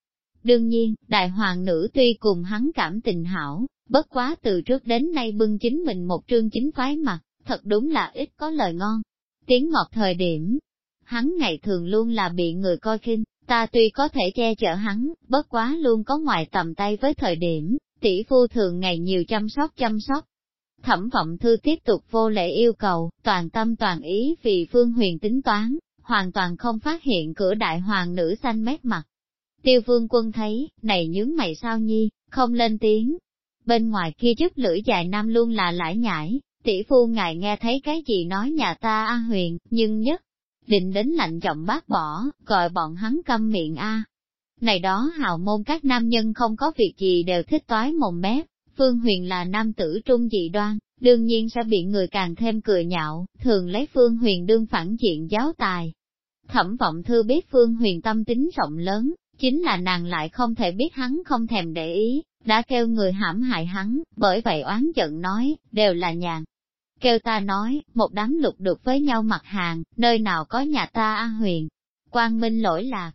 Đương nhiên, đại hoàng nữ tuy cùng hắn cảm tình hảo, bất quá từ trước đến nay bưng chính mình một trương chính phái mặt, thật đúng là ít có lời ngon. Tiếng ngọt thời điểm, hắn ngày thường luôn là bị người coi khinh, ta tuy có thể che chở hắn, bất quá luôn có ngoài tầm tay với thời điểm, tỷ phu thường ngày nhiều chăm sóc chăm sóc. Thẩm vọng thư tiếp tục vô lễ yêu cầu, toàn tâm toàn ý vì phương huyền tính toán, hoàn toàn không phát hiện cửa đại hoàng nữ xanh mét mặt. Tiêu vương quân thấy, này nhướng mày sao nhi, không lên tiếng. Bên ngoài kia chức lưỡi dài nam luôn là lãi nhải, tỷ phu ngài nghe thấy cái gì nói nhà ta a huyền, nhưng nhất, định đến lạnh giọng bác bỏ, gọi bọn hắn câm miệng a. Này đó hào môn các nam nhân không có việc gì đều thích toái mồm mép, Phương Huyền là nam tử trung dị đoan, đương nhiên sẽ bị người càng thêm cười nhạo, thường lấy Phương Huyền đương phản diện giáo tài. Thẩm vọng thư biết Phương Huyền tâm tính rộng lớn, chính là nàng lại không thể biết hắn không thèm để ý, đã kêu người hãm hại hắn, bởi vậy oán giận nói, đều là nhàn. Kêu ta nói, một đám lục được với nhau mặt hàng, nơi nào có nhà ta A Huyền. Quang Minh lỗi lạc.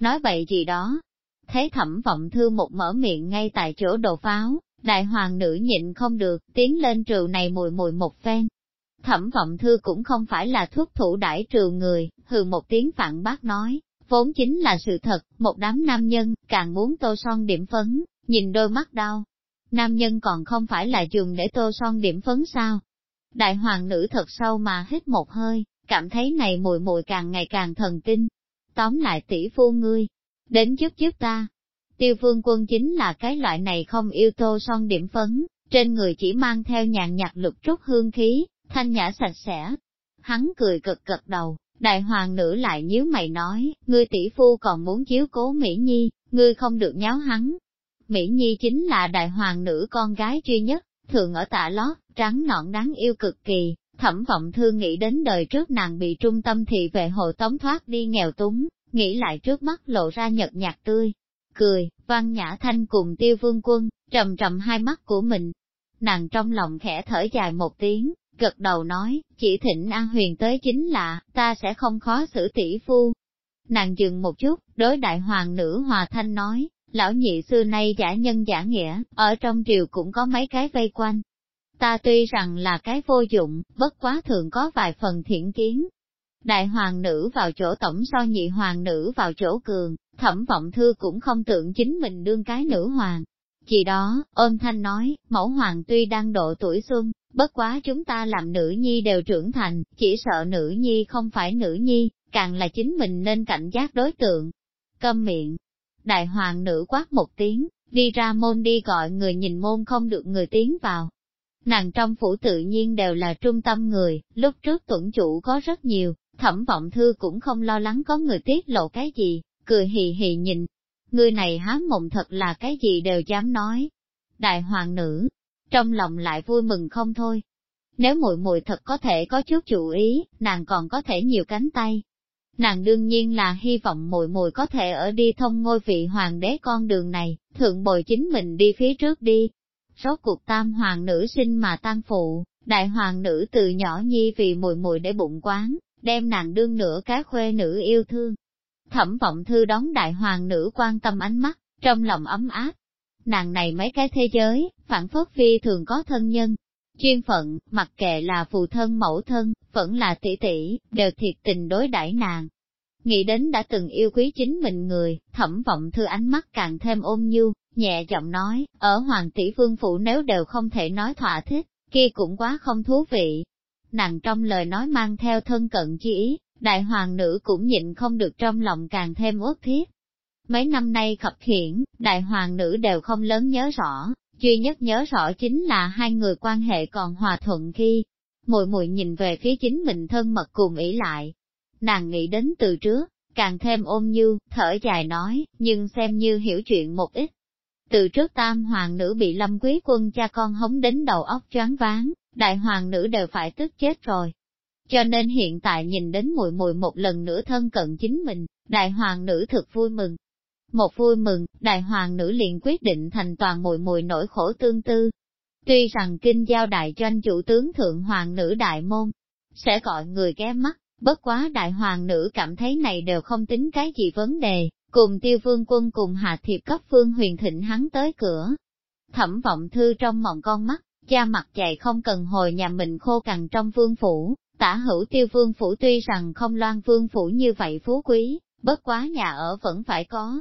Nói vậy gì đó. Thấy thẩm vọng thư một mở miệng ngay tại chỗ đồ pháo, đại hoàng nữ nhịn không được, tiến lên trường này mùi mùi một phen. Thẩm vọng thư cũng không phải là thuốc thủ đãi trường người, hừ một tiếng phản bác nói, vốn chính là sự thật, một đám nam nhân, càng muốn tô son điểm phấn, nhìn đôi mắt đau. Nam nhân còn không phải là dùng để tô son điểm phấn sao? Đại hoàng nữ thật sâu mà hít một hơi, cảm thấy này mùi mùi càng ngày càng thần tinh. Tóm lại tỷ phu ngươi, đến giúp giúp ta. Tiêu vương quân chính là cái loại này không yêu tô son điểm phấn, trên người chỉ mang theo nhàn nhạt lục trúc hương khí, thanh nhã sạch sẽ. Hắn cười cực cực đầu, đại hoàng nữ lại nhíu mày nói, ngươi tỷ phu còn muốn chiếu cố Mỹ Nhi, ngươi không được nháo hắn. Mỹ Nhi chính là đại hoàng nữ con gái duy nhất, thường ở tạ lót, trắng nọn đáng yêu cực kỳ, thẩm vọng thương nghĩ đến đời trước nàng bị trung tâm thị vệ hộ tống thoát đi nghèo túng, nghĩ lại trước mắt lộ ra nhật nhạt tươi. Cười, văn nhã thanh cùng tiêu vương quân, trầm trầm hai mắt của mình. Nàng trong lòng khẽ thở dài một tiếng, gật đầu nói, chỉ thịnh An Huyền tới chính là, ta sẽ không khó xử tỷ phu. Nàng dừng một chút, đối đại hoàng nữ hòa thanh nói, lão nhị xưa nay giả nhân giả nghĩa, ở trong triều cũng có mấy cái vây quanh. Ta tuy rằng là cái vô dụng, bất quá thường có vài phần thiện kiến. Đại hoàng nữ vào chỗ tổng so nhị hoàng nữ vào chỗ cường, thẩm vọng thư cũng không tưởng chính mình đương cái nữ hoàng. Chỉ đó, ôm thanh nói, mẫu hoàng tuy đang độ tuổi xuân, bất quá chúng ta làm nữ nhi đều trưởng thành, chỉ sợ nữ nhi không phải nữ nhi, càng là chính mình nên cảnh giác đối tượng. Câm miệng, đại hoàng nữ quát một tiếng, đi ra môn đi gọi người nhìn môn không được người tiến vào. Nàng trong phủ tự nhiên đều là trung tâm người, lúc trước tuẩn chủ có rất nhiều, thẩm vọng thư cũng không lo lắng có người tiết lộ cái gì, cười hì hì nhìn. Người này há mộng thật là cái gì đều dám nói. Đại hoàng nữ, trong lòng lại vui mừng không thôi. Nếu muội muội thật có thể có chút chủ ý, nàng còn có thể nhiều cánh tay, Nàng đương nhiên là hy vọng muội muội có thể ở đi thông ngôi vị hoàng đế con đường này, thượng bồi chính mình đi phía trước đi. Rốt cuộc tam hoàng nữ sinh mà tan phụ, đại hoàng nữ từ nhỏ nhi vì muội muội để bụng quán, đem nàng đương nửa cá khuê nữ yêu thương. Thẩm vọng thư đón đại hoàng nữ quan tâm ánh mắt, trong lòng ấm áp. Nàng này mấy cái thế giới, phản phất phi thường có thân nhân, chuyên phận, mặc kệ là phụ thân mẫu thân, vẫn là tỷ tỷ, đều thiệt tình đối đãi nàng. Nghĩ đến đã từng yêu quý chính mình người, thẩm vọng thư ánh mắt càng thêm ôn nhu, nhẹ giọng nói, ở hoàng tỷ vương phủ nếu đều không thể nói thỏa thích, kia cũng quá không thú vị. Nàng trong lời nói mang theo thân cận chi ý, đại hoàng nữ cũng nhịn không được trong lòng càng thêm uất thiết. Mấy năm nay khập khiển, đại hoàng nữ đều không lớn nhớ rõ, duy nhất nhớ rõ chính là hai người quan hệ còn hòa thuận khi. Mùi mùi nhìn về phía chính mình thân mật cùng ý lại. Nàng nghĩ đến từ trước, càng thêm ôm như, thở dài nói, nhưng xem như hiểu chuyện một ít. Từ trước tam hoàng nữ bị lâm quý quân cha con hống đến đầu óc choáng váng, đại hoàng nữ đều phải tức chết rồi. Cho nên hiện tại nhìn đến mùi mùi một lần nữa thân cận chính mình, đại hoàng nữ thực vui mừng. Một vui mừng, đại hoàng nữ liền quyết định thành toàn mùi mùi nỗi khổ tương tư. Tuy rằng kinh giao đại doanh chủ tướng thượng hoàng nữ đại môn, sẽ gọi người ghé mắt, bất quá đại hoàng nữ cảm thấy này đều không tính cái gì vấn đề, cùng tiêu vương quân cùng hạ thiệp cấp phương huyền thịnh hắn tới cửa. Thẩm vọng thư trong mộng con mắt, da mặt chạy không cần hồi nhà mình khô cằn trong vương phủ, tả hữu tiêu vương phủ tuy rằng không loan vương phủ như vậy phú quý, bất quá nhà ở vẫn phải có.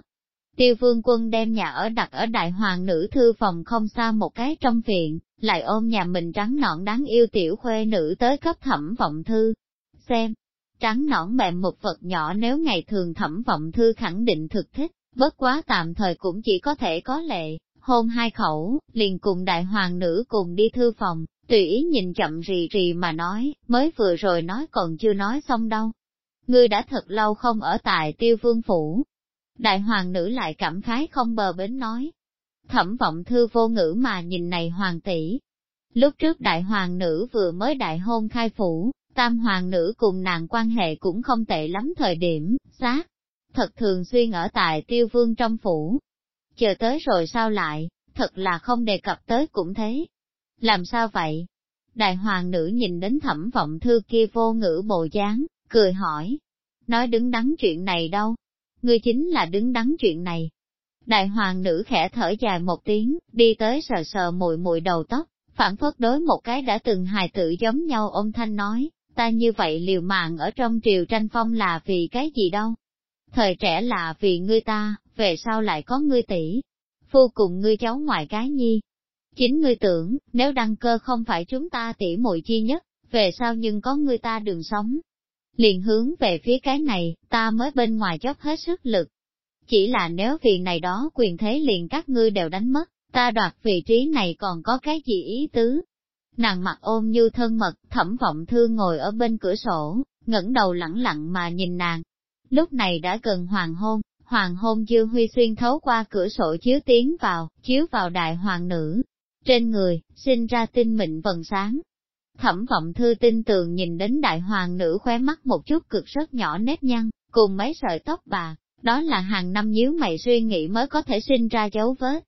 Tiêu vương quân đem nhà ở đặt ở đại hoàng nữ thư phòng không xa một cái trong viện, lại ôm nhà mình trắng nõn đáng yêu tiểu khuê nữ tới cấp thẩm vọng thư. Xem, trắng nõn mềm một vật nhỏ nếu ngày thường thẩm vọng thư khẳng định thực thích, bất quá tạm thời cũng chỉ có thể có lệ, hôn hai khẩu, liền cùng đại hoàng nữ cùng đi thư phòng, tùy ý nhìn chậm rì rì mà nói, mới vừa rồi nói còn chưa nói xong đâu. Ngươi đã thật lâu không ở tại tiêu vương phủ. Đại hoàng nữ lại cảm khái không bờ bến nói. Thẩm vọng thư vô ngữ mà nhìn này hoàng tỷ. Lúc trước đại hoàng nữ vừa mới đại hôn khai phủ, tam hoàng nữ cùng nàng quan hệ cũng không tệ lắm thời điểm, xác. Thật thường xuyên ở tại tiêu vương trong phủ, chờ tới rồi sao lại, thật là không đề cập tới cũng thế. Làm sao vậy? Đại hoàng nữ nhìn đến thẩm vọng thư kia vô ngữ bộ dáng, cười hỏi. Nói đứng đắn chuyện này đâu? Ngươi chính là đứng đắn chuyện này. Đại hoàng nữ khẽ thở dài một tiếng, đi tới sờ sờ mùi mùi đầu tóc, phản phất đối một cái đã từng hài tự giống nhau ông thanh nói, ta như vậy liều mạng ở trong triều tranh phong là vì cái gì đâu? Thời trẻ là vì ngươi ta, về sau lại có ngươi tỷ phu cùng ngươi cháu ngoại cái nhi. Chính ngươi tưởng, nếu đăng cơ không phải chúng ta tỷ muội chi nhất, về sau nhưng có ngươi ta đường sống. Liền hướng về phía cái này, ta mới bên ngoài dốc hết sức lực. Chỉ là nếu vì này đó quyền thế liền các ngươi đều đánh mất, ta đoạt vị trí này còn có cái gì ý tứ. Nàng mặt ôm như thân mật, thẩm vọng thương ngồi ở bên cửa sổ, ngẩng đầu lẳng lặng mà nhìn nàng. Lúc này đã gần hoàng hôn, hoàng hôn dư huy xuyên thấu qua cửa sổ chiếu tiến vào, chiếu vào đại hoàng nữ. Trên người, sinh ra tinh mịn vần sáng. Thẩm vọng thư tin tường nhìn đến đại hoàng nữ khóe mắt một chút cực rất nhỏ nếp nhăn, cùng mấy sợi tóc bà, đó là hàng năm nhíu mày suy nghĩ mới có thể sinh ra dấu vết.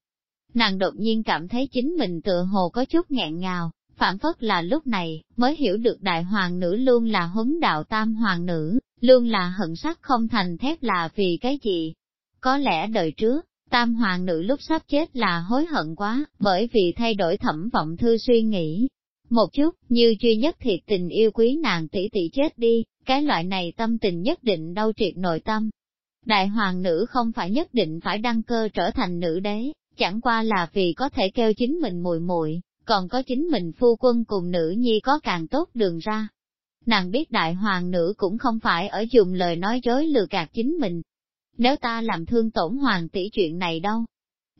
Nàng đột nhiên cảm thấy chính mình tựa hồ có chút nghẹn ngào, phản phất là lúc này, mới hiểu được đại hoàng nữ luôn là huấn đạo tam hoàng nữ, luôn là hận sắc không thành thép là vì cái gì. Có lẽ đời trước, tam hoàng nữ lúc sắp chết là hối hận quá, bởi vì thay đổi thẩm vọng thư suy nghĩ. Một chút, như duy nhất thiệt tình yêu quý nàng tỷ tỷ chết đi, cái loại này tâm tình nhất định đau triệt nội tâm. Đại hoàng nữ không phải nhất định phải đăng cơ trở thành nữ đế, chẳng qua là vì có thể kêu chính mình mùi muội còn có chính mình phu quân cùng nữ nhi có càng tốt đường ra. Nàng biết đại hoàng nữ cũng không phải ở dùng lời nói dối lừa gạt chính mình. Nếu ta làm thương tổn hoàng tỷ chuyện này đâu?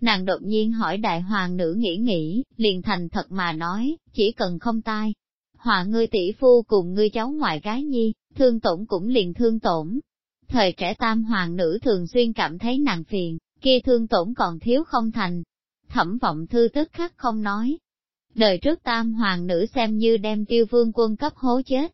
Nàng đột nhiên hỏi đại hoàng nữ nghĩ nghĩ, liền thành thật mà nói, chỉ cần không tai. Hòa ngươi tỷ phu cùng ngươi cháu ngoại gái nhi, thương tổn cũng liền thương tổn. Thời trẻ tam hoàng nữ thường xuyên cảm thấy nàng phiền, kia thương tổn còn thiếu không thành. Thẩm vọng thư tức khắc không nói, Đời trước tam hoàng nữ xem như đem tiêu vương quân cấp hố chết.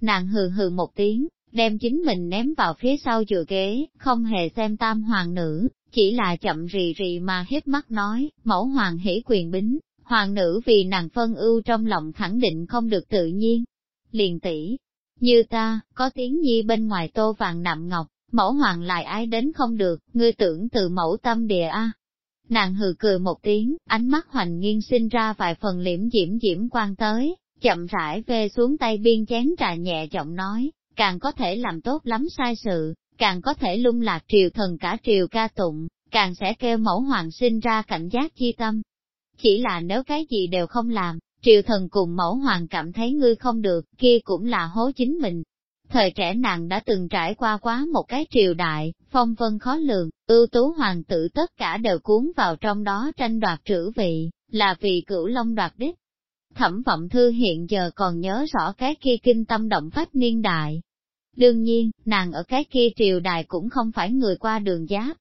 Nàng hừ hừ một tiếng, đem chính mình ném vào phía sau chừa ghế, không hề xem tam hoàng nữ, chỉ là chậm rì rì mà hiếp mắt nói, mẫu hoàng hỷ quyền bính, hoàng nữ vì nàng phân ưu trong lòng khẳng định không được tự nhiên. Liền tỷ như ta, có tiếng nhi bên ngoài tô vàng nạm ngọc, mẫu hoàng lại ai đến không được, ngươi tưởng từ mẫu tâm địa a Nàng hừ cười một tiếng, ánh mắt hoành nghiêng sinh ra vài phần liễm diễm diễm quan tới, chậm rãi về xuống tay biên chén trà nhẹ giọng nói, càng có thể làm tốt lắm sai sự, càng có thể lung lạc triều thần cả triều ca tụng, càng sẽ kêu mẫu hoàng sinh ra cảnh giác chi tâm. Chỉ là nếu cái gì đều không làm, triều thần cùng mẫu hoàng cảm thấy ngươi không được, kia cũng là hố chính mình. Thời trẻ nàng đã từng trải qua quá một cái triều đại, phong vân khó lường, ưu tú hoàng tử tất cả đều cuốn vào trong đó tranh đoạt trữ vị, là vì cửu long đoạt đích. Thẩm vọng thư hiện giờ còn nhớ rõ cái kia kinh tâm động phách niên đại. Đương nhiên, nàng ở cái kia triều đại cũng không phải người qua đường giáp.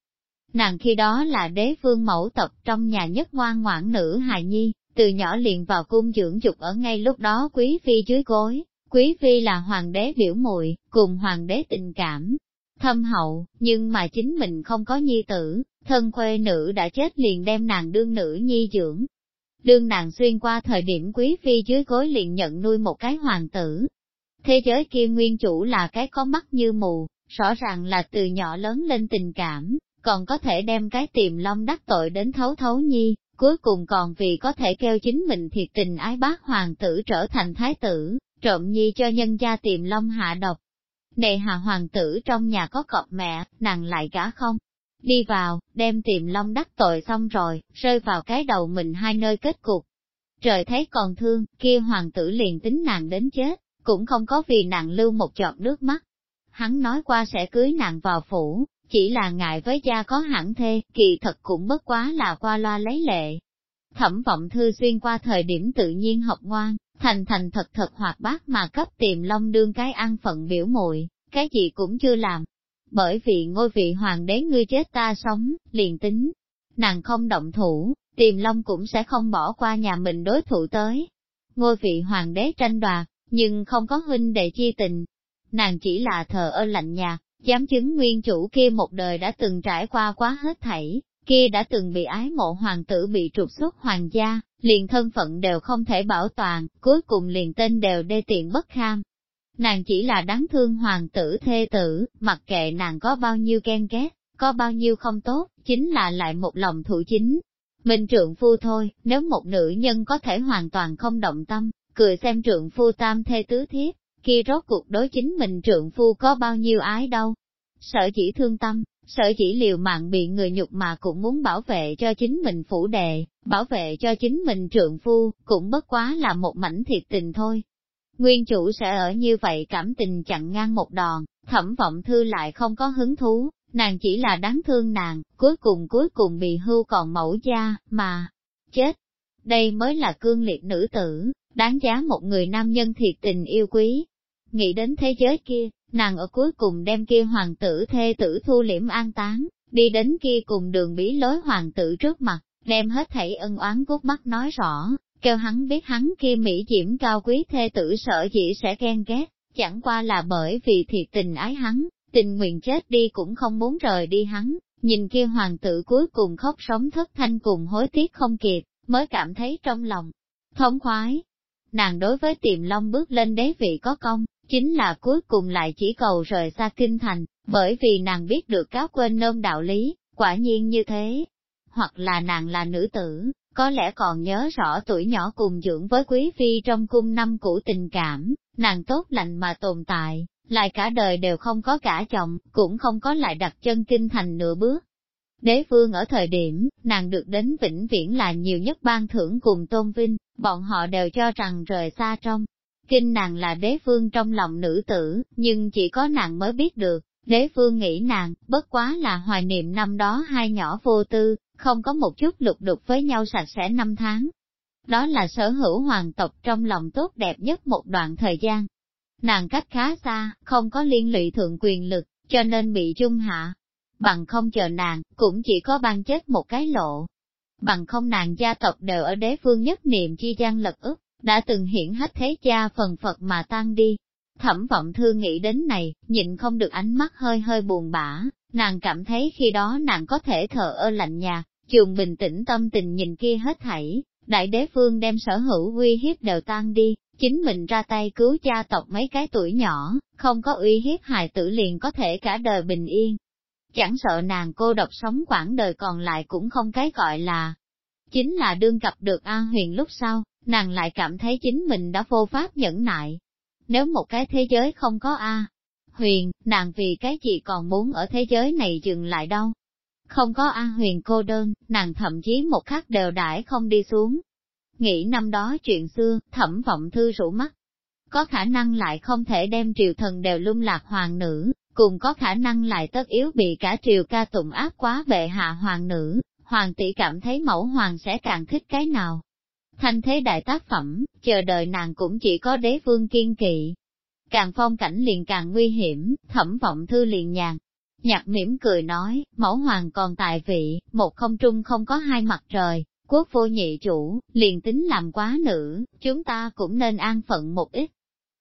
Nàng khi đó là đế vương mẫu tộc trong nhà nhất ngoan ngoãn nữ hài nhi, từ nhỏ liền vào cung dưỡng dục ở ngay lúc đó quý phi dưới gối, Quý phi là hoàng đế biểu muội cùng hoàng đế tình cảm, thâm hậu, nhưng mà chính mình không có nhi tử, thân khuê nữ đã chết liền đem nàng đương nữ nhi dưỡng. Đương nàng xuyên qua thời điểm quý phi dưới gối liền nhận nuôi một cái hoàng tử. Thế giới kia nguyên chủ là cái có mắt như mù, rõ ràng là từ nhỏ lớn lên tình cảm, còn có thể đem cái tiềm long đắc tội đến thấu thấu nhi, cuối cùng còn vì có thể kêu chính mình thiệt tình ái bác hoàng tử trở thành thái tử, trộm nhi cho nhân gia tiềm long hạ độc. Nề hà hoàng tử trong nhà có cọp mẹ, nàng lại gả không. Đi vào, đem tìm long đắc tội xong rồi, rơi vào cái đầu mình hai nơi kết cục. Trời thấy còn thương, kia hoàng tử liền tính nàng đến chết, cũng không có vì nàng lưu một giọt nước mắt. Hắn nói qua sẽ cưới nàng vào phủ, chỉ là ngại với gia có hẳn thê, kỳ thật cũng bất quá là qua loa lấy lệ. Thẩm vọng thư xuyên qua thời điểm tự nhiên học ngoan, thành thành thật thật hoạt bát mà cấp tìm long đương cái ăn phận biểu muội cái gì cũng chưa làm. Bởi vì ngôi vị hoàng đế ngươi chết ta sống, liền tính. Nàng không động thủ, tiềm long cũng sẽ không bỏ qua nhà mình đối thủ tới. Ngôi vị hoàng đế tranh đoạt, nhưng không có huynh đệ chi tình. Nàng chỉ là thờ ơ lạnh nhạt, dám chứng nguyên chủ kia một đời đã từng trải qua quá hết thảy, kia đã từng bị ái mộ hoàng tử bị trục xuất hoàng gia, liền thân phận đều không thể bảo toàn, cuối cùng liền tên đều đê tiện bất kham. Nàng chỉ là đáng thương hoàng tử thê tử, mặc kệ nàng có bao nhiêu ghen ghét, có bao nhiêu không tốt, chính là lại một lòng thủ chính. Mình trượng phu thôi, nếu một nữ nhân có thể hoàn toàn không động tâm, cười xem trượng phu tam thê tứ thiết, kia rốt cuộc đối chính mình trượng phu có bao nhiêu ái đâu. Sợ chỉ thương tâm, sợ chỉ liều mạng bị người nhục mà cũng muốn bảo vệ cho chính mình phủ đệ, bảo vệ cho chính mình trượng phu, cũng bất quá là một mảnh thiệt tình thôi. Nguyên chủ sẽ ở như vậy cảm tình chặn ngang một đòn, thẩm vọng thư lại không có hứng thú, nàng chỉ là đáng thương nàng, cuối cùng cuối cùng bị hưu còn mẫu gia, mà, chết. Đây mới là cương liệt nữ tử, đáng giá một người nam nhân thiệt tình yêu quý. Nghĩ đến thế giới kia, Nàng ở cuối cùng đem kia hoàng tử thê tử thu liễm an táng, đi đến kia cùng đường bí lối hoàng tử trước mặt, đem hết thảy ân oán cốt mắt nói rõ, kêu hắn biết hắn kia mỹ diễm cao quý thê tử sợ dĩ sẽ ghen ghét, chẳng qua là bởi vì thiệt tình ái hắn, tình nguyện chết đi cũng không muốn rời đi hắn, nhìn kia hoàng tử cuối cùng khóc sống thất thanh cùng hối tiếc không kịp, mới cảm thấy trong lòng thống khoái. Nàng đối với tiềm long bước lên đế vị có công, chính là cuối cùng lại chỉ cầu rời xa kinh thành, bởi vì nàng biết được cáo quên nôm đạo lý, quả nhiên như thế. Hoặc là nàng là nữ tử, có lẽ còn nhớ rõ tuổi nhỏ cùng dưỡng với quý phi trong cung năm cũ tình cảm, nàng tốt lành mà tồn tại, lại cả đời đều không có cả chồng, cũng không có lại đặt chân kinh thành nửa bước. Đế vương ở thời điểm, nàng được đến vĩnh viễn là nhiều nhất ban thưởng cùng tôn vinh, bọn họ đều cho rằng rời xa trong, Kinh nàng là đế vương trong lòng nữ tử, nhưng chỉ có nàng mới biết được, đế vương nghĩ nàng, bất quá là hoài niệm năm đó hai nhỏ vô tư, không có một chút lục đục với nhau sạch sẽ năm tháng. Đó là sở hữu hoàng tộc trong lòng tốt đẹp nhất một đoạn thời gian. Nàng cách khá xa, không có liên lụy thượng quyền lực, cho nên bị trung hạ. Bằng không chờ nàng, cũng chỉ có ban chết một cái lộ. Bằng không nàng gia tộc đều ở đế phương nhất niệm chi gian lật ức, đã từng hiển hết thế cha phần Phật mà tan đi. Thẩm vọng thư nghĩ đến này, nhịn không được ánh mắt hơi hơi buồn bã, nàng cảm thấy khi đó nàng có thể thờ ơ lạnh nhạt, trường bình tĩnh tâm tình nhìn kia hết thảy, đại đế phương đem sở hữu uy hiếp đều tan đi, chính mình ra tay cứu cha tộc mấy cái tuổi nhỏ, không có uy hiếp hài tử liền có thể cả đời bình yên. Chẳng sợ nàng cô độc sống quãng đời còn lại cũng không cái gọi là, chính là đương gặp được A huyền lúc sau, nàng lại cảm thấy chính mình đã vô pháp nhẫn nại. Nếu một cái thế giới không có A, huyền, nàng vì cái gì còn muốn ở thế giới này dừng lại đâu. Không có A huyền cô đơn, nàng thậm chí một khắc đều đãi không đi xuống. Nghĩ năm đó chuyện xưa, thẩm vọng thư rủ mắt. có khả năng lại không thể đem triều thần đều lung lạc hoàng nữ, cùng có khả năng lại tất yếu bị cả triều ca tụng áp quá bệ hạ hoàng nữ, hoàng tỷ cảm thấy mẫu hoàng sẽ càng thích cái nào. Thanh thế đại tác phẩm, chờ đợi nàng cũng chỉ có đế vương kiên kỵ. Càng phong cảnh liền càng nguy hiểm, thẩm vọng thư liền nhàn. Nhạc mỉm cười nói, mẫu hoàng còn tại vị, một không trung không có hai mặt trời, quốc vô nhị chủ, liền tính làm quá nữ, chúng ta cũng nên an phận một ít.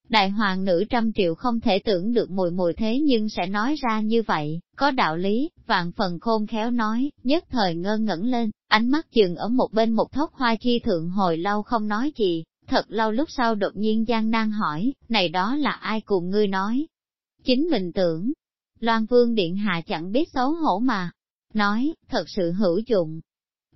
Đại hoàng nữ trăm triệu không thể tưởng được mùi mùi thế nhưng sẽ nói ra như vậy, có đạo lý, vạn phần khôn khéo nói, nhất thời ngơ ngẩn lên, ánh mắt dừng ở một bên một thốc hoa chi thượng hồi lâu không nói gì, thật lâu lúc sau đột nhiên gian nan hỏi, này đó là ai cùng ngươi nói? Chính mình tưởng, Loan Vương Điện Hạ chẳng biết xấu hổ mà, nói, thật sự hữu dụng.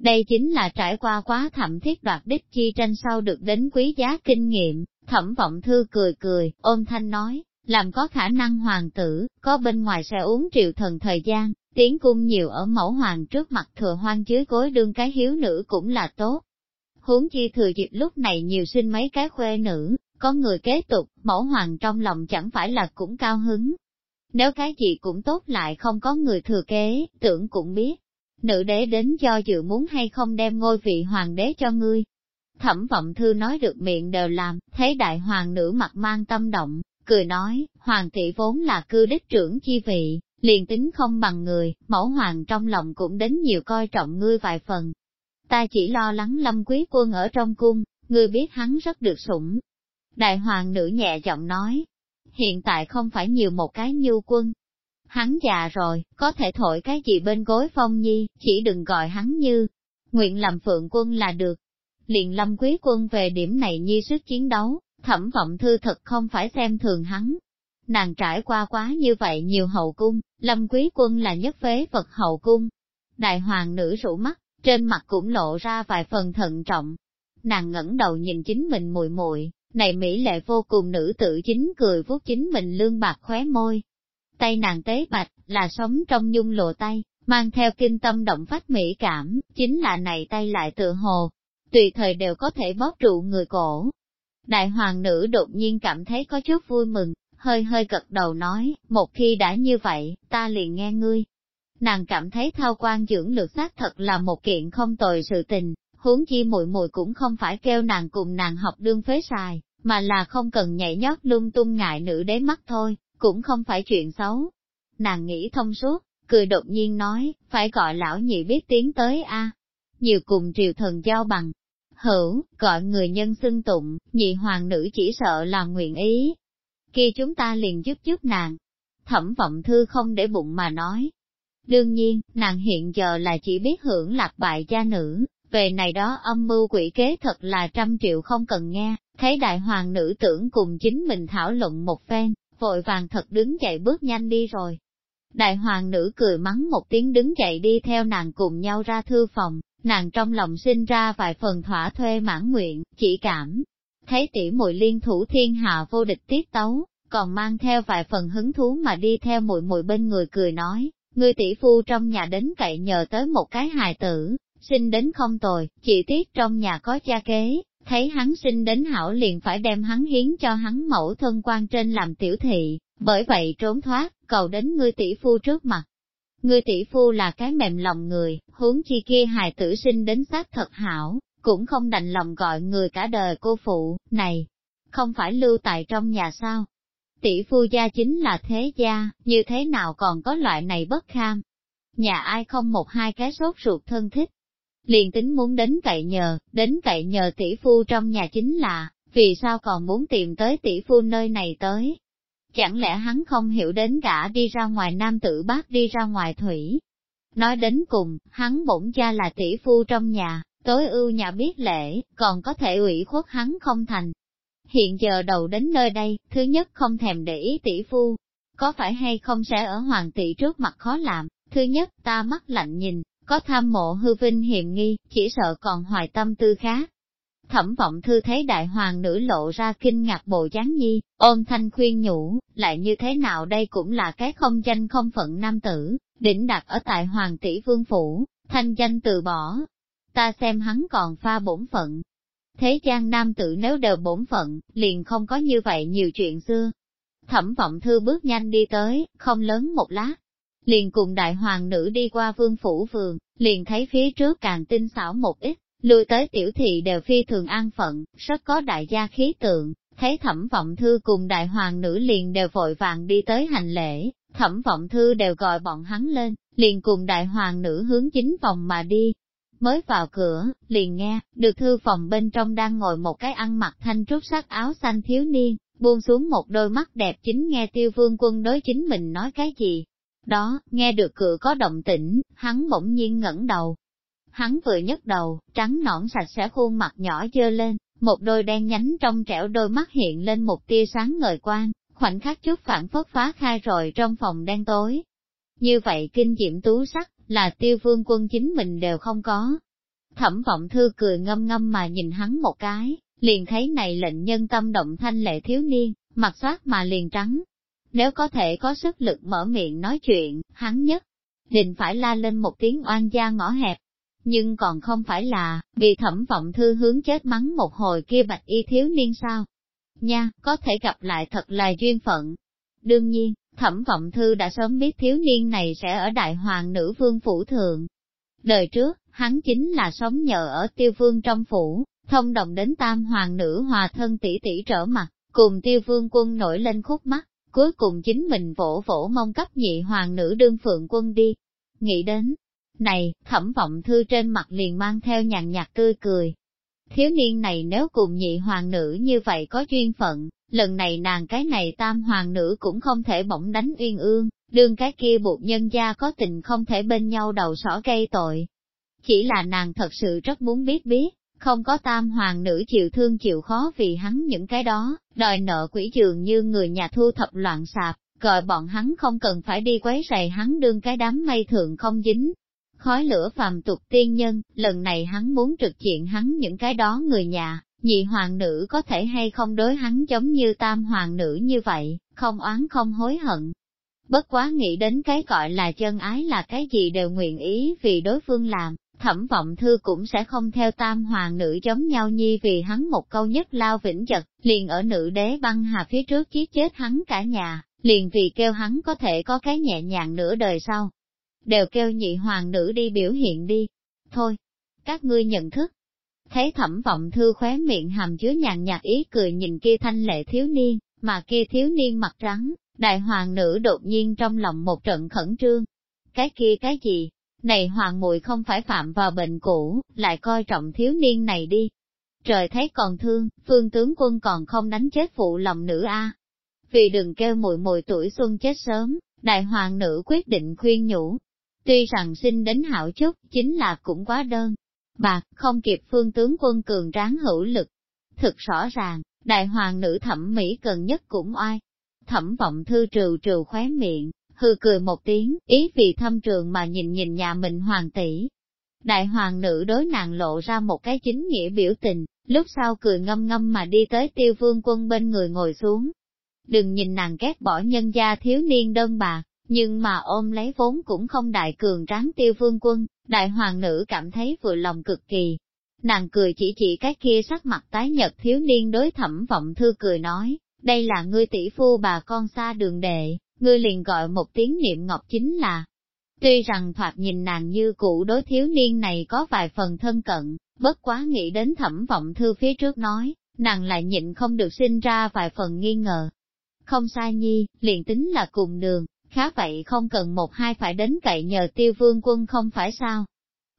Đây chính là trải qua quá thẩm thiết đoạt đích chi tranh sau được đến quý giá kinh nghiệm, thẩm vọng thư cười cười, ôm thanh nói, làm có khả năng hoàng tử, có bên ngoài sẽ uống triệu thần thời gian, tiến cung nhiều ở mẫu hoàng trước mặt thừa hoang dưới gối đương cái hiếu nữ cũng là tốt. Huống chi thừa dịp lúc này nhiều sinh mấy cái khuê nữ, có người kế tục, mẫu hoàng trong lòng chẳng phải là cũng cao hứng. Nếu cái gì cũng tốt lại không có người thừa kế, tưởng cũng biết. Nữ đế đến do dự muốn hay không đem ngôi vị hoàng đế cho ngươi. Thẩm vọng thư nói được miệng đều làm, thấy đại hoàng nữ mặt mang tâm động, cười nói, hoàng thị vốn là cư đích trưởng chi vị, liền tính không bằng người, mẫu hoàng trong lòng cũng đến nhiều coi trọng ngươi vài phần. Ta chỉ lo lắng lâm quý quân ở trong cung, ngươi biết hắn rất được sủng. Đại hoàng nữ nhẹ giọng nói, hiện tại không phải nhiều một cái như quân. Hắn già rồi, có thể thổi cái gì bên gối phong nhi, chỉ đừng gọi hắn như, nguyện làm phượng quân là được. Liền lâm quý quân về điểm này nhi sức chiến đấu, thẩm vọng thư thật không phải xem thường hắn. Nàng trải qua quá như vậy nhiều hậu cung, lâm quý quân là nhất phế vật hậu cung. Đại hoàng nữ rủ mắt, trên mặt cũng lộ ra vài phần thận trọng. Nàng ngẩng đầu nhìn chính mình muội muội, này mỹ lệ vô cùng nữ tự chính cười vuốt chính mình lương bạc khóe môi. Tay nàng tế bạch, là sống trong nhung lộ tay, mang theo kinh tâm động phách mỹ cảm, chính là này tay lại tự hồ, tùy thời đều có thể bóp trụ người cổ, Đại hoàng nữ đột nhiên cảm thấy có chút vui mừng, hơi hơi gật đầu nói, một khi đã như vậy, ta liền nghe ngươi. Nàng cảm thấy thao quan dưỡng lược xác thật là một kiện không tồi sự tình, huống chi muội muội cũng không phải kêu nàng cùng nàng học đương phế xài, mà là không cần nhảy nhót lung tung ngại nữ đế mắt thôi, cũng không phải chuyện xấu. Nàng nghĩ thông suốt, cười đột nhiên nói, phải gọi lão nhị biết tiếng tới a Nhiều cùng triều thần giao bằng, Hữu, gọi người nhân xưng tụng, nhị hoàng nữ chỉ sợ là nguyện ý. Kia chúng ta liền giúp giúp nàng. Thẩm vọng thư không để bụng mà nói. Đương nhiên, nàng hiện giờ là chỉ biết hưởng lạc bại gia nữ, về này đó âm mưu quỷ kế thật là trăm triệu không cần nghe, thấy đại hoàng nữ tưởng cùng chính mình thảo luận một phen, vội vàng thật đứng dậy bước nhanh đi rồi. Đại hoàng nữ cười mắng một tiếng đứng dậy đi theo nàng cùng nhau ra thư phòng, nàng trong lòng sinh ra vài phần thỏa thuê mãn nguyện, chỉ cảm. Thấy tỷ muội liên thủ thiên hạ vô địch tiết tấu, còn mang theo vài phần hứng thú mà đi theo muội muội bên người cười nói, người tỷ phu trong nhà đến cậy nhờ tới một cái hài tử, sinh đến không tồi, chỉ tiếc trong nhà có cha kế, thấy hắn sinh đến hảo liền phải đem hắn hiến cho hắn mẫu thân quan trên làm tiểu thị, bởi vậy trốn thoát, cầu đến ngươi tỷ phu trước mặt. Ngươi tỷ phu là cái mềm lòng người, huống chi kia hài tử sinh đến xác thật hảo, cũng không đành lòng gọi người cả đời cô phụ, này, không phải lưu tại trong nhà sao? Tỷ phu gia chính là thế gia, như thế nào còn có loại này bất kham? Nhà ai không một hai cái sốt ruột thân thích? Liền tính muốn đến cậy nhờ, đến cậy nhờ tỷ phu trong nhà chính là, vì sao còn muốn tìm tới tỷ phu nơi này tới? Chẳng lẽ hắn không hiểu đến cả đi ra ngoài nam tử bác đi ra ngoài thủy? Nói đến cùng, hắn bổn cha là tỷ phu trong nhà, tối ưu nhà biết lễ, còn có thể ủy khuất hắn không thành. Hiện giờ đầu đến nơi đây, thứ nhất không thèm để ý tỷ phu, có phải hay không sẽ ở hoàng tỷ trước mặt khó làm, thứ nhất ta mắt lạnh nhìn, có tham mộ hư vinh hiểm nghi, chỉ sợ còn hoài tâm tư khác. Thẩm vọng thư thấy đại hoàng nữ lộ ra kinh ngạc bộ dáng nhi, ôm thanh khuyên nhủ, lại như thế nào đây cũng là cái không danh không phận nam tử, đỉnh đặt ở tại hoàng tỷ vương phủ, thanh danh từ bỏ. Ta xem hắn còn pha bổn phận. Thế gian nam tử nếu đều bổn phận, liền không có như vậy nhiều chuyện xưa. Thẩm vọng thư bước nhanh đi tới, không lớn một lát. Liền cùng đại hoàng nữ đi qua vương phủ vườn, liền thấy phía trước càng tinh xảo một ít, lui tới tiểu thị đều phi thường an phận, rất có đại gia khí tượng, thấy thẩm vọng thư cùng đại hoàng nữ liền đều vội vàng đi tới hành lễ, thẩm vọng thư đều gọi bọn hắn lên, liền cùng đại hoàng nữ hướng chính phòng mà đi. Mới vào cửa, liền nghe, được thư phòng bên trong đang ngồi một cái ăn mặc thanh trúc sắc áo xanh thiếu niên, buông xuống một đôi mắt đẹp chính nghe tiêu vương quân đối chính mình nói cái gì. Đó, nghe được cửa có động tĩnh, hắn bỗng nhiên ngẩng đầu. Hắn vừa nhấc đầu, trắng nõn sạch sẽ khuôn mặt nhỏ dơ lên, một đôi đen nhánh trong trẻo đôi mắt hiện lên một tia sáng ngời quang, khoảnh khắc chút phản phất phá khai rồi trong phòng đen tối. Như vậy kinh diệm tú sắc, là tiêu vương quân chính mình đều không có. Thẩm vọng thư cười ngâm ngâm mà nhìn hắn một cái, liền thấy này lệnh nhân tâm động thanh lệ thiếu niên, mặt soát mà liền trắng. Nếu có thể có sức lực mở miệng nói chuyện, hắn nhất định phải la lên một tiếng oan gia ngõ hẹp, nhưng còn không phải là, bị thẩm vọng thư hướng chết mắng một hồi kia bạch y thiếu niên sao. Nha, có thể gặp lại thật là duyên phận. Đương nhiên, thẩm vọng thư đã sớm biết thiếu niên này sẽ ở đại hoàng nữ vương phủ thượng. Đời trước, hắn chính là sống nhờ ở tiêu vương trong phủ, thông đồng đến tam hoàng nữ hòa thân tỷ tỷ trở mặt, cùng tiêu vương quân nổi lên khúc mắt, cuối cùng chính mình vỗ vỗ mong cấp nhị hoàng nữ đương phượng quân đi. Nghĩ đến, này, thẩm vọng thư trên mặt liền mang theo nhàn nhạt tươi cười. Thiếu niên này nếu cùng nhị hoàng nữ như vậy có duyên phận, lần này nàng cái này tam hoàng nữ cũng không thể bỗng đánh uyên ương, đương cái kia buộc nhân gia có tình không thể bên nhau đầu sỏ gây tội. Chỉ là nàng thật sự rất muốn biết biết, không có tam hoàng nữ chịu thương chịu khó vì hắn những cái đó, đòi nợ quỷ dường như người nhà thu thập loạn sạp, gọi bọn hắn không cần phải đi quấy rầy hắn đương cái đám mây thượng không dính, khói lửa phàm tục tiên nhân, lần này hắn muốn trực diện hắn những cái đó người nhà, nhị hoàng nữ có thể hay không đối hắn giống như tam hoàng nữ như vậy, không oán không hối hận. Bất quá nghĩ đến cái gọi là chân ái là cái gì đều nguyện ý vì đối phương làm, thẩm vọng thư cũng sẽ không theo tam hoàng nữ giống nhau nhi vì hắn một câu nhất lao vĩnh chật, liền ở nữ đế băng hà phía trước giết chết hắn cả nhà, liền vì kêu hắn có thể có cái nhẹ nhàng nửa đời sau, đều kêu nhị hoàng nữ đi biểu hiện đi. Thôi, các ngươi nhận thức. Thấy thẩm vọng thư khóe miệng hàm chứa nhàn nhạt ý cười nhìn kia thanh lệ thiếu niên, mà kia thiếu niên mặt trắng, đại hoàng nữ đột nhiên trong lòng một trận khẩn trương. Cái kia cái gì? Này hoàng muội không phải phạm vào bệnh cũ, lại coi trọng thiếu niên này đi. Trời thấy còn thương, phương tướng quân còn không đánh chết phụ lòng nữ a. Vì đừng kêu muội muội tuổi xuân chết sớm, đại hoàng nữ quyết định khuyên nhủ, Tuy rằng sinh đến hảo chút, chính là cũng quá đơn. Bạc, không kịp phương tướng quân cường tráng hữu lực. Thực rõ ràng, đại hoàng nữ thẩm mỹ cần nhất cũng oai. Thẩm vọng thư trừ trừ khóe miệng, hư cười một tiếng, ý vị thâm trường mà nhìn nhìn nhà mình hoàng tỷ. Đại hoàng nữ đối nàng lộ ra một cái chính nghĩa biểu tình, lúc sau cười ngâm ngâm mà đi tới tiêu vương quân bên người ngồi xuống. Đừng nhìn nàng ghét bỏ nhân gia thiếu niên đơn bạc, nhưng mà ôm lấy vốn cũng không đại cường tráng tiêu vương quân, đại hoàng nữ cảm thấy vừa lòng cực kỳ. Nàng cười chỉ chỉ cái kia sắc mặt tái nhật thiếu niên đối thẩm vọng thư cười nói, đây là ngươi tỷ phu bà con xa đường đệ, ngươi liền gọi một tiếng niệm ngọc chính là. Tuy rằng thoạt nhìn nàng như cũ đối thiếu niên này có vài phần thân cận, bất quá nghĩ đến thẩm vọng thư phía trước nói, nàng lại nhịn không được sinh ra vài phần nghi ngờ. Không sai nhi, liền tính là cùng đường, khá vậy không cần một hai phải đến cậy nhờ tiêu vương quân không phải sao.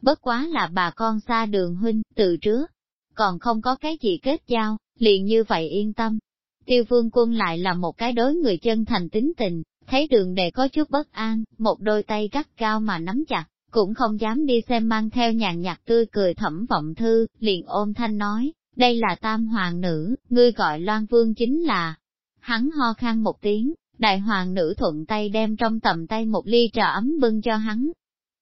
Bất quá là bà con xa đường huynh, từ trước, còn không có cái gì kết giao, liền như vậy yên tâm. Tiêu vương quân lại là một cái đối người chân thành tính tình, thấy đường đệ có chút bất an, một đôi tay gắt cao mà nắm chặt, cũng không dám đi xem mang theo nhàn nhạt tươi cười thẩm vọng thư, liền ôm thanh nói, đây là tam hoàng nữ, ngươi gọi loan vương chính là. Hắn ho khan một tiếng, Đại hoàng nữ thuận tay đem trong tầm tay một ly trà ấm bưng cho hắn.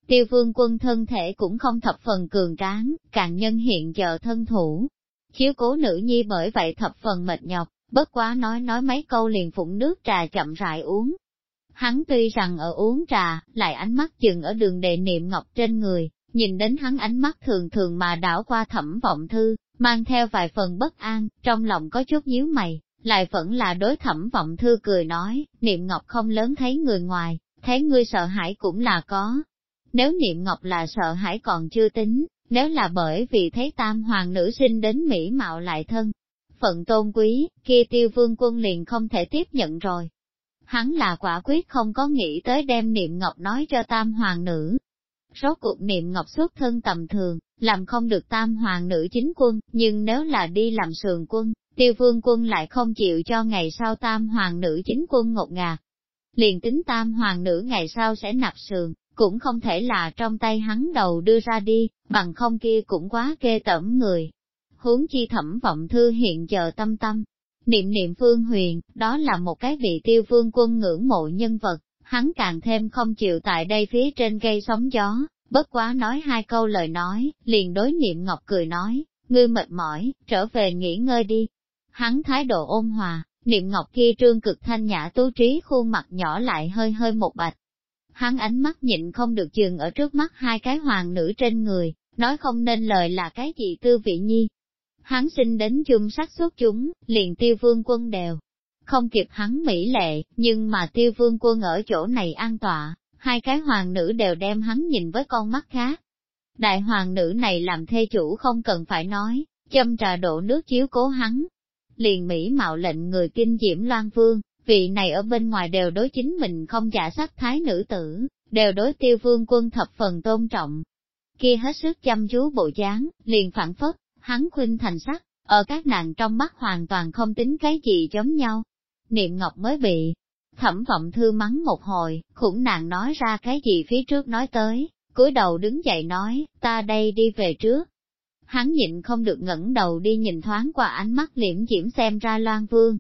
Tiêu vương quân thân thể cũng không thập phần cường tráng, càng nhân hiện giờ thân thủ. Chiếu cố nữ nhi bởi vậy thập phần mệt nhọc, bất quá nói nói mấy câu liền phụng nước trà chậm rãi uống. Hắn tuy rằng ở uống trà, lại ánh mắt dừng ở đường đệ niệm ngọc trên người, nhìn đến hắn ánh mắt thường thường mà đảo qua thẩm vọng thư, mang theo vài phần bất an, trong lòng có chút nhíu mày, lại vẫn là đối thẩm vọng thư cười nói, niệm ngọc không lớn thấy người ngoài, thấy ngươi sợ hãi cũng là có. Nếu niệm ngọc là sợ hãi còn chưa tính, nếu là bởi vì thấy tam hoàng nữ sinh đến Mỹ mạo lại thân, phận tôn quý, kia tiêu vương quân liền không thể tiếp nhận rồi. Hắn là quả quyết không có nghĩ tới đem niệm ngọc nói cho tam hoàng nữ. Rốt cuộc niệm ngọc xuất thân tầm thường, làm không được tam hoàng nữ chính quân, nhưng nếu là đi làm sườn quân, tiêu vương quân lại không chịu cho ngày sau tam hoàng nữ chính quân ngột ngạt. Liền tính tam hoàng nữ ngày sau sẽ nạp sườn, cũng không thể là trong tay hắn đầu đưa ra đi, bằng không kia cũng quá ghê tẩm người. Huống chi thẩm vọng thư hiện giờ tâm tâm, niệm niệm phương huyền, đó là một cái vị tiêu vương quân ngưỡng mộ nhân vật, hắn càng thêm không chịu tại đây phía trên gây sóng gió, bất quá nói hai câu lời nói, liền đối niệm ngọc cười nói, ngươi mệt mỏi, trở về nghỉ ngơi đi. Hắn thái độ ôn hòa, niệm ngọc kia trương cực thanh nhã tú trí khuôn mặt nhỏ lại hơi hơi một bạch, hắn ánh mắt nhịn không được chừng ở trước mắt hai cái hoàng nữ trên người, nói không nên lời là cái gì tư vị nhi. Hắn sinh đến chung sắc xuất chúng, liền tiêu vương quân đều. Không kịp hắn mỹ lệ, nhưng mà tiêu vương quân ở chỗ này an tọa, hai cái hoàng nữ đều đem hắn nhìn với con mắt khác. Đại hoàng nữ này làm thê chủ không cần phải nói, châm trà đổ nước chiếu cố hắn. Liền Mỹ mạo lệnh người kinh diễm loan vương, vị này ở bên ngoài đều đối chính mình không giả sắc thái nữ tử, đều đối tiêu vương quân thập phần tôn trọng. Kia hết sức chăm chú bộ dáng, liền phản phất, hắn khuynh thành sắc, ở các nàng trong mắt hoàn toàn không tính cái gì giống nhau. Niệm Ngọc mới bị thẩm vọng thư mắng một hồi, khủng nàng nói ra cái gì phía trước nói tới, cúi đầu đứng dậy nói, ta đây đi về trước. Hắn nhịn không được ngẩng đầu đi nhìn thoáng qua ánh mắt liễm diễm xem ra Loan Vương,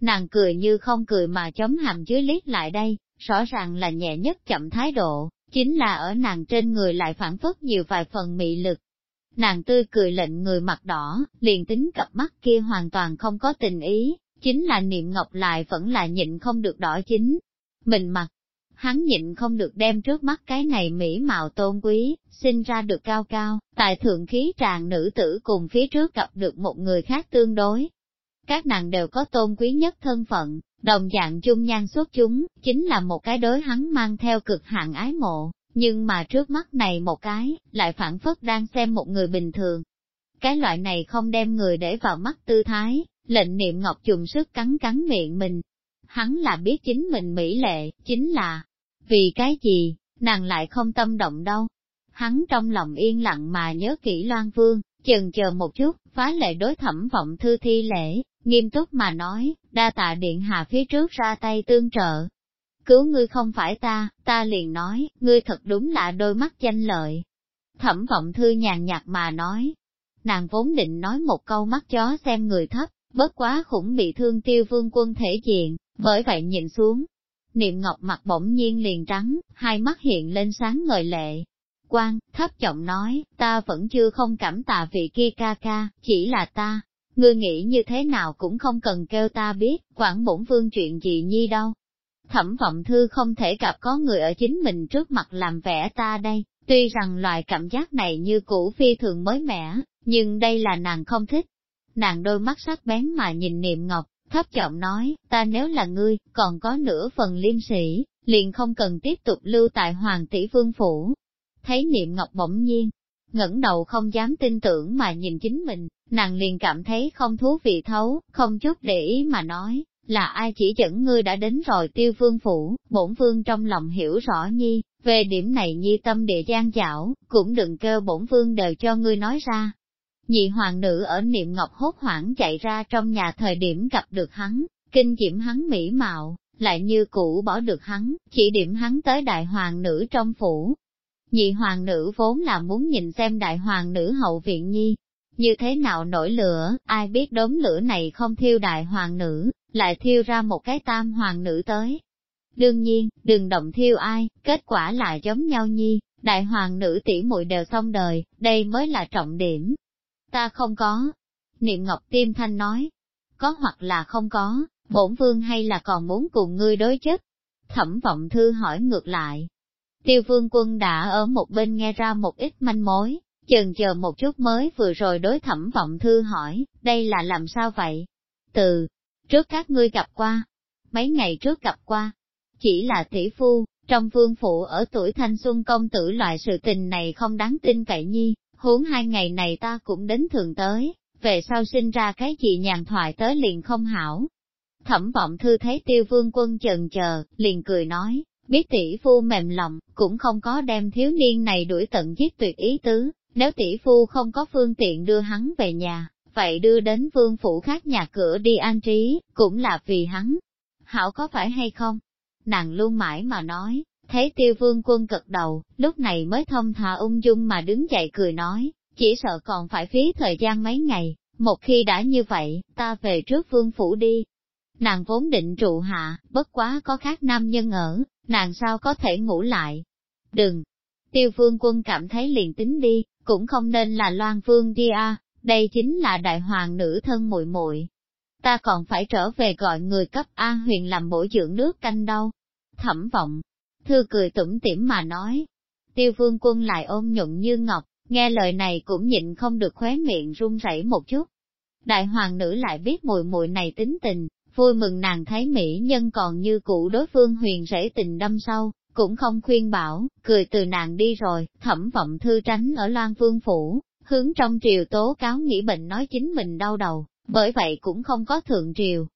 Nàng cười như không cười mà chống hàm dưới liếc lại đây, rõ ràng là nhẹ nhất chậm thái độ, chính là ở nàng trên người lại phản phất nhiều vài phần mị lực. Nàng tươi cười lệnh người mặt đỏ, liền tính cặp mắt kia hoàn toàn không có tình ý, chính là niệm ngọc lại vẫn là nhịn không được đỏ chính. Mình mặt, hắn nhịn không được đem trước mắt cái này mỹ mạo tôn quý, sinh ra được cao cao, tại thượng khí tràng nữ tử cùng phía trước gặp được một người khác tương đối, các nàng đều có tôn quý nhất thân phận, đồng dạng chung nhan xuất chúng, chính là một cái đối hắn mang theo cực hạn ái mộ, nhưng mà trước mắt này một cái, lại phản phất đang xem một người bình thường. Cái loại này không đem người để vào mắt tư thái, lệnh niệm ngọc dùng sức cắn cắn miệng mình. Hắn là biết chính mình mỹ lệ, chính là, vì cái gì, nàng lại không tâm động đâu. Hắn trong lòng yên lặng mà nhớ kỹ Loan Vương, chần chờ một chút, phá lệ đối thẩm vọng thư thi lễ, nghiêm túc mà nói, đa tạ điện hạ phía trước ra tay tương trợ. Cứu ngươi không phải ta, ta liền nói, ngươi thật đúng là đôi mắt danh lợi. Thẩm vọng thư nhàn nhạt mà nói, nàng vốn định nói một câu mắt chó xem người thấp, bất quá khủng bị thương tiêu vương quân thể diện, bởi vậy nhìn xuống. Niệm ngọc mặt bỗng nhiên liền trắng, hai mắt hiện lên sáng ngời lệ. quang thấp giọng nói, ta vẫn chưa không cảm tạ vị kia ca ca, chỉ là ta, ngươi nghĩ như thế nào cũng không cần kêu ta biết, quản bổn vương chuyện gì nhi đâu. Thẩm vọng thư không thể gặp có người ở chính mình trước mặt làm vẻ ta đây, tuy rằng loại cảm giác này như cũ phi thường mới mẻ, nhưng đây là nàng không thích. Nàng đôi mắt sắc bén mà nhìn niệm ngọc, thấp giọng nói, ta nếu là ngươi, còn có nửa phần liêm sĩ, liền không cần tiếp tục lưu tại hoàng tỷ vương phủ. Thấy niệm ngọc bỗng nhiên, ngẩng đầu không dám tin tưởng mà nhìn chính mình, nàng liền cảm thấy không thú vị thấu, không chút để ý mà nói, là ai chỉ dẫn ngươi đã đến rồi tiêu vương phủ, bổn vương trong lòng hiểu rõ nhi, về điểm này nhi tâm địa gian dảo, cũng đừng kêu bổn vương đều cho ngươi nói ra. Nhị hoàng nữ ở niệm ngọc hốt hoảng chạy ra trong nhà thời điểm gặp được hắn, kinh diễm hắn mỹ mạo, lại như cũ bỏ được hắn, chỉ điểm hắn tới đại hoàng nữ trong phủ, Nhị hoàng nữ vốn là muốn nhìn xem đại hoàng nữ hậu viện nhi, như thế nào nổi lửa, ai biết đốm lửa này không thiêu đại hoàng nữ, lại thiêu ra một cái tam hoàng nữ tới. Đương nhiên, đừng động thiêu ai, kết quả là giống nhau nhi, đại hoàng nữ tỷ muội đều xong đời, đây mới là trọng điểm. Ta không có. Niệm Ngọc Tiêm Thanh nói, có hoặc là không có, bổn vương hay là còn muốn cùng ngươi đối chất. Thẩm vọng thư hỏi ngược lại, Tiêu vương quân đã ở một bên nghe ra một ít manh mối, chần chờ một chút mới vừa rồi đối thẩm vọng thư hỏi, đây là làm sao vậy? Từ, trước các ngươi gặp qua, mấy ngày trước gặp qua, chỉ là tỷ phu, trong vương phụ ở tuổi thanh xuân công tử loại sự tình này không đáng tin cậy nhi, huống hai ngày này ta cũng đến thường tới, về sau sinh ra cái gì nhàn thoại tới liền không hảo. Thẩm vọng thư thấy tiêu vương quân chần chờ, liền cười nói, biết tỷ phu mềm lòng, cũng không có đem thiếu niên này đuổi tận giết tuyệt ý tứ, nếu tỷ phu không có phương tiện đưa hắn về nhà, vậy đưa đến vương phủ khác nhà cửa đi an trí, cũng là vì hắn. Hảo có phải hay không? Nàng luôn mãi mà nói, thấy tiêu vương quân cật đầu, lúc này mới thông thả ung dung mà đứng dậy cười nói, chỉ sợ còn phải phí thời gian mấy ngày, một khi đã như vậy, ta về trước vương phủ đi. Nàng vốn định trụ hạ, bất quá có khác nam nhân ở, nàng sao có thể ngủ lại. Đừng! Tiêu vương quân cảm thấy liền tính đi, cũng không nên là loan vương đi a đây chính là đại hoàng nữ thân muội muội. Ta còn phải trở về gọi người cấp A huyền làm bổ dưỡng nước canh đâu. Thẩm vọng, thư cười tủm tỉm mà nói. Tiêu vương quân lại ôm nhuận như ngọc, nghe lời này cũng nhịn không được khóe miệng run rẩy một chút. Đại hoàng nữ lại biết mùi mùi này tính tình, vui mừng nàng thấy mỹ nhân còn như cũ đối phương huyền rễ tình đâm sâu, cũng không khuyên bảo, cười từ nàng đi rồi, thẩm vọng thư tránh ở Loan Vương Phủ, hướng trong triều tố cáo nghĩ bệnh nói chính mình đau đầu, bởi vậy cũng không có thượng triều.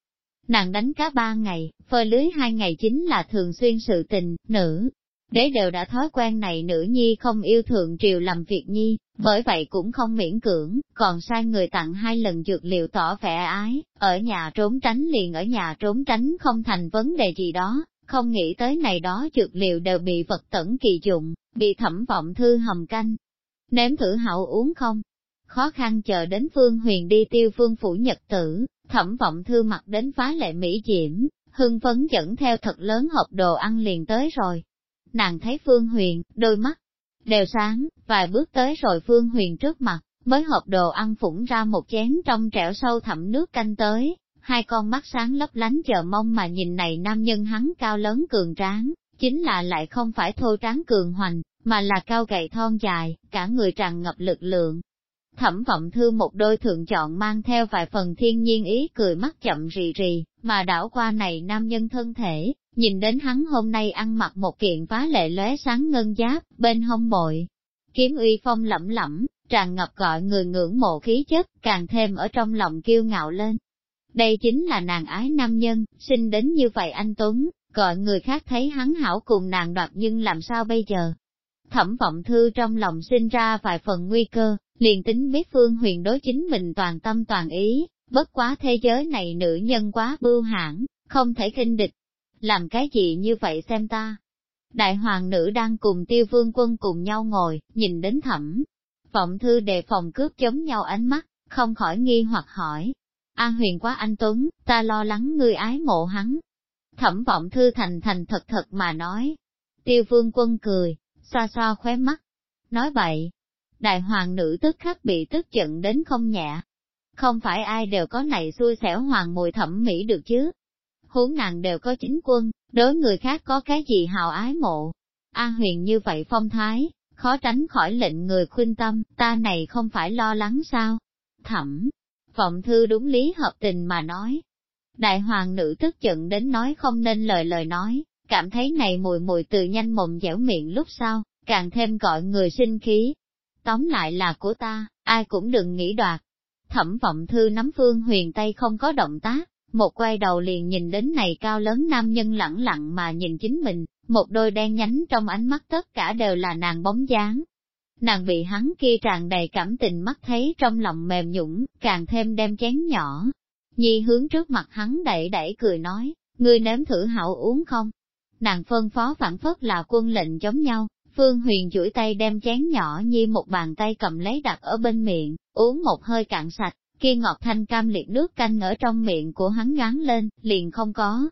Nàng đánh cá ba ngày, phơi lưới hai ngày chính là thường xuyên sự tình, nữ. Đế đều đã thói quen này nữ nhi không yêu thượng triều làm việc nhi, bởi vậy cũng không miễn cưỡng, còn sai người tặng hai lần dược liệu tỏ vẻ ái, ở nhà trốn tránh liền ở nhà trốn tránh không thành vấn đề gì đó, không nghĩ tới này đó dược liệu đều bị vật tẩn kỳ dụng, bị thẩm vọng thư hầm canh. Nếm thử hậu uống không? Khó khăn chờ đến Phương Huyền đi tiêu phương phủ nhật tử, thẩm vọng thư mặc đến phá lệ mỹ diễm, hưng phấn dẫn theo thật lớn hộp đồ ăn liền tới rồi. Nàng thấy Phương Huyền, đôi mắt, đều sáng, vài bước tới rồi Phương Huyền trước mặt, mới hộp đồ ăn phủng ra một chén trong trẻo sâu thẳm nước canh tới, hai con mắt sáng lấp lánh chờ mong mà nhìn này nam nhân hắn cao lớn cường tráng, chính là lại không phải thô tráng cường hoành, mà là cao gầy thon dài, cả người tràn ngập lực lượng. Thẩm vọng thư một đôi thượng chọn mang theo vài phần thiên nhiên ý cười mắt chậm rì rì, mà đảo qua này nam nhân thân thể, nhìn đến hắn hôm nay ăn mặc một kiện phá lệ lóe sáng ngân giáp, bên hông bội. Kiếm uy phong lẫm lẫm, tràn ngập gọi người ngưỡng mộ khí chất, càng thêm ở trong lòng kiêu ngạo lên. Đây chính là nàng ái nam nhân, sinh đến như vậy anh Tuấn, gọi người khác thấy hắn hảo cùng nàng đoạt nhưng làm sao bây giờ? Thẩm vọng thư trong lòng sinh ra vài phần nguy cơ, liền tính biết phương huyền đối chính mình toàn tâm toàn ý, bất quá thế giới này nữ nhân quá bưu hãn, không thể khinh địch. Làm cái gì như vậy xem ta? Đại hoàng nữ đang cùng tiêu vương quân cùng nhau ngồi, nhìn đến thẩm. Vọng thư đề phòng cướp chống nhau ánh mắt, không khỏi nghi hoặc hỏi, A huyền quá anh Tuấn, ta lo lắng ngươi ái mộ hắn. Thẩm vọng thư thành thành thật thật mà nói. Tiêu vương quân cười, xoa xoa khóe mắt. Nói bậy, đại hoàng nữ tức khắc bị tức giận đến không nhẹ. Không phải ai đều có này xui xẻo hoàng mùi thẩm mỹ được chứ. Huống nàng đều có chính quân, đối người khác có cái gì hào ái mộ. A huyền như vậy phong thái, khó tránh khỏi lệnh người khuyên tâm, ta này không phải lo lắng sao. Thẩm, Vọng thư đúng lý hợp tình mà nói. Đại hoàng nữ tức giận đến nói không nên lời lời nói, cảm thấy này mùi mùi từ nhanh mồm dẻo miệng lúc sau, càng thêm gọi người sinh khí. Tóm lại là của ta, ai cũng đừng nghĩ đoạt. Thẩm vọng thư nắm phương huyền tay không có động tác, một quay đầu liền nhìn đến này cao lớn nam nhân lẳng lặng mà nhìn chính mình, một đôi đen nhánh trong ánh mắt tất cả đều là nàng bóng dáng, nàng bị hắn kia tràn đầy cảm tình mắt thấy trong lòng mềm nhũng, càng thêm đem chén nhỏ. Nhi hướng trước mặt hắn đẩy đẩy cười nói, ngươi nếm thử hảo uống không? Nàng phân phó phản phất là quân lệnh giống nhau, Phương Huyền duỗi tay đem chén nhỏ Nhi một bàn tay cầm lấy đặt ở bên miệng, uống một hơi cạn sạch, kia ngọt thanh cam liệt nước canh ở trong miệng của hắn ngán lên, liền không có.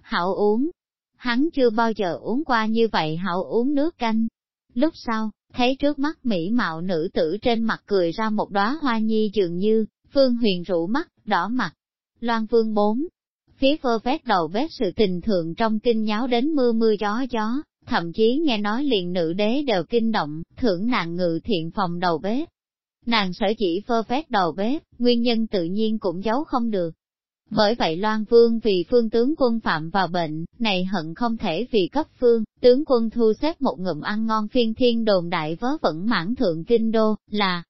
Hảo uống. Hắn chưa bao giờ uống qua như vậy hảo uống nước canh. Lúc sau, thấy trước mắt mỹ mạo nữ tử trên mặt cười ra một đóa hoa nhi dường như, phương huyền rũ mắt, đỏ mặt. Loan vương bốn, phía phơ vét đầu vét sự tình thượng trong kinh nháo đến mưa mưa gió gió, thậm chí nghe nói liền nữ đế đều kinh động, thưởng nàng ngự thiện phòng đầu bếp. Nàng sở chỉ phơ phét đầu bếp, nguyên nhân tự nhiên cũng giấu không được. Bởi vậy Loan Vương vì phương tướng quân phạm vào bệnh, này hận không thể vì cấp phương, tướng quân thu xếp một ngụm ăn ngon phiên thiên đồn đại vớ vẩn mãn thượng kinh đô, là,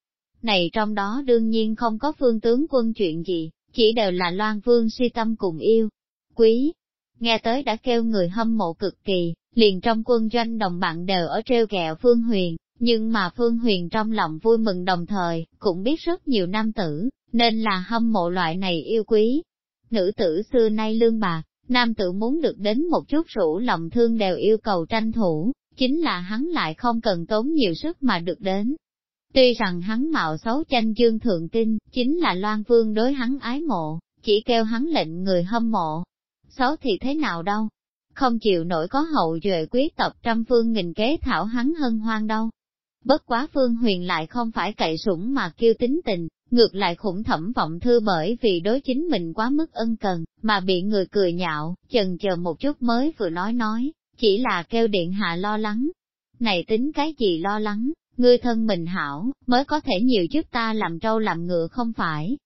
này trong đó đương nhiên không có phương tướng quân chuyện gì, chỉ đều là Loan Vương si tâm cùng yêu. Quý, nghe tới đã kêu người hâm mộ cực kỳ, liền trong quân doanh đồng bạn đều ở treo kẹo Phương Huyền, nhưng mà Phương Huyền trong lòng vui mừng đồng thời, cũng biết rất nhiều nam tử, nên là hâm mộ loại này yêu quý. Nữ tử xưa nay lương bạc, nam tử muốn được đến một chút rủ lòng thương đều yêu cầu tranh thủ, chính là hắn lại không cần tốn nhiều sức mà được đến. Tuy rằng hắn mạo xấu tranh dương thượng kinh, chính là Loan Vương đối hắn ái mộ, chỉ kêu hắn lệnh người hâm mộ. Xấu thì thế nào đâu, không chịu nổi có hậu duệ quý tộc trăm phương nghìn kế thảo hắn hân hoang đâu. Bất quá phương huyền lại không phải cậy sủng mà kêu tính tình, ngược lại khủng thẩm vọng thư bởi vì đối chính mình quá mức ân cần, mà bị người cười nhạo, chần chờ một chút mới vừa nói nói, chỉ là kêu điện hạ lo lắng. Này tính cái gì lo lắng, ngươi thân mình hảo, mới có thể nhiều giúp ta làm trâu làm ngựa không phải.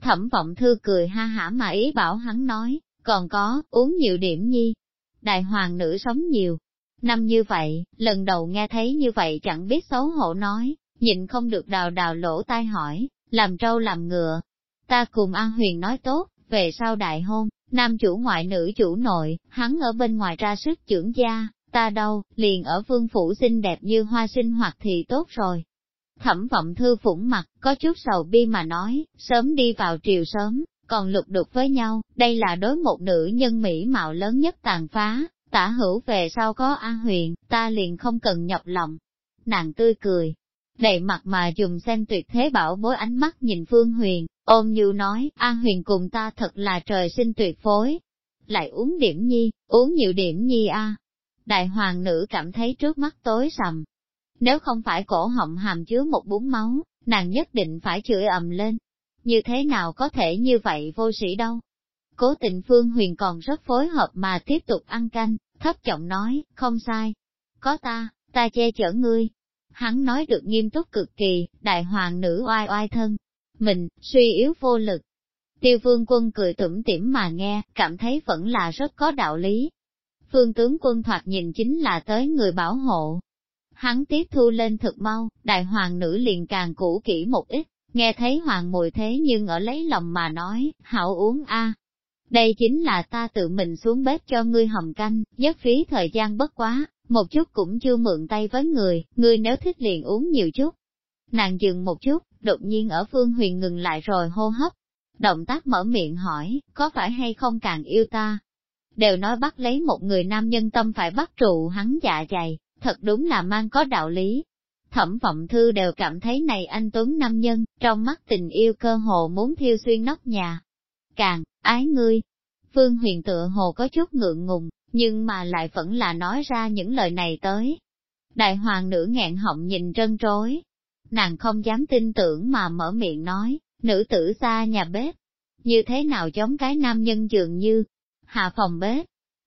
Thẩm vọng thư cười ha hả mà ý bảo hắn nói, còn có, uống nhiều điểm nhi. Đại hoàng nữ sống nhiều. Năm như vậy, lần đầu nghe thấy như vậy chẳng biết xấu hổ nói, nhịn không được đào đào lỗ tai hỏi, làm trâu làm ngựa. Ta cùng An Huyền nói tốt, về sau đại hôn, nam chủ ngoại nữ chủ nội, hắn ở bên ngoài ra sức trưởng gia, ta đâu, liền ở vương phủ xinh đẹp như hoa sinh hoạt thì tốt rồi. Thẩm vọng thư phủng mặt, có chút sầu bi mà nói, sớm đi vào triều sớm, còn lục đục với nhau, đây là đối một nữ nhân mỹ mạo lớn nhất tàn phá, tả hữu về sau có an huyền, ta liền không cần nhọc lòng. Nàng tươi cười, đầy mặt mà dùng xem tuyệt thế bảo bối ánh mắt nhìn Phương Huyền, ôm như nói, An Huyền cùng ta thật là trời sinh tuyệt phối. Lại uống điểm nhi, uống nhiều điểm nhi a. Đại hoàng nữ cảm thấy trước mắt tối sầm. Nếu không phải cổ họng hàm chứa một bún máu, nàng nhất định phải chửi ầm lên. Như thế nào có thể như vậy vô sĩ đâu? Cố tình Phương Huyền còn rất phối hợp mà tiếp tục ăn canh, thấp giọng nói, không sai. Có ta, ta che chở ngươi, hắn nói được nghiêm túc cực kỳ, đại hoàng nữ oai oai thân. Mình, suy yếu vô lực. Tiêu vương quân cười tủm tỉm mà nghe, cảm thấy vẫn là rất có đạo lý. Phương tướng quân thoạt nhìn chính là tới người bảo hộ. Hắn tiếp thu lên thực mau, đại hoàng nữ liền càng cũ kỹ một ít, nghe thấy hoàng mùi thế nhưng ở lấy lòng mà nói, hảo uống a. Đây chính là ta tự mình xuống bếp cho ngươi hầm canh, nhất phí thời gian bất quá, một chút cũng chưa mượn tay với người, ngươi nếu thích liền uống nhiều chút. Nàng dừng một chút, đột nhiên ở phương huyền ngừng lại rồi hô hấp. Động tác mở miệng hỏi, có phải hay không càng yêu ta? Đều nói bắt lấy một người nam nhân tâm phải bắt trụ hắn dạ dày, thật đúng là mang có đạo lý. Thẩm vọng thư đều cảm thấy này anh Tuấn nam nhân, trong mắt tình yêu cơ hồ muốn thiêu xuyên nóc nhà. Càng, ái ngươi. Phương huyền tựa hồ có chút ngượng ngùng, nhưng mà lại vẫn là nói ra những lời này tới. Đại hoàng nữ nghẹn họng nhìn trân trối, nàng không dám tin tưởng mà mở miệng nói, nữ tử xa nhà bếp, như thế nào giống cái nam nhân dường như, hạ phòng bếp.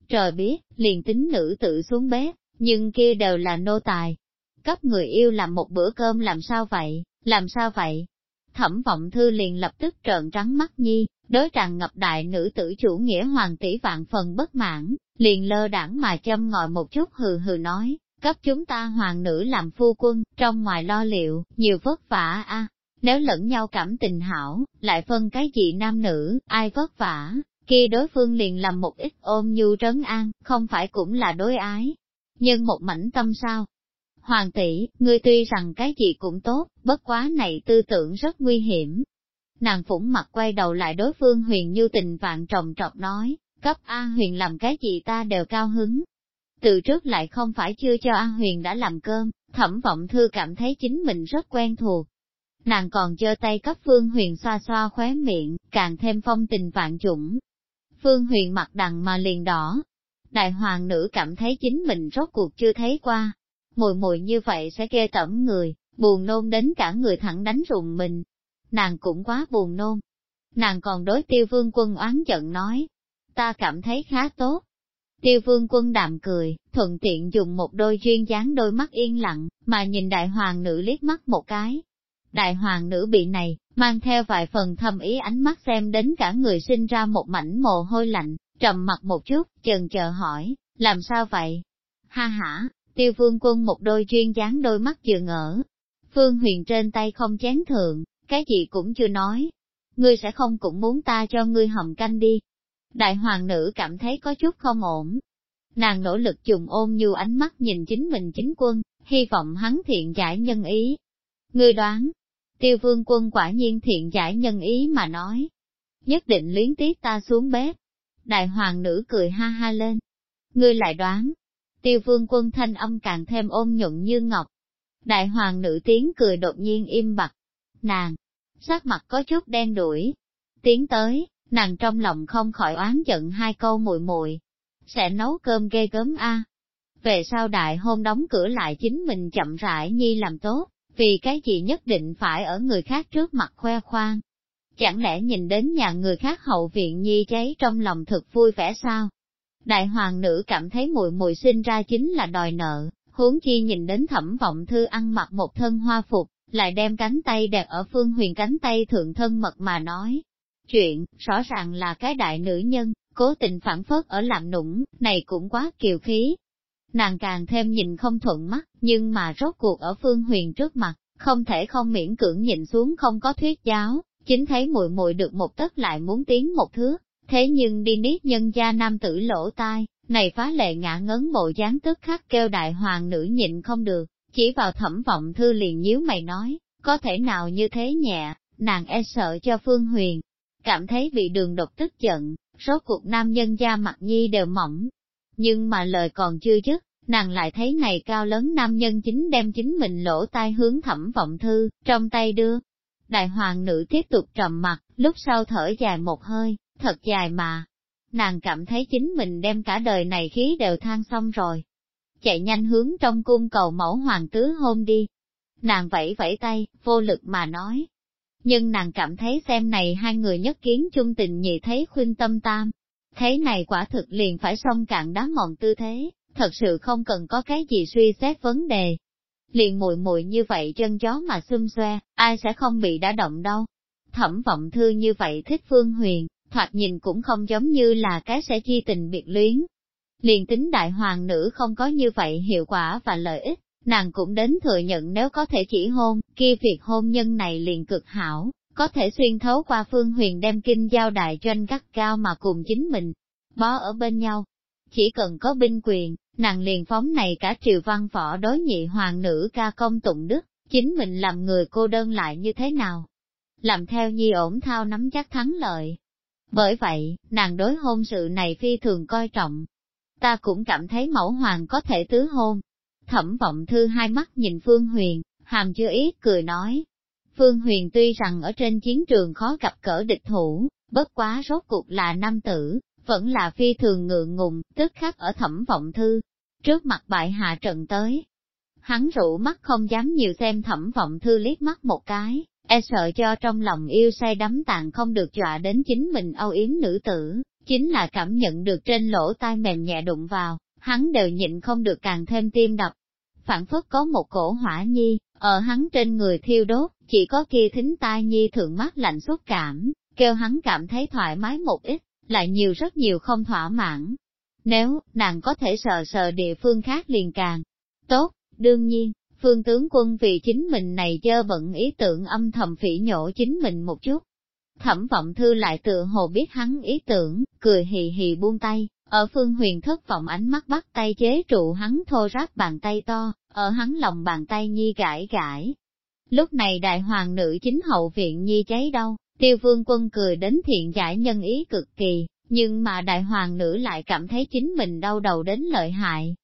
Trời biết, liền tính nữ tử xuống bếp, nhưng kia đều là nô tài. Cấp người yêu làm một bữa cơm làm sao vậy, làm sao vậy? Thẩm vọng thư liền lập tức trợn trắng mắt nhi, đối tràn ngập đại nữ tử chủ nghĩa hoàng tỷ vạn phần bất mãn, liền lơ đảng mà châm ngòi một chút hừ hừ nói, cấp chúng ta hoàng nữ làm phu quân, trong ngoài lo liệu, nhiều vất vả a. Nếu lẫn nhau cảm tình hảo, lại phân cái gì nam nữ, ai vất vả, kia đối phương liền làm một ít ôm nhu trấn an, không phải cũng là đối ái. Nhưng một mảnh tâm sao? Hoàng tỷ, ngươi tuy rằng cái gì cũng tốt, bất quá này tư tưởng rất nguy hiểm. Nàng phủng mặt quay đầu lại đối phương huyền như tình vạn trọng trọc nói, cấp A huyền làm cái gì ta đều cao hứng. Từ trước lại không phải chưa cho A huyền đã làm cơm, thẩm vọng thư cảm thấy chính mình rất quen thuộc. Nàng còn giơ tay cấp phương huyền xoa xoa khóe miệng, càng thêm phong tình vạn chủng. Phương huyền mặt đằng mà liền đỏ. Đại hoàng nữ cảm thấy chính mình rốt cuộc chưa thấy qua. Mùi mùi như vậy sẽ ghê tẩm người, buồn nôn đến cả người thẳng đánh rùng mình. Nàng cũng quá buồn nôn. Nàng còn đối tiêu vương quân oán giận nói, ta cảm thấy khá tốt. Tiêu vương quân đạm cười, thuận tiện dùng một đôi duyên dáng đôi mắt yên lặng, mà nhìn đại hoàng nữ liếc mắt một cái. Đại hoàng nữ bị này, mang theo vài phần thâm ý ánh mắt xem đến cả người sinh ra một mảnh mồ hôi lạnh, trầm mặt một chút, chần chờ hỏi, làm sao vậy? Ha ha, tiêu vương quân một đôi duyên dáng đôi mắt vừa ngỡ. Phương huyền trên tay không chén thượng, cái gì cũng chưa nói. Ngươi sẽ không cũng muốn ta cho ngươi hầm canh đi, Đại hoàng nữ cảm thấy có chút không ổn. Nàng nỗ lực dùng ôm như ánh mắt nhìn chính mình chính quân, hy vọng hắn thiện giải nhân ý. Ngươi đoán, tiêu vương quân quả nhiên thiện giải nhân ý mà nói. Nhất định luyến tiếc ta xuống bếp. Đại hoàng nữ cười ha ha lên. Ngươi lại đoán. Tiêu vương quân thanh âm càng thêm ôn nhuận như ngọc. Đại hoàng nữ tiếng cười đột nhiên im bặt. Nàng, sắc mặt có chút đen đuổi. Tiến tới, nàng trong lòng không khỏi oán giận hai câu muội muội sẽ nấu cơm ghê gớm a. Về sau đại hôn đóng cửa lại chính mình chậm rãi nhi làm tốt, vì cái gì nhất định phải ở người khác trước mặt khoe khoang. Chẳng lẽ nhìn đến nhà người khác hậu viện nhi cháy trong lòng thực vui vẻ sao? Đại hoàng nữ cảm thấy mùi mùi sinh ra chính là đòi nợ, huống chi nhìn đến thẩm vọng thư ăn mặc một thân hoa phục, lại đem cánh tay đặt ở phương huyền cánh tay thượng thân mật mà nói, chuyện, rõ ràng là cái đại nữ nhân, cố tình phản phất ở làm nũng, này cũng quá kiều khí. Nàng càng thêm nhìn không thuận mắt, nhưng mà rốt cuộc ở phương huyền trước mặt, không thể không miễn cưỡng nhìn xuống không có thuyết giáo, chính thấy muội muội được một tấc lại muốn tiến một thước, thế nhưng đi niết nhân gia nam tử lỗ tai, này phá lệ ngã ngấn bộ dáng tức khắc kêu đại hoàng nữ nhịn không được, chỉ vào thẩm vọng thư liền nhíu mày nói, có thể nào như thế nhẹ, nàng e sợ cho phương huyền, cảm thấy bị đường độc tức giận, rốt cuộc nam nhân da mặt nhi đều mỏng. Nhưng mà lời còn chưa dứt, nàng lại thấy này cao lớn nam nhân chính đem chính mình lỗ tai hướng thẩm vọng thư, trong tay đưa. Đại hoàng nữ tiếp tục trầm mặt, lúc sau thở dài một hơi, thật dài mà. Nàng cảm thấy chính mình đem cả đời này khí đều than xong rồi. Chạy nhanh hướng trong cung cầu mẫu hoàng tứ hôn đi. Nàng vẫy vẫy tay, vô lực mà nói, nhưng nàng cảm thấy xem này hai người nhất kiến chung tình nhị thấy khuyên tâm tam. Thế này quả thực liền phải xong cạn đá mòn tư thế, thật sự không cần có cái gì suy xét vấn đề. Liền muội muội như vậy chân chó mà xum xoe, ai sẽ không bị đã động đâu. Thẩm vọng thư như vậy thích phương huyền, thoạt nhìn cũng không giống như là cái sẽ chi tình biệt luyến. Liền tính đại hoàng nữ không có như vậy hiệu quả và lợi ích, nàng cũng đến thừa nhận nếu có thể chỉ hôn, kia việc hôn nhân này liền cực hảo, có thể xuyên thấu qua phương huyền đem kinh giao đại doanh gắt cao mà cùng chính mình, bó ở bên nhau. Chỉ cần có binh quyền, nàng liền phóng này cả triều văn võ đối nhị hoàng nữ ca công tụng đức, chính mình làm người cô đơn lại như thế nào? Làm theo nhi ổn thao nắm chắc thắng lợi. Bởi vậy, nàng đối hôn sự này phi thường coi trọng. Ta cũng cảm thấy mẫu hoàng có thể tứ hôn, Thẩm vọng thư hai mắt nhìn Phương Huyền, hàm chưa ít cười nói. Phương Huyền tuy rằng ở trên chiến trường khó gặp cỡ địch thủ, bất quá rốt cuộc là nam tử, vẫn là phi thường ngượng ngùng, tức khắc ở thẩm vọng thư. Trước mặt bại hạ trận tới, hắn rủ mắt không dám nhiều xem thẩm vọng thư liếc mắt một cái, e sợ cho trong lòng yêu say đắm tàn không được dọa đến chính mình âu yếm nữ tử, chính là cảm nhận được trên lỗ tai mềm nhẹ đụng vào, hắn đều nhịn không được càng thêm tim đập phản phất có một cổ hỏa nhi, ở hắn trên người thiêu đốt, chỉ có kia thính tai nhi thượng mắt lạnh xúc cảm, kêu hắn cảm thấy thoải mái một ít, lại nhiều rất nhiều không thỏa mãn. Nếu, nàng có thể sờ sờ địa phương khác liền càng tốt, đương nhiên, phương tướng quân vì chính mình này dơ bận ý tưởng âm thầm phỉ nhổ chính mình một chút. Thẩm vọng thư lại tự hồ biết hắn ý tưởng, cười hì hì buông tay, ở phương huyền thất vọng ánh mắt bắt tay chế trụ hắn thô ráp bàn tay to, ở hắn lòng bàn tay nhi gãi gãi. Lúc này đại hoàng nữ chính hậu viện nhi cháy đâu, tiêu vương quân cười đến thiện giải nhân ý cực kỳ, nhưng mà đại hoàng nữ lại cảm thấy chính mình đau đầu đến lợi hại.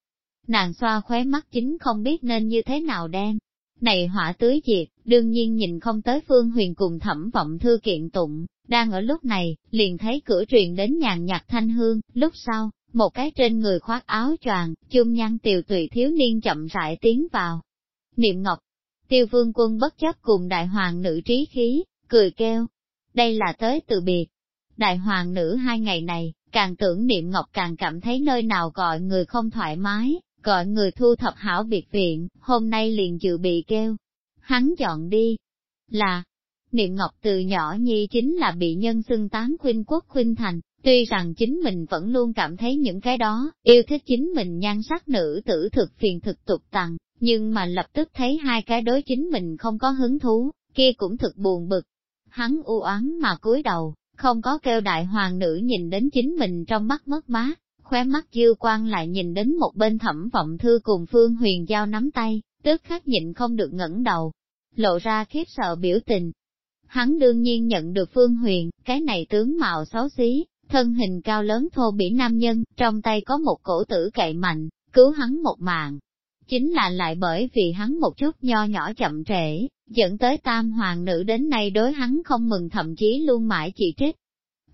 Nàng xoa khóe mắt chính không biết nên như thế nào đem. Này hỏa tưới diệt, đương nhiên nhìn không tới phương huyền cùng thẩm vọng thư kiện tụng, đang ở lúc này, liền thấy cửa truyền đến nhàn nhạt thanh hương, lúc sau, một cái trên người khoác áo choàng, chung nhăn tiều tùy thiếu niên chậm rãi tiến vào. Niệm Ngọc, tiêu vương quân bất chấp cùng đại hoàng nữ trí khí, cười kêu. Đây là tới từ biệt. Đại hoàng nữ hai ngày này, càng tưởng niệm ngọc càng cảm thấy nơi nào gọi người không thoải mái, gọi người thu thập hảo biệt viện, hôm nay liền dự bị kêu. Hắn chọn đi. Là, niệm ngọc từ nhỏ nhi chính là bị nhân xưng tán khuynh quốc khuynh thành, tuy rằng chính mình vẫn luôn cảm thấy những cái đó, yêu thích chính mình nhan sắc nữ tử thực phiền thực tục tặng, nhưng mà lập tức thấy hai cái đối chính mình không có hứng thú, kia cũng thực buồn bực. Hắn u oán mà cúi đầu, không có kêu đại hoàng nữ nhìn đến chính mình trong mắt mất mát, khóe mắt dư quan lại nhìn đến một bên thẩm vọng thư cùng phương huyền giao nắm tay, tức khắc nhịn không được ngẩng đầu, lộ ra khiếp sợ biểu tình. Hắn đương nhiên nhận được phương huyền, cái này tướng mạo xấu xí, thân hình cao lớn thô bỉ nam nhân, trong tay có một cổ tử cậy mạnh, cứu hắn một mạng. Chính là lại bởi vì hắn một chút nho nhỏ chậm trễ, dẫn tới tam hoàng nữ đến nay đối hắn không mừng thậm chí luôn mãi chỉ trích.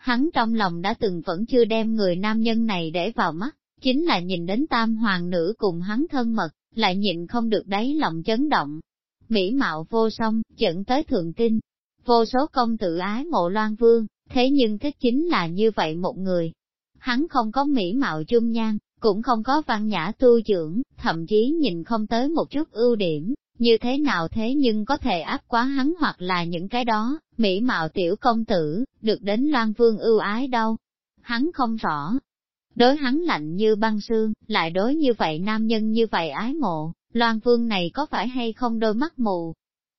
Hắn trong lòng đã từng vẫn chưa đem người nam nhân này để vào mắt, chính là nhìn đến tam hoàng nữ cùng hắn thân mật, lại nhịn không được đáy lòng chấn động. Mỹ mạo vô song, dẫn tới thượng kinh, vô số công tử ái mộ loan vương, thế nhưng thích chính là như vậy một người. Hắn không có mỹ mạo chung nhan, cũng không có văn nhã tu dưỡng, thậm chí nhìn không tới một chút ưu điểm, như thế nào thế nhưng có thể áp quá hắn hoặc là những cái đó, mỹ mạo tiểu công tử, được đến Loan Vương ưu ái đâu. Hắn không rõ. Đối hắn lạnh như băng xương, lại đối như vậy nam nhân như vậy ái mộ, Loan Vương này có phải hay không đôi mắt mù?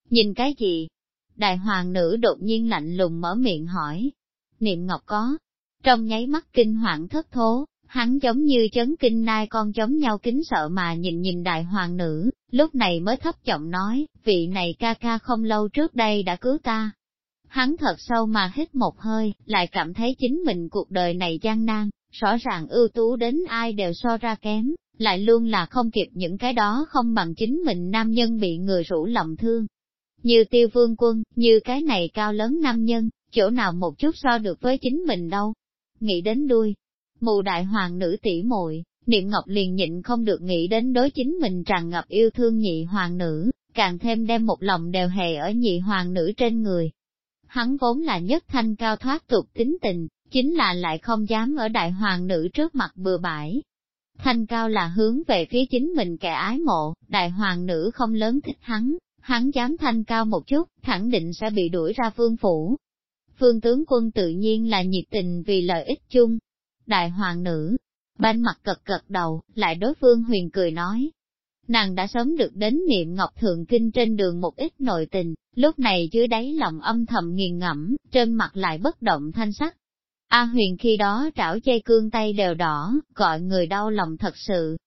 Nhìn cái gì? Đại hoàng nữ đột nhiên lạnh lùng mở miệng hỏi. Niệm Ngọc có. Trong nháy mắt kinh hoàng thất thố, Hắn giống như chấn kinh nai con giống nhau kính sợ mà nhìn nhìn đại hoàng nữ, lúc này mới thấp giọng nói, vị này ca ca không lâu trước đây đã cứu ta. Hắn thật sâu mà hít một hơi, lại cảm thấy chính mình cuộc đời này gian nan, rõ ràng ưu tú đến ai đều so ra kém, lại luôn là không kịp những cái đó không bằng chính mình nam nhân bị người rủ lòng thương. Như tiêu vương quân, như cái này cao lớn nam nhân, chỗ nào một chút so được với chính mình đâu. Nghĩ đến đuôi, Mù đại hoàng nữ tỷ muội niệm ngọc liền nhịn không được nghĩ đến đối chính mình tràn ngập yêu thương nhị hoàng nữ, càng thêm đem một lòng đều hề ở nhị hoàng nữ trên người. Hắn vốn là nhất thanh cao thoát tục tính tình, chính là lại không dám ở đại hoàng nữ trước mặt bừa bãi. Thanh cao là hướng về phía chính mình kẻ ái mộ, đại hoàng nữ không lớn thích hắn, hắn dám thanh cao một chút, khẳng định sẽ bị đuổi ra phương phủ. Phương tướng quân tự nhiên là nhiệt tình vì lợi ích chung, đại hoàng nữ. Bên mặt cật cật đầu, lại đối phương huyền cười nói. Nàng đã sớm được đến niệm ngọc thượng kinh trên đường một ít nội tình, lúc này dưới đáy lòng âm thầm nghiền ngẫm, trên mặt lại bất động thanh sắc. A huyền khi đó trảo dây cương tay đều đỏ, gọi người đau lòng thật sự.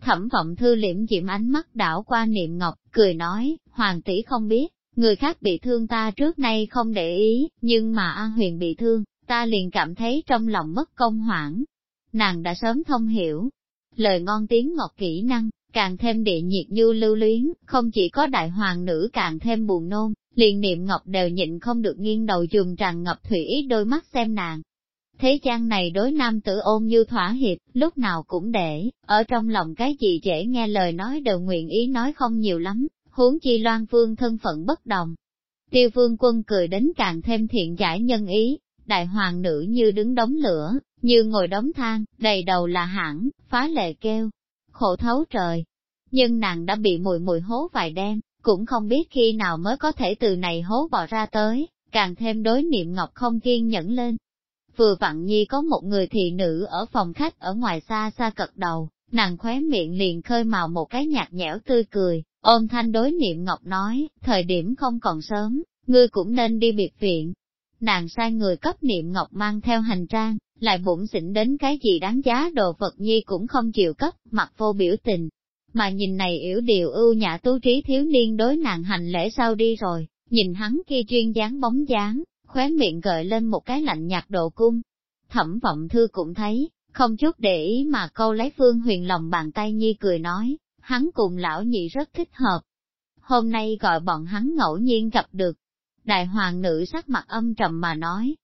Thẩm vọng thư liễm diệm ánh mắt đảo qua niệm ngọc, cười nói, hoàng tỷ không biết, người khác bị thương ta trước nay không để ý, nhưng mà A huyền bị thương, ta liền cảm thấy trong lòng mất công hoảng. Nàng đã sớm thông hiểu, lời ngon tiếng ngọt kỹ năng, càng thêm địa nhiệt như lưu luyến, không chỉ có đại hoàng nữ càng thêm buồn nôn, liền niệm ngọc đều nhịn không được nghiêng đầu dùng tràn ngập thủy ý đôi mắt xem nàng. Thế gian này đối nam tử ôn như thỏa hiệp, lúc nào cũng để, ở trong lòng cái gì dễ nghe lời nói đều nguyện ý nói không nhiều lắm, huống chi loan vương thân phận bất đồng. Tiêu vương quân cười đến càng thêm thiện giải nhân ý, đại hoàng nữ như đứng đống lửa, như ngồi đống than, đầy đầu là hãng, phá lệ kêu, khổ thấu trời. Nhưng nàng đã bị mùi mùi hố vài đêm, cũng không biết khi nào mới có thể từ này hố bò ra tới, càng thêm đối niệm ngọc không kiên nhẫn lên. Vừa vặn nhi có một người thị nữ ở phòng khách ở ngoài xa xa cật đầu, nàng khóe miệng liền khơi màu một cái nhạt nhẽo tươi cười, ôm thanh đối niệm ngọc nói, thời điểm không còn sớm, ngươi cũng nên đi biệt viện, nàng sai người cấp niệm ngọc mang theo hành trang, lại bụng xỉn đến cái gì đáng giá đồ vật nhi cũng không chịu cấp, mặt vô biểu tình. Mà nhìn này yểu điều ưu nhã tú trí thiếu niên đối nàng hành lễ sau đi rồi, nhìn hắn kia chuyên dáng bóng dáng, khóe miệng gợi lên một cái lạnh nhạt độ cung. Thẩm vọng thư cũng thấy, không chút để ý mà câu lấy phương huyền lòng bàn tay nhi cười nói, hắn cùng lão nhị rất thích hợp. Hôm nay gọi bọn hắn ngẫu nhiên gặp được, Đại hoàng nữ sắc mặt âm trầm mà nói.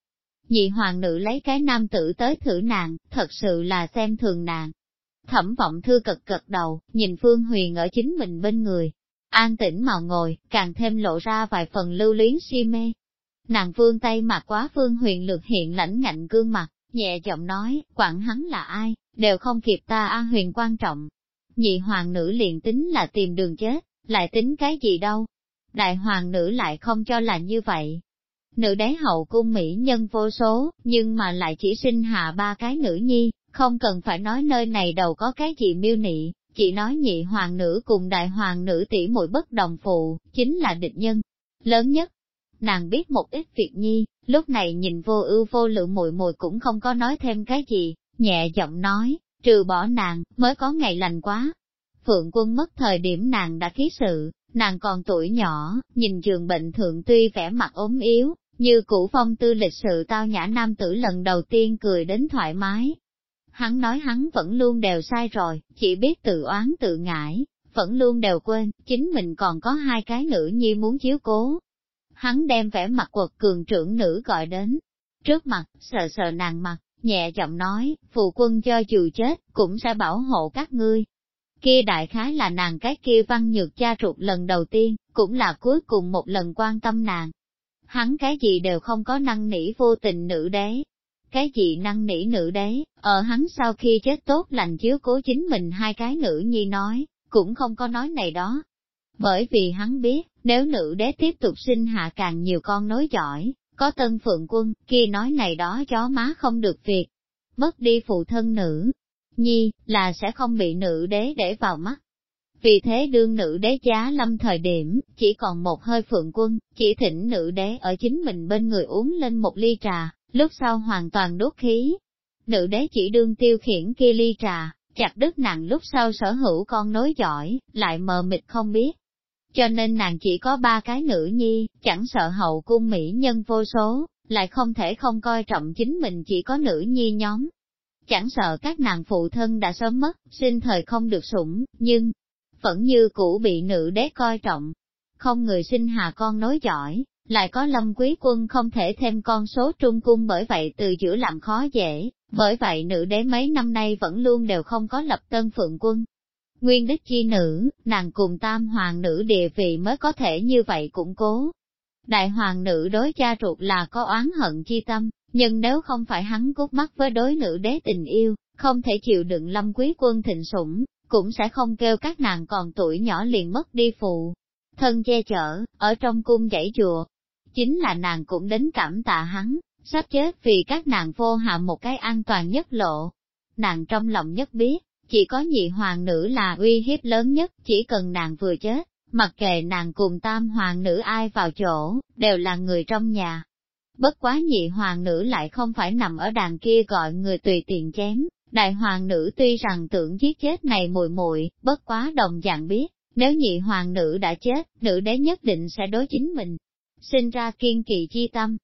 Nhị hoàng nữ lấy cái nam tử tới thử nàng, thật sự là xem thường nàng. Thẩm vọng thư cực cực đầu, nhìn Phương Huyền ở chính mình bên người. An tĩnh mà ngồi, càng thêm lộ ra vài phần lưu luyến si mê. Nàng vương tay mặt quá Phương Huyền lược hiện lãnh ngạnh gương mặt, nhẹ giọng nói, quản hắn là ai, đều không kịp ta an huyền quan trọng. Nhị hoàng nữ liền tính là tìm đường chết, lại tính cái gì đâu. Đại hoàng nữ lại không cho là như vậy. Nữ đế hậu cung mỹ nhân vô số, nhưng mà lại chỉ sinh hạ ba cái nữ nhi, không cần phải nói nơi này đầu có cái gì miêu nị, chỉ nói nhị hoàng nữ cùng đại hoàng nữ tỷ muội bất đồng phụ, chính là địch nhân lớn nhất. Nàng biết một ít việc nhi, lúc này nhìn vô ưu vô lượng muội muội cũng không có nói thêm cái gì, nhẹ giọng nói, trừ bỏ nàng, mới có ngày lành quá. Phượng quân mất thời điểm nàng đã ký sự, nàng còn tuổi nhỏ, nhìn giường bệnh thượng tuy vẻ mặt ốm yếu, như cũ phong tư lịch sự tao nhã nam tử lần đầu tiên cười đến thoải mái, Hắn nói hắn vẫn luôn đều sai rồi, chỉ biết tự oán tự ngại, vẫn luôn đều quên, chính mình còn có hai cái nữ nhi muốn chiếu cố. Hắn đem vẻ mặt quật cường trưởng nữ gọi đến, trước mặt, sờ sờ nàng mặt, nhẹ giọng nói, phụ quân cho dù chết, cũng sẽ bảo hộ các ngươi. Kia đại khái là nàng cái kia văn nhược cha ruột lần đầu tiên, cũng là cuối cùng một lần quan tâm nàng. Hắn cái gì đều không có năng nỉ vô tình nữ đế, cái gì năng nỉ nữ đế, ở hắn sau khi chết tốt lành chiếu cố chính mình hai cái nữ nhi nói, cũng không có nói này đó. Bởi vì hắn biết, nếu nữ đế tiếp tục sinh hạ càng nhiều con nối giỏi, có tân phượng quân, kia nói này đó chó má không được việc. Mất đi phụ thân nữ, nhi, là sẽ không bị nữ đế để vào mắt. Vì thế đương nữ đế giá lâm thời điểm, chỉ còn một hơi phượng quân, chỉ thỉnh nữ đế ở chính mình bên người uống lên một ly trà, lúc sau hoàn toàn đốt khí. Nữ đế chỉ đương tiêu khiển kia ly trà, chặt đứt nàng lúc sau sở hữu con nối giỏi, lại mờ mịt không biết. Cho nên nàng chỉ có ba cái nữ nhi, chẳng sợ hậu cung mỹ nhân vô số, lại không thể không coi trọng chính mình chỉ có nữ nhi nhóm. Chẳng sợ các nàng phụ thân đã sớm mất, sinh thời không được sủng, nhưng, vẫn như cũ bị nữ đế coi trọng. Không người sinh hà con nói giỏi, lại có lâm quý quân không thể thêm con số trung cung bởi vậy từ giữa làm khó dễ, bởi vậy nữ đế mấy năm nay vẫn luôn đều không có lập tân phượng quân. Nguyên đích chi nữ, nàng cùng tam hoàng nữ địa vị mới có thể như vậy củng cố. Đại hoàng nữ đối cha ruột là có oán hận chi tâm, nhưng nếu không phải hắn cút mắt với đối nữ đế tình yêu, không thể chịu đựng lâm quý quân thịnh sủng, cũng sẽ không kêu các nàng còn tuổi nhỏ liền mất đi phụ. Thân che chở, ở trong cung dãy chùa, chính là nàng cũng đến cảm tạ hắn, sắp chết vì các nàng vô hạ một cái an toàn nhất lộ. Nàng trong lòng nhất biết, chỉ có nhị hoàng nữ là uy hiếp lớn nhất, chỉ cần nàng vừa chết, mặc kệ nàng cùng tam hoàng nữ ai vào chỗ, đều là người trong nhà. Bất quá nhị hoàng nữ lại không phải nằm ở đàn kia gọi người tùy tiện chém, đại hoàng nữ tuy rằng tưởng giết chết này mùi muội bất quá đồng dạng biết, nếu nhị hoàng nữ đã chết, nữ đế nhất định sẽ đối chính mình, sinh ra kiên kỳ chi tâm.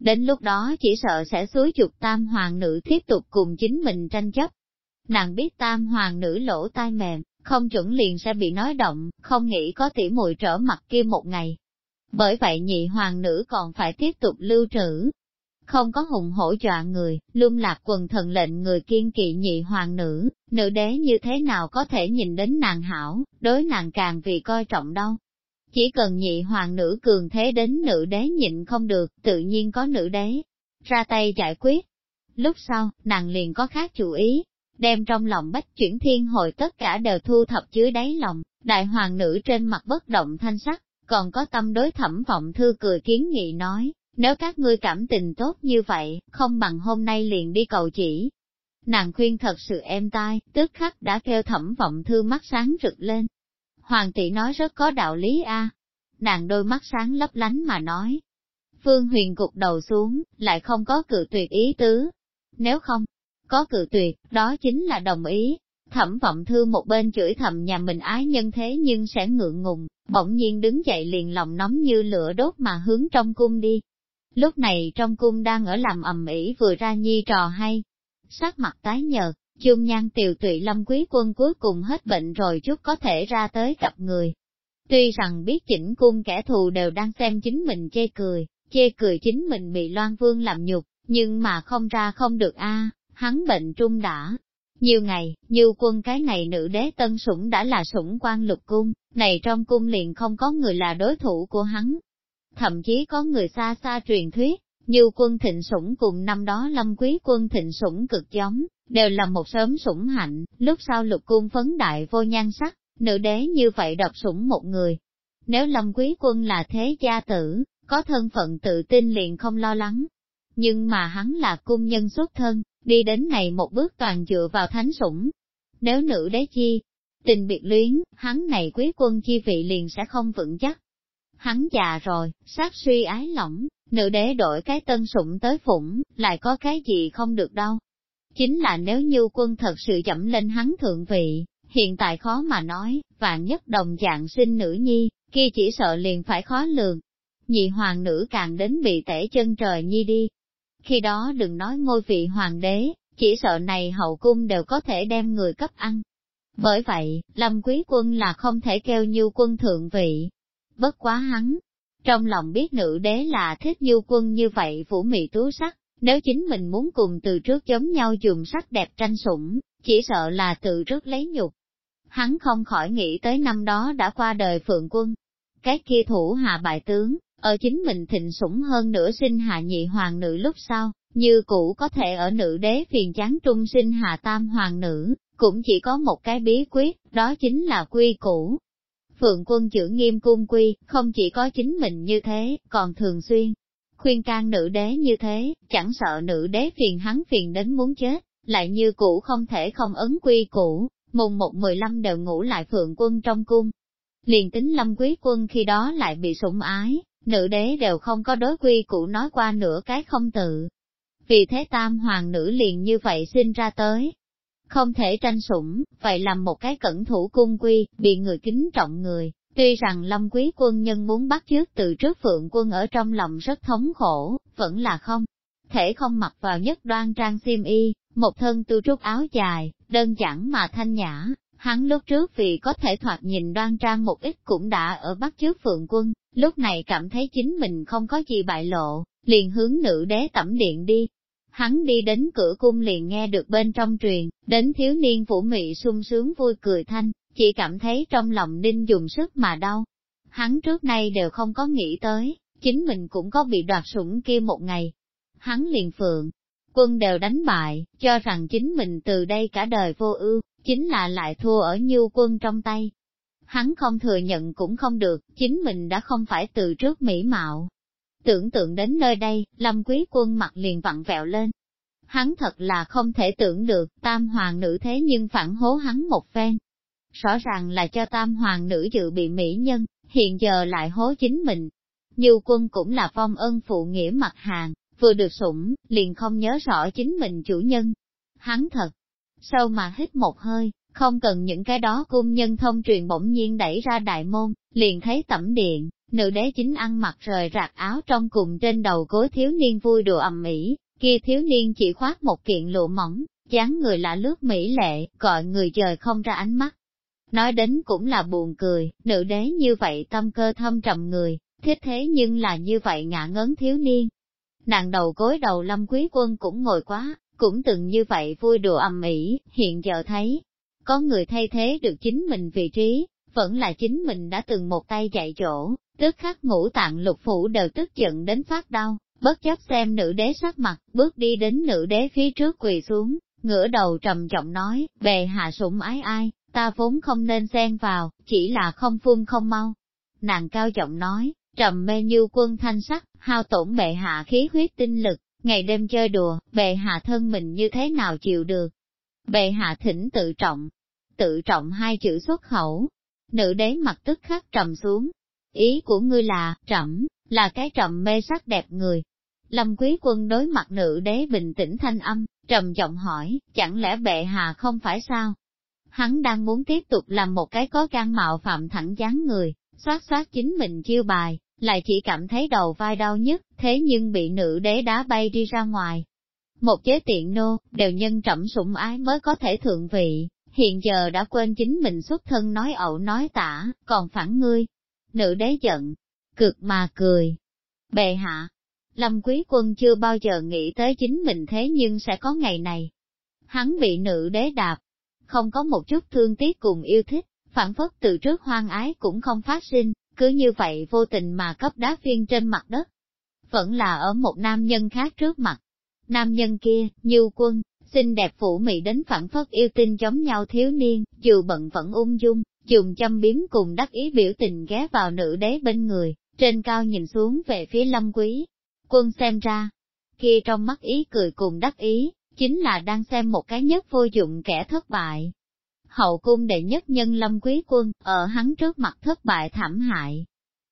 Đến lúc đó chỉ sợ sẽ xúi dục tam hoàng nữ tiếp tục cùng chính mình tranh chấp. Nàng biết tam hoàng nữ lỗ tai mềm, không chuẩn liền sẽ bị nói động, không nghĩ có tỉ mùi trở mặt kia một ngày. Bởi vậy nhị hoàng nữ còn phải tiếp tục lưu trữ. Không có hùng hổ dọa người, luôn lạc quần thần lệnh người kiên kỵ nhị hoàng nữ, nữ đế như thế nào có thể nhìn đến nàng hảo, đối nàng càng vì coi trọng đâu. Chỉ cần nhị hoàng nữ cường thế đến nữ đế nhịn không được, tự nhiên có nữ đế, ra tay giải quyết. Lúc sau, nàng liền có khác chủ ý, đem trong lòng bách chuyển thiên hồi tất cả đều thu thập dưới đáy lòng, đại hoàng nữ trên mặt bất động thanh sắc, còn có tâm đối thẩm vọng thư cười kiến nghị nói, nếu các ngươi cảm tình tốt như vậy, không bằng hôm nay liền đi cầu chỉ. Nàng khuyên thật sự êm tai, tức khắc đã kêu thẩm vọng thư mắt sáng rực lên, Hoàng tỷ nói rất có đạo lý a. Nàng đôi mắt sáng lấp lánh mà nói. Phương huyền gục đầu xuống, lại không có cự tuyệt ý tứ. Nếu không, có cự tuyệt, đó chính là đồng ý. Thẩm vọng thư một bên chửi thầm nhà mình ái nhân thế nhưng sẽ ngượng ngùng, bỗng nhiên đứng dậy liền lòng nóng như lửa đốt mà hướng trong cung đi. Lúc này trong cung đang ở làm ầm ĩ vừa ra nhi trò hay. Sắc mặt tái nhợt, Chung nhan tiều tụy lâm quý quân cuối cùng hết bệnh rồi chút có thể ra tới gặp người. Tuy rằng biết chỉnh cung kẻ thù đều đang xem chính mình chê cười, chê cười chính mình bị Loan Vương làm nhục, nhưng mà không ra không được a hắn bệnh trung đã. Nhiều ngày, như quân cái này nữ đế tân sủng đã là sủng quan lục cung, này trong cung liền không có người là đối thủ của hắn. Thậm chí có người xa xa truyền thuyết, Như quân thịnh sủng cùng năm đó lâm quý quân thịnh sủng cực giống, đều là một sớm sủng hạnh, lúc sau lục cung phấn đại vô nhan sắc, nữ đế như vậy độc sủng một người. Nếu lâm quý quân là thế gia tử, có thân phận tự tin liền không lo lắng. Nhưng mà hắn là cung nhân xuất thân, đi đến này một bước toàn dựa vào thánh sủng. Nếu nữ đế chi, tình biệt luyến, hắn này quý quân chi vị liền sẽ không vững chắc. Hắn già rồi, sát suy ái lỏng, nữ đế đổi cái tân sủng tới phủng, lại có cái gì không được đâu. Chính là nếu như quân thật sự chậm lên hắn thượng vị, hiện tại khó mà nói, vạn nhất đồng dạng sinh nữ nhi, kia chỉ sợ liền phải khó lường. Nhị hoàng nữ càng đến bị tể chân trời nhi đi. Khi đó đừng nói ngôi vị hoàng đế, chỉ sợ này hậu cung đều có thể đem người cấp ăn. Bởi vậy, lâm quý quân là không thể kêu như quân thượng vị. Bất quá hắn, trong lòng biết nữ đế là thích như quân như vậy vũ mị tú sắc, nếu chính mình muốn cùng từ trước giống nhau dùng sắc đẹp tranh sủng, chỉ sợ là từ trước lấy nhục. Hắn không khỏi nghĩ tới năm đó đã qua đời phượng quân. Cái kia thủ hạ bại tướng, ở chính mình thịnh sủng hơn nữa sinh hạ nhị hoàng nữ lúc sau, như cũ có thể ở nữ đế phiền chán trung sinh hạ tam hoàng nữ, cũng chỉ có một cái bí quyết, đó chính là quy củ. Phượng quân chữ nghiêm cung quy, không chỉ có chính mình như thế, còn thường xuyên khuyên can nữ đế như thế, chẳng sợ nữ đế phiền hắn phiền đến muốn chết, lại như cũ không thể không ấn quy cũ mùng một mười lăm đều ngủ lại phượng quân trong cung. Liền tính lâm quý quân khi đó lại bị sủng ái, nữ đế đều không có đối quy cũ nói qua nửa cái không tự. Vì thế tam hoàng nữ liền như vậy sinh ra tới. Không thể tranh sủng, vậy làm một cái cẩn thủ cung quy, bị người kính trọng người, Tuy rằng lâm quý quân nhân muốn bắt chước từ trước phượng quân ở trong lòng rất thống khổ, vẫn là không. Thể không mặc vào nhất đoan trang xiêm y, một thân tu trúc áo dài, đơn giản mà thanh nhã, hắn lúc trước vì có thể thoạt nhìn đoan trang một ít cũng đã ở bắt chước phượng quân, lúc này cảm thấy chính mình không có gì bại lộ, liền hướng nữ đế tẩm điện đi. Hắn đi đến cửa cung liền nghe được bên trong truyền, đến thiếu niên phủ mị sung sướng vui cười thanh, chỉ cảm thấy trong lòng đinh dùng sức mà đau. Hắn trước nay đều không có nghĩ tới, chính mình cũng có bị đoạt sủng kia một ngày. Hắn liền phượng, quân đều đánh bại, cho rằng chính mình từ đây cả đời vô ưu, chính là lại thua ở như quân trong tay. Hắn không thừa nhận cũng không được, chính mình đã không phải từ trước mỹ mạo. Tưởng tượng đến nơi đây, lâm quý quân mặt liền vặn vẹo lên. Hắn thật là không thể tưởng được, tam hoàng nữ thế nhưng phản hố hắn một phen, rõ ràng là cho tam hoàng nữ dự bị mỹ nhân, hiện giờ lại hố chính mình. Như quân cũng là phong ân phụ nghĩa mặt hàng, vừa được sủng, liền không nhớ rõ chính mình chủ nhân. Hắn thật, sâu mà hít một hơi, không cần những cái đó cung nhân thông truyền bỗng nhiên đẩy ra đại môn, liền thấy tẩm điện, nữ đế chính ăn mặc rời rạc áo trong cùng trên đầu cối thiếu niên vui đùa ầm ĩ, kia thiếu niên chỉ khoác một kiện lụa mỏng, dáng người lạ lướt mỹ lệ, gọi người trời không ra ánh mắt. Nói đến cũng là buồn cười, nữ đế như vậy tâm cơ thâm trầm người, thiết thế nhưng là như vậy ngạ ngấn thiếu niên. Nàng đầu gối đầu lâm quý quân cũng ngồi quá, cũng từng như vậy vui đùa ầm ĩ, hiện giờ thấy, có người thay thế được chính mình vị trí, vẫn là chính mình đã từng một tay dạy chỗ, tức khắc ngũ tạng lục phủ đều tức giận đến phát đau, bất chấp xem nữ đế sắc mặt, bước đi đến nữ đế phía trước quỳ xuống, ngửa đầu trầm trọng nói, bề hạ sủng ái ai, ta vốn không nên xen vào, chỉ là không phun không mau. Nàng cao giọng nói, trầm mê như quân thanh sắc, hao tổn bệ hạ khí huyết tinh lực, ngày đêm chơi đùa, bệ hạ thân mình như thế nào chịu được. Bệ hạ thỉnh tự trọng, tự trọng hai chữ xuất khẩu, nữ đế mặt tức khắc trầm xuống. Ý của ngươi là, trầm, là cái trầm mê sắc đẹp người. Lâm quý quân đối mặt nữ đế bình tĩnh thanh âm, trầm giọng hỏi, chẳng lẽ bệ hạ không phải sao? Hắn đang muốn tiếp tục làm một cái có can mạo phạm thẳng dáng người, xoát xoát chính mình chiêu bài, lại chỉ cảm thấy đầu vai đau nhất, thế nhưng bị nữ đế đá bay đi ra ngoài. Một chế tiện nô, đều nhân trẫm sủng ái mới có thể thượng vị, hiện giờ đã quên chính mình xuất thân nói ẩu nói tả, còn phản ngươi. Nữ đế giận, cực mà cười. Bệ hạ, Lâm Quý Quân chưa bao giờ nghĩ tới chính mình thế nhưng sẽ có ngày này. Hắn bị nữ đế đạp, không có một chút thương tiếc cùng yêu thích, phản phất từ trước hoang ái cũng không phát sinh, cứ như vậy vô tình mà cấp đá phiên trên mặt đất. vẫn là ở một nam nhân khác trước mặt. Nam nhân kia, như quân, xinh đẹp phủ mị đến phản phất yêu tinh giống nhau thiếu niên, dù bận vẫn ung dung, dùng châm biếm cùng đắc ý biểu tình ghé vào nữ đế bên người, trên cao nhìn xuống về phía lâm quý. Quân xem ra, kia trong mắt ý cười cùng đắc ý, chính là đang xem một cái nhất vô dụng kẻ thất bại. Hậu cung đệ nhất nhân lâm quý quân, ở hắn trước mặt thất bại thảm hại.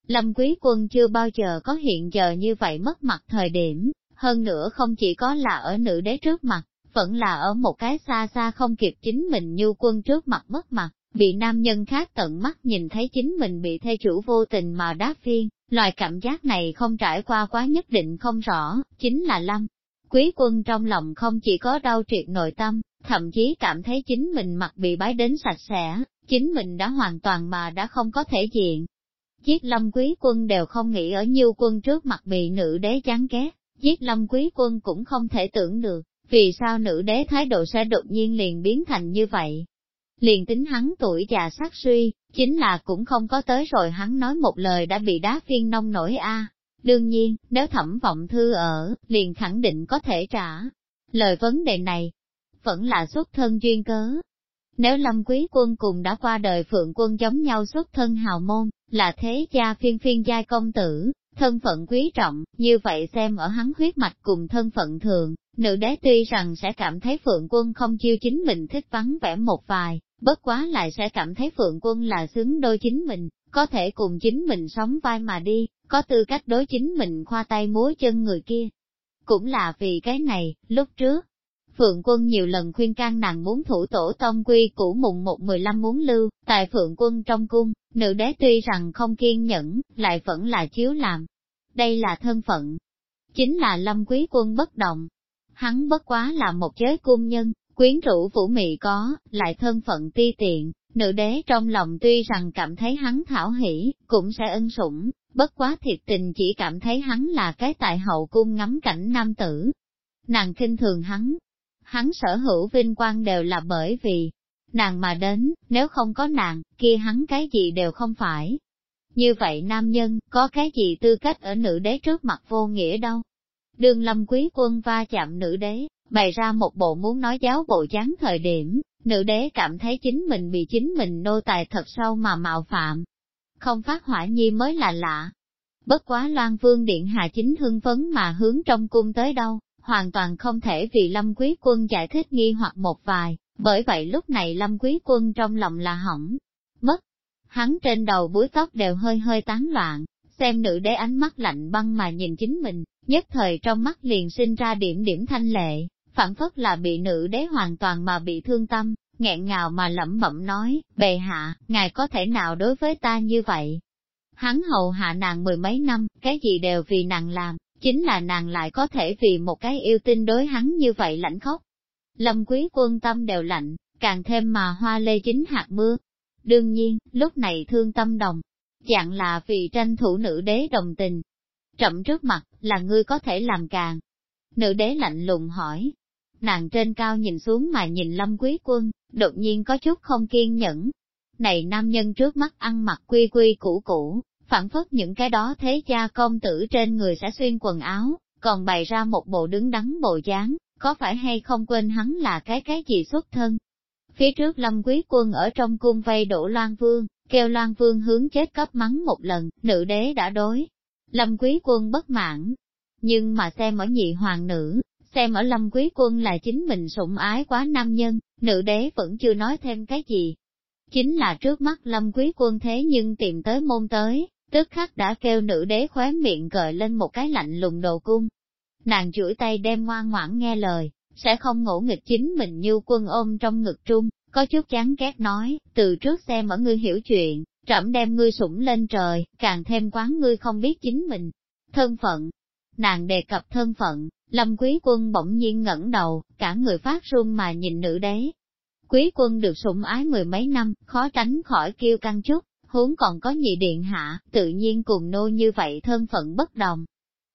Lâm quý quân chưa bao giờ có hiện giờ như vậy mất mặt thời điểm, hơn nữa không chỉ có là ở nữ đế trước mặt, vẫn là ở một cái xa xa không kịp chính mình như quân trước mặt mất mặt, bị nam nhân khác tận mắt nhìn thấy chính mình bị thê chủ vô tình mà đá phiên, loài cảm giác này không trải qua quá nhất định không rõ, chính là lâm. Quý quân trong lòng không chỉ có đau triệt nội tâm, thậm chí cảm thấy chính mình mặt bị bái đến sạch sẽ, chính mình đã hoàn toàn mà đã không có thể diện. Chiếc lâm quý quân đều không nghĩ ở nhiêu quân trước mặt bị nữ đế chán ghét, chiếc lâm quý quân cũng không thể tưởng được, vì sao nữ đế thái độ sẽ đột nhiên liền biến thành như vậy. Liền tính hắn tuổi già sát suy, chính là cũng không có tới rồi hắn nói một lời đã bị đá phiên nông nổi a. Đương nhiên, nếu thẩm vọng thư ở, liền khẳng định có thể trả. Lời vấn đề này, vẫn là xuất thân duyên cớ. Nếu lâm quý quân cùng đã qua đời phượng quân giống nhau xuất thân hào môn, là thế gia phiên phiên giai công tử, thân phận quý trọng, như vậy xem ở hắn huyết mạch cùng thân phận thường, nữ đế tuy rằng sẽ cảm thấy phượng quân không chiêu chính mình thích vắng vẻ một vài, bất quá lại sẽ cảm thấy phượng quân là xứng đôi chính mình, có thể cùng chính mình sống vai mà đi, có tư cách đối chính mình khoa tay múa chân người kia. Cũng là vì cái này, lúc trước, Phượng quân nhiều lần khuyên can nàng muốn thủ tổ tông quy cũ mùng một mười lăm muốn lưu, tại Phượng quân trong cung, nữ đế tuy rằng không kiên nhẫn, lại vẫn là chiếu làm. Đây là thân phận. Chính là lâm quý quân bất động. Hắn bất quá là một giới cung nhân, quyến rũ vũ mị có, lại thân phận ti tiện, nữ đế trong lòng tuy rằng cảm thấy hắn thảo hỷ, cũng sẽ ân sủng, bất quá thiệt tình chỉ cảm thấy hắn là cái tại hậu cung ngắm cảnh nam tử. Nàng kinh thường hắn, hắn sở hữu vinh quang đều là bởi vì nàng mà đến, nếu không có nàng, kia hắn cái gì đều không phải. Như vậy nam nhân, có cái gì tư cách ở nữ đế trước mặt vô nghĩa đâu. Đường lâm quý quân va chạm nữ đế, bày ra một bộ muốn nói giáo bộ chán thời điểm, nữ đế cảm thấy chính mình bị chính mình nô tài thật sâu mà mạo phạm. Không phát hỏa nhi mới là lạ. Bất quá loan vương điện hạ chính hưng phấn mà hướng trong cung tới đâu, hoàn toàn không thể vì Lâm Quý Quân giải thích nghi hoặc một vài, bởi vậy lúc này Lâm Quý Quân trong lòng là hỏng, mất. Hắn trên đầu búi tóc đều hơi hơi tán loạn, xem nữ đế ánh mắt lạnh băng mà nhìn chính mình, nhất thời trong mắt liền sinh ra điểm điểm thanh lệ, phản phất là bị nữ đế hoàn toàn mà bị thương tâm, nghẹn ngào mà lẩm bẩm nói, bệ hạ, ngài có thể nào đối với ta như vậy? Hắn hầu hạ nàng mười mấy năm, cái gì đều vì nàng làm, chính là nàng lại có thể vì một cái yêu tinh đối hắn như vậy lạnh khóc. Lâm quý quân tâm đều lạnh, càng thêm mà hoa lê chính hạt mưa. Đương nhiên, lúc này thương tâm đồng, dạng là vì tranh thủ nữ đế đồng tình. Chậm trước mặt, là ngươi có thể làm càng. Nữ đế lạnh lùng hỏi. Nàng trên cao nhìn xuống mà nhìn lâm quý quân, đột nhiên có chút không kiên nhẫn. Này nam nhân trước mắt ăn mặc quy quy cũ cũ, phản phất những cái đó thế cha công tử trên người sẽ xuyên quần áo, còn bày ra một bộ đứng đắn bộ dáng, có phải hay không quên hắn là cái cái gì xuất thân. Phía trước lâm quý quân ở trong cung vây đổ Loan Vương, kêu Loan Vương hướng chết cấp mắng một lần, nữ đế đã đối. Lâm quý quân bất mãn, nhưng mà xem ở nhị hoàng nữ, xem ở lâm quý quân là chính mình sủng ái quá nam nhân, nữ đế vẫn chưa nói thêm cái gì. Chính là trước mắt lâm quý quân thế nhưng tìm tới môn tới, tức khắc đã kêu nữ đế khóe miệng gợi lên một cái lạnh lùng đồ cung. Nàng chuỗi tay đem ngoan ngoãn nghe lời, sẽ không ngỗ nghịch chính mình như quân ôm trong ngực trung, có chút chán ghét nói, từ trước xem ở ngươi hiểu chuyện, trẫm đem ngươi sủng lên trời, càng thêm quán ngươi không biết chính mình. Thân phận, nàng đề cập thân phận, lâm quý quân bỗng nhiên ngẩng đầu, cả người phát run mà nhìn nữ đế. Quý quân được sủng ái mười mấy năm, khó tránh khỏi kêu căng chút, huống còn có nhị điện hạ, tự nhiên cùng nô như vậy thân phận bất đồng.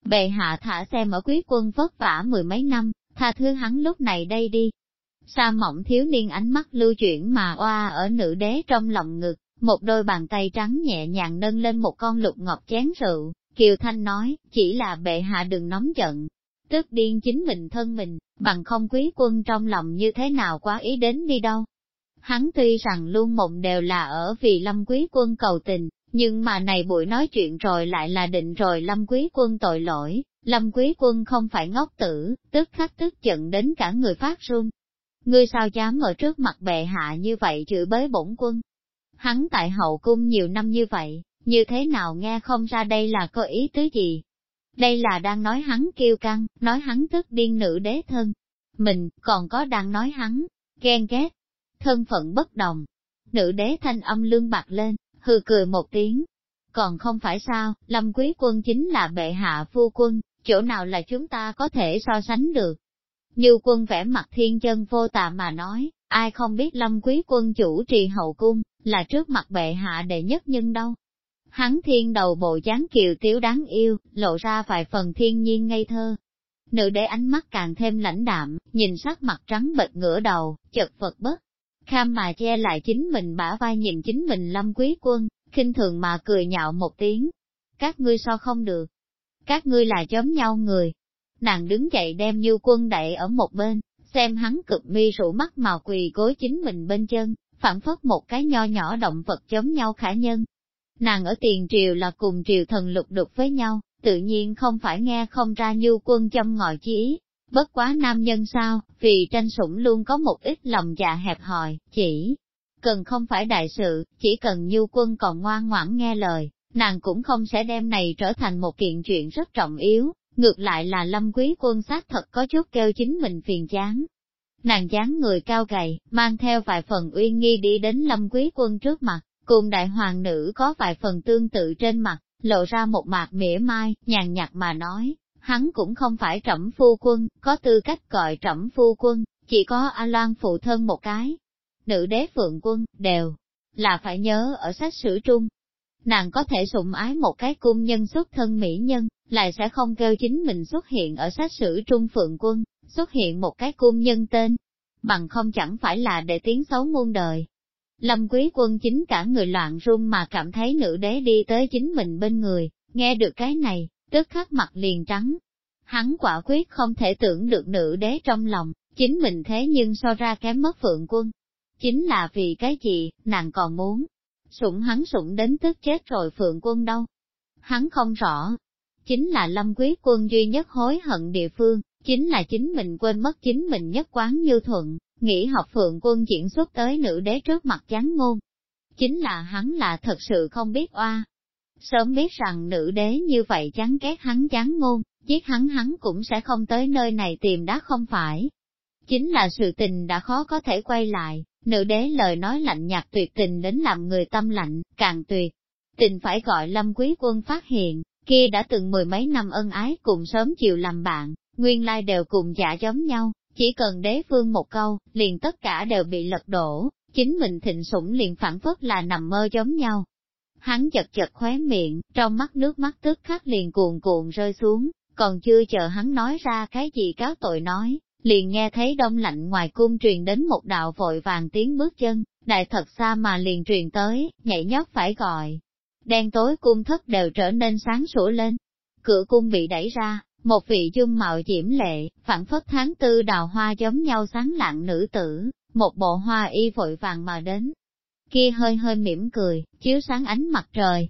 Bệ hạ thả xem ở quý quân vất vả mười mấy năm, tha thứ hắn lúc này đây đi. Sa mỏng thiếu niên ánh mắt lưu chuyển mà oa ở nữ đế trong lòng ngực, một đôi bàn tay trắng nhẹ nhàng nâng lên một con lục ngọc chén rượu, Kiều Thanh nói, chỉ là bệ hạ đừng nóng giận, tức điên chính mình thân mình, bằng không quý quân trong lòng như thế nào quá ý đến đi đâu. Hắn tuy rằng luôn mộng đều là ở vì lâm quý quân cầu tình, nhưng mà này buổi nói chuyện rồi lại là định rồi lâm quý quân tội lỗi, lâm quý quân không phải ngốc tử, tức khắc tức giận đến cả người phát run. Ngươi sao dám ở trước mặt bệ hạ như vậy chửi bới bổn quân? Hắn tại hậu cung nhiều năm như vậy, như thế nào nghe không ra đây là có ý tứ gì? Đây là đang nói hắn kiêu căng, nói hắn tức điên nữ đế thân. Mình, còn có đang nói hắn, ghen ghét, thân phận bất đồng. Nữ đế thanh âm lương bạc lên, hừ cười một tiếng. Còn không phải sao, lâm quý quân chính là bệ hạ phu quân, chỗ nào là chúng ta có thể so sánh được. Như quân vẽ mặt thiên chân vô tà mà nói, ai không biết lâm quý quân chủ trì hậu cung, là trước mặt bệ hạ đệ nhất nhân đâu. Hắn thiên đầu bộ dáng kiều tiếu đáng yêu, lộ ra vài phần thiên nhiên ngây thơ. Nữ đế ánh mắt càng thêm lãnh đạm, nhìn sắc mặt trắng bệch ngửa đầu, chật vật bất. Kham mà che lại chính mình bả vai nhìn chính mình lâm quý quân, khinh thường mà cười nhạo một tiếng. Các ngươi so không được. Các ngươi là chấm nhau người. Nàng đứng dậy đem như quân đậy ở một bên, xem hắn cực mi rủ mắt màu quỳ gối chính mình bên chân, phản phất một cái nho nhỏ động vật chấm nhau khả nhân. Nàng ở tiền triều là cùng triều thần lục đục với nhau, tự nhiên không phải nghe không ra nhu quân châm ngòi chí ý. Bất quá nam nhân sao, vì tranh sủng luôn có một ít lòng dạ hẹp hòi, chỉ cần không phải đại sự, chỉ cần nhu quân còn ngoan ngoãn nghe lời, nàng cũng không sẽ đem này trở thành một kiện chuyện rất trọng yếu, ngược lại là lâm quý quân sát thật có chút kêu chính mình phiền chán. Nàng dáng người cao gầy, mang theo vài phần uy nghi đi đến lâm quý quân trước mặt, cùng đại hoàng nữ có vài phần tương tự trên mặt, lộ ra một mạc mỉa mai, nhàn nhạt mà nói, hắn cũng không phải trẫm phu quân, có tư cách gọi trẫm phu quân, chỉ có A Loan phụ thân một cái. Nữ đế phượng quân, đều là phải nhớ ở sách sử trung. Nàng có thể sủng ái một cái cung nhân xuất thân mỹ nhân, lại sẽ không kêu chính mình xuất hiện ở sách sử trung phượng quân, xuất hiện một cái cung nhân tên, bằng không chẳng phải là để tiếng xấu muôn đời. Lâm quý quân chính cả người loạn run mà cảm thấy nữ đế đi tới chính mình bên người, nghe được cái này, tức khắc mặt liền trắng. Hắn quả quyết không thể tưởng được nữ đế trong lòng, chính mình thế nhưng so ra kém mất phượng quân. Chính là vì cái gì, nàng còn muốn. Sủng hắn sủng đến tức chết rồi phượng quân đâu. Hắn không rõ. Chính là lâm quý quân duy nhất hối hận địa phương, chính là chính mình quên mất chính mình nhất quán như thuận, nghĩ học phượng quân diễn xuất tới nữ đế trước mặt chán ngôn. Chính là hắn là thật sự không biết oa. Sớm biết rằng nữ đế như vậy chán ghét hắn chán ngôn, giết hắn hắn cũng sẽ không tới nơi này tìm đã không phải. Chính là sự tình đã khó có thể quay lại, nữ đế lời nói lạnh nhạt tuyệt tình đến làm người tâm lạnh, càng tuyệt. Tình phải gọi lâm quý quân phát hiện, kia đã từng mười mấy năm ân ái cùng sớm chiều làm bạn, nguyên lai đều cùng giả giống nhau, chỉ cần đế vương một câu, liền tất cả đều bị lật đổ, chính mình thịnh sủng liền phản phất là nằm mơ giống nhau. Hắn chật chật khóe miệng, trong mắt nước mắt tức khắc liền cuồn cuộn rơi xuống, còn chưa chờ hắn nói ra cái gì cáo tội nói, liền nghe thấy đông lạnh ngoài cung truyền đến một đạo vội vàng tiếng bước chân, đại thật xa mà liền truyền tới, nhảy nhót phải gọi. Đen tối cung thất đều trở nên sáng sủa lên. Cửa cung bị đẩy ra, một vị dung mạo diễm lệ, phản phất tháng tư đào hoa giống nhau sáng lạng nữ tử, một bộ hoa y vội vàng mà đến. Kia hơi hơi mỉm cười, chiếu sáng ánh mặt trời.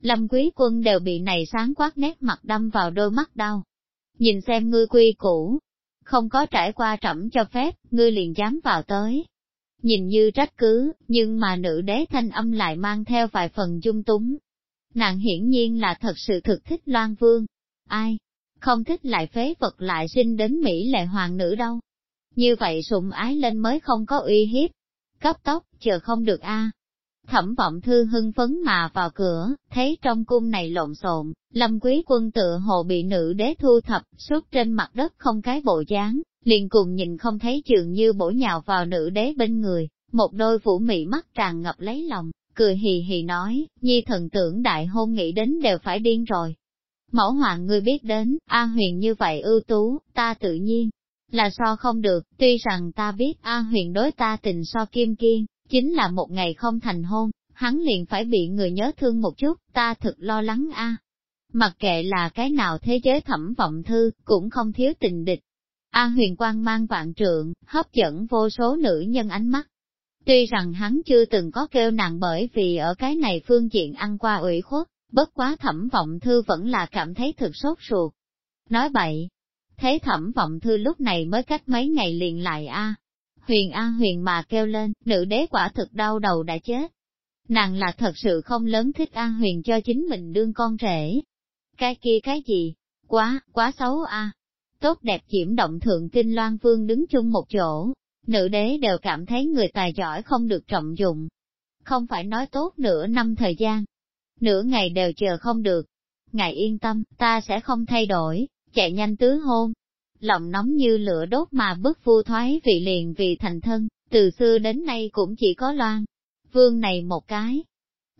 Lâm quý quân đều bị này sáng quát nét mặt đâm vào đôi mắt đau. Nhìn xem ngươi quy cũ, không có trải qua trẫm cho phép, ngươi liền dám vào tới. Nhìn như trách cứ, nhưng mà nữ đế thanh âm lại mang theo vài phần dung túng. Nàng hiển nhiên là thật sự thực thích Loan Vương. Ai, không thích lại phế vật lại sinh đến Mỹ lệ hoàng nữ đâu. Như vậy sụng ái lên mới không có uy hiếp. Cấp tốc, chờ không được a. Thẩm vọng thư hưng phấn mà vào cửa, thấy trong cung này lộn xộn, lâm quý quân tự hồ bị nữ đế thu thập, suốt trên mặt đất không cái bộ dáng, liền cùng nhìn không thấy trường như bổ nhào vào nữ đế bên người, một đôi phủ mị mắt tràn ngập lấy lòng, cười hì hì nói, nhi thần tưởng đại hôn nghĩ đến đều phải điên rồi, Mẫu hoàng ngươi biết đến, A huyền như vậy ưu tú, ta tự nhiên là so không được, tuy rằng ta biết A huyền đối ta tình so kim kiên, chính là một ngày không thành hôn, hắn liền phải bị người nhớ thương một chút, ta thực lo lắng A. Mặc kệ là cái nào thế giới thẩm vọng thư, cũng không thiếu tình địch. A huyền quang mang vạn trượng, hấp dẫn vô số nữ nhân ánh mắt. Tuy rằng hắn chưa từng có kêu nàng bởi vì ở cái này phương diện ăn qua ủy khuất, bất quá thẩm vọng thư vẫn là cảm thấy thực sốt ruột. Nói bậy, thế thẩm vọng thư lúc này mới cách mấy ngày liền lại a Huyền A huyền mà kêu lên, nữ đế quả thực đau đầu đã chết. Nàng là thật sự không lớn thích A huyền cho chính mình đương con rể. Cái kia cái gì? Quá, quá xấu a Tốt đẹp diễm động thượng kinh loan vương đứng chung một chỗ, nữ đế đều cảm thấy người tài giỏi không được trọng dụng. Không phải nói tốt nửa năm thời gian, nửa ngày đều chờ không được. Ngài yên tâm, ta sẽ không thay đổi, chạy nhanh tứ hôn. Lòng nóng như lửa đốt mà bức phu thoái vị liền vì thành thân, từ xưa đến nay cũng chỉ có loan. Vương này một cái,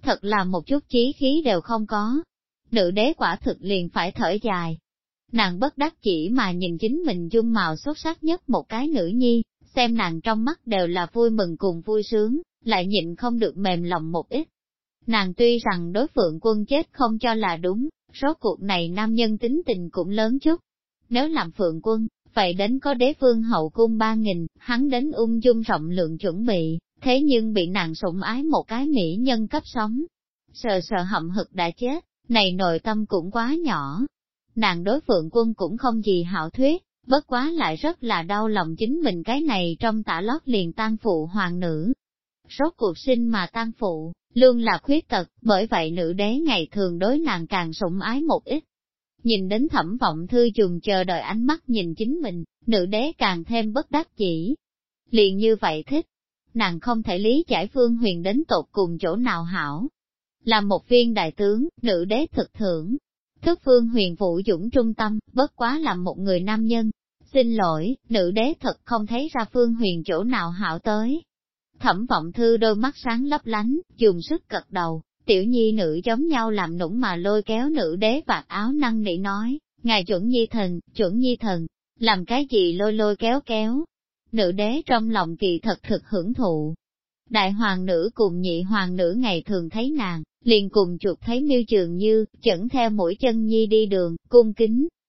thật là một chút chí khí đều không có. Nữ đế quả thực liền phải thở dài. Nàng bất đắc chỉ mà nhìn chính mình dung mạo xuất sắc nhất một cái nữ nhi, xem nàng trong mắt đều là vui mừng cùng vui sướng, lại nhịn không được mềm lòng một ít. Nàng tuy rằng đối phượng quân chết không cho là đúng, số cuộc này nam nhân tính tình cũng lớn chút. Nếu làm phượng quân, vậy đến có đế vương hậu cung ba nghìn, hắn đến ung dung rộng lượng chuẩn bị, thế nhưng bị nàng sủng ái một cái mỹ nhân cấp sống. Sợ sợ hậm hực đã chết, này nội tâm cũng quá nhỏ. Nàng đối phượng quân cũng không gì hảo thuyết, bất quá lại rất là đau lòng chính mình cái này trong tả lót liền tan phụ hoàng nữ. Rốt cuộc sinh mà tan phụ, lương là khuyết tật, bởi vậy nữ đế ngày thường đối nàng càng sủng ái một ít. Nhìn đến thẩm vọng thư dùng chờ đợi ánh mắt nhìn chính mình, nữ đế càng thêm bất đắc chỉ. Liền như vậy thích, nàng không thể lý giải phương huyền đến tột cùng chỗ nào hảo. Là một viên đại tướng, nữ đế thực thưởng, thức phương huyền vũ dũng trung tâm, bất quá làm một người nam nhân. Xin lỗi, nữ đế thật không thấy ra phương huyền chỗ nào hảo tới. Thẩm vọng thư đôi mắt sáng lấp lánh, dùng sức cật đầu, tiểu nhi nữ giống nhau làm nũng mà lôi kéo nữ đế vạt áo năng nỉ nói, ngài chuẩn nhi thần, chuẩn nhi thần, làm cái gì lôi lôi kéo kéo. Nữ đế trong lòng kỳ thật thực hưởng thụ. Đại hoàng nữ cùng nhị hoàng nữ ngày thường thấy nàng, liền cùng chuột thấy miêu trường như, chẩn theo mũi chân nhi đi đường, cung kính,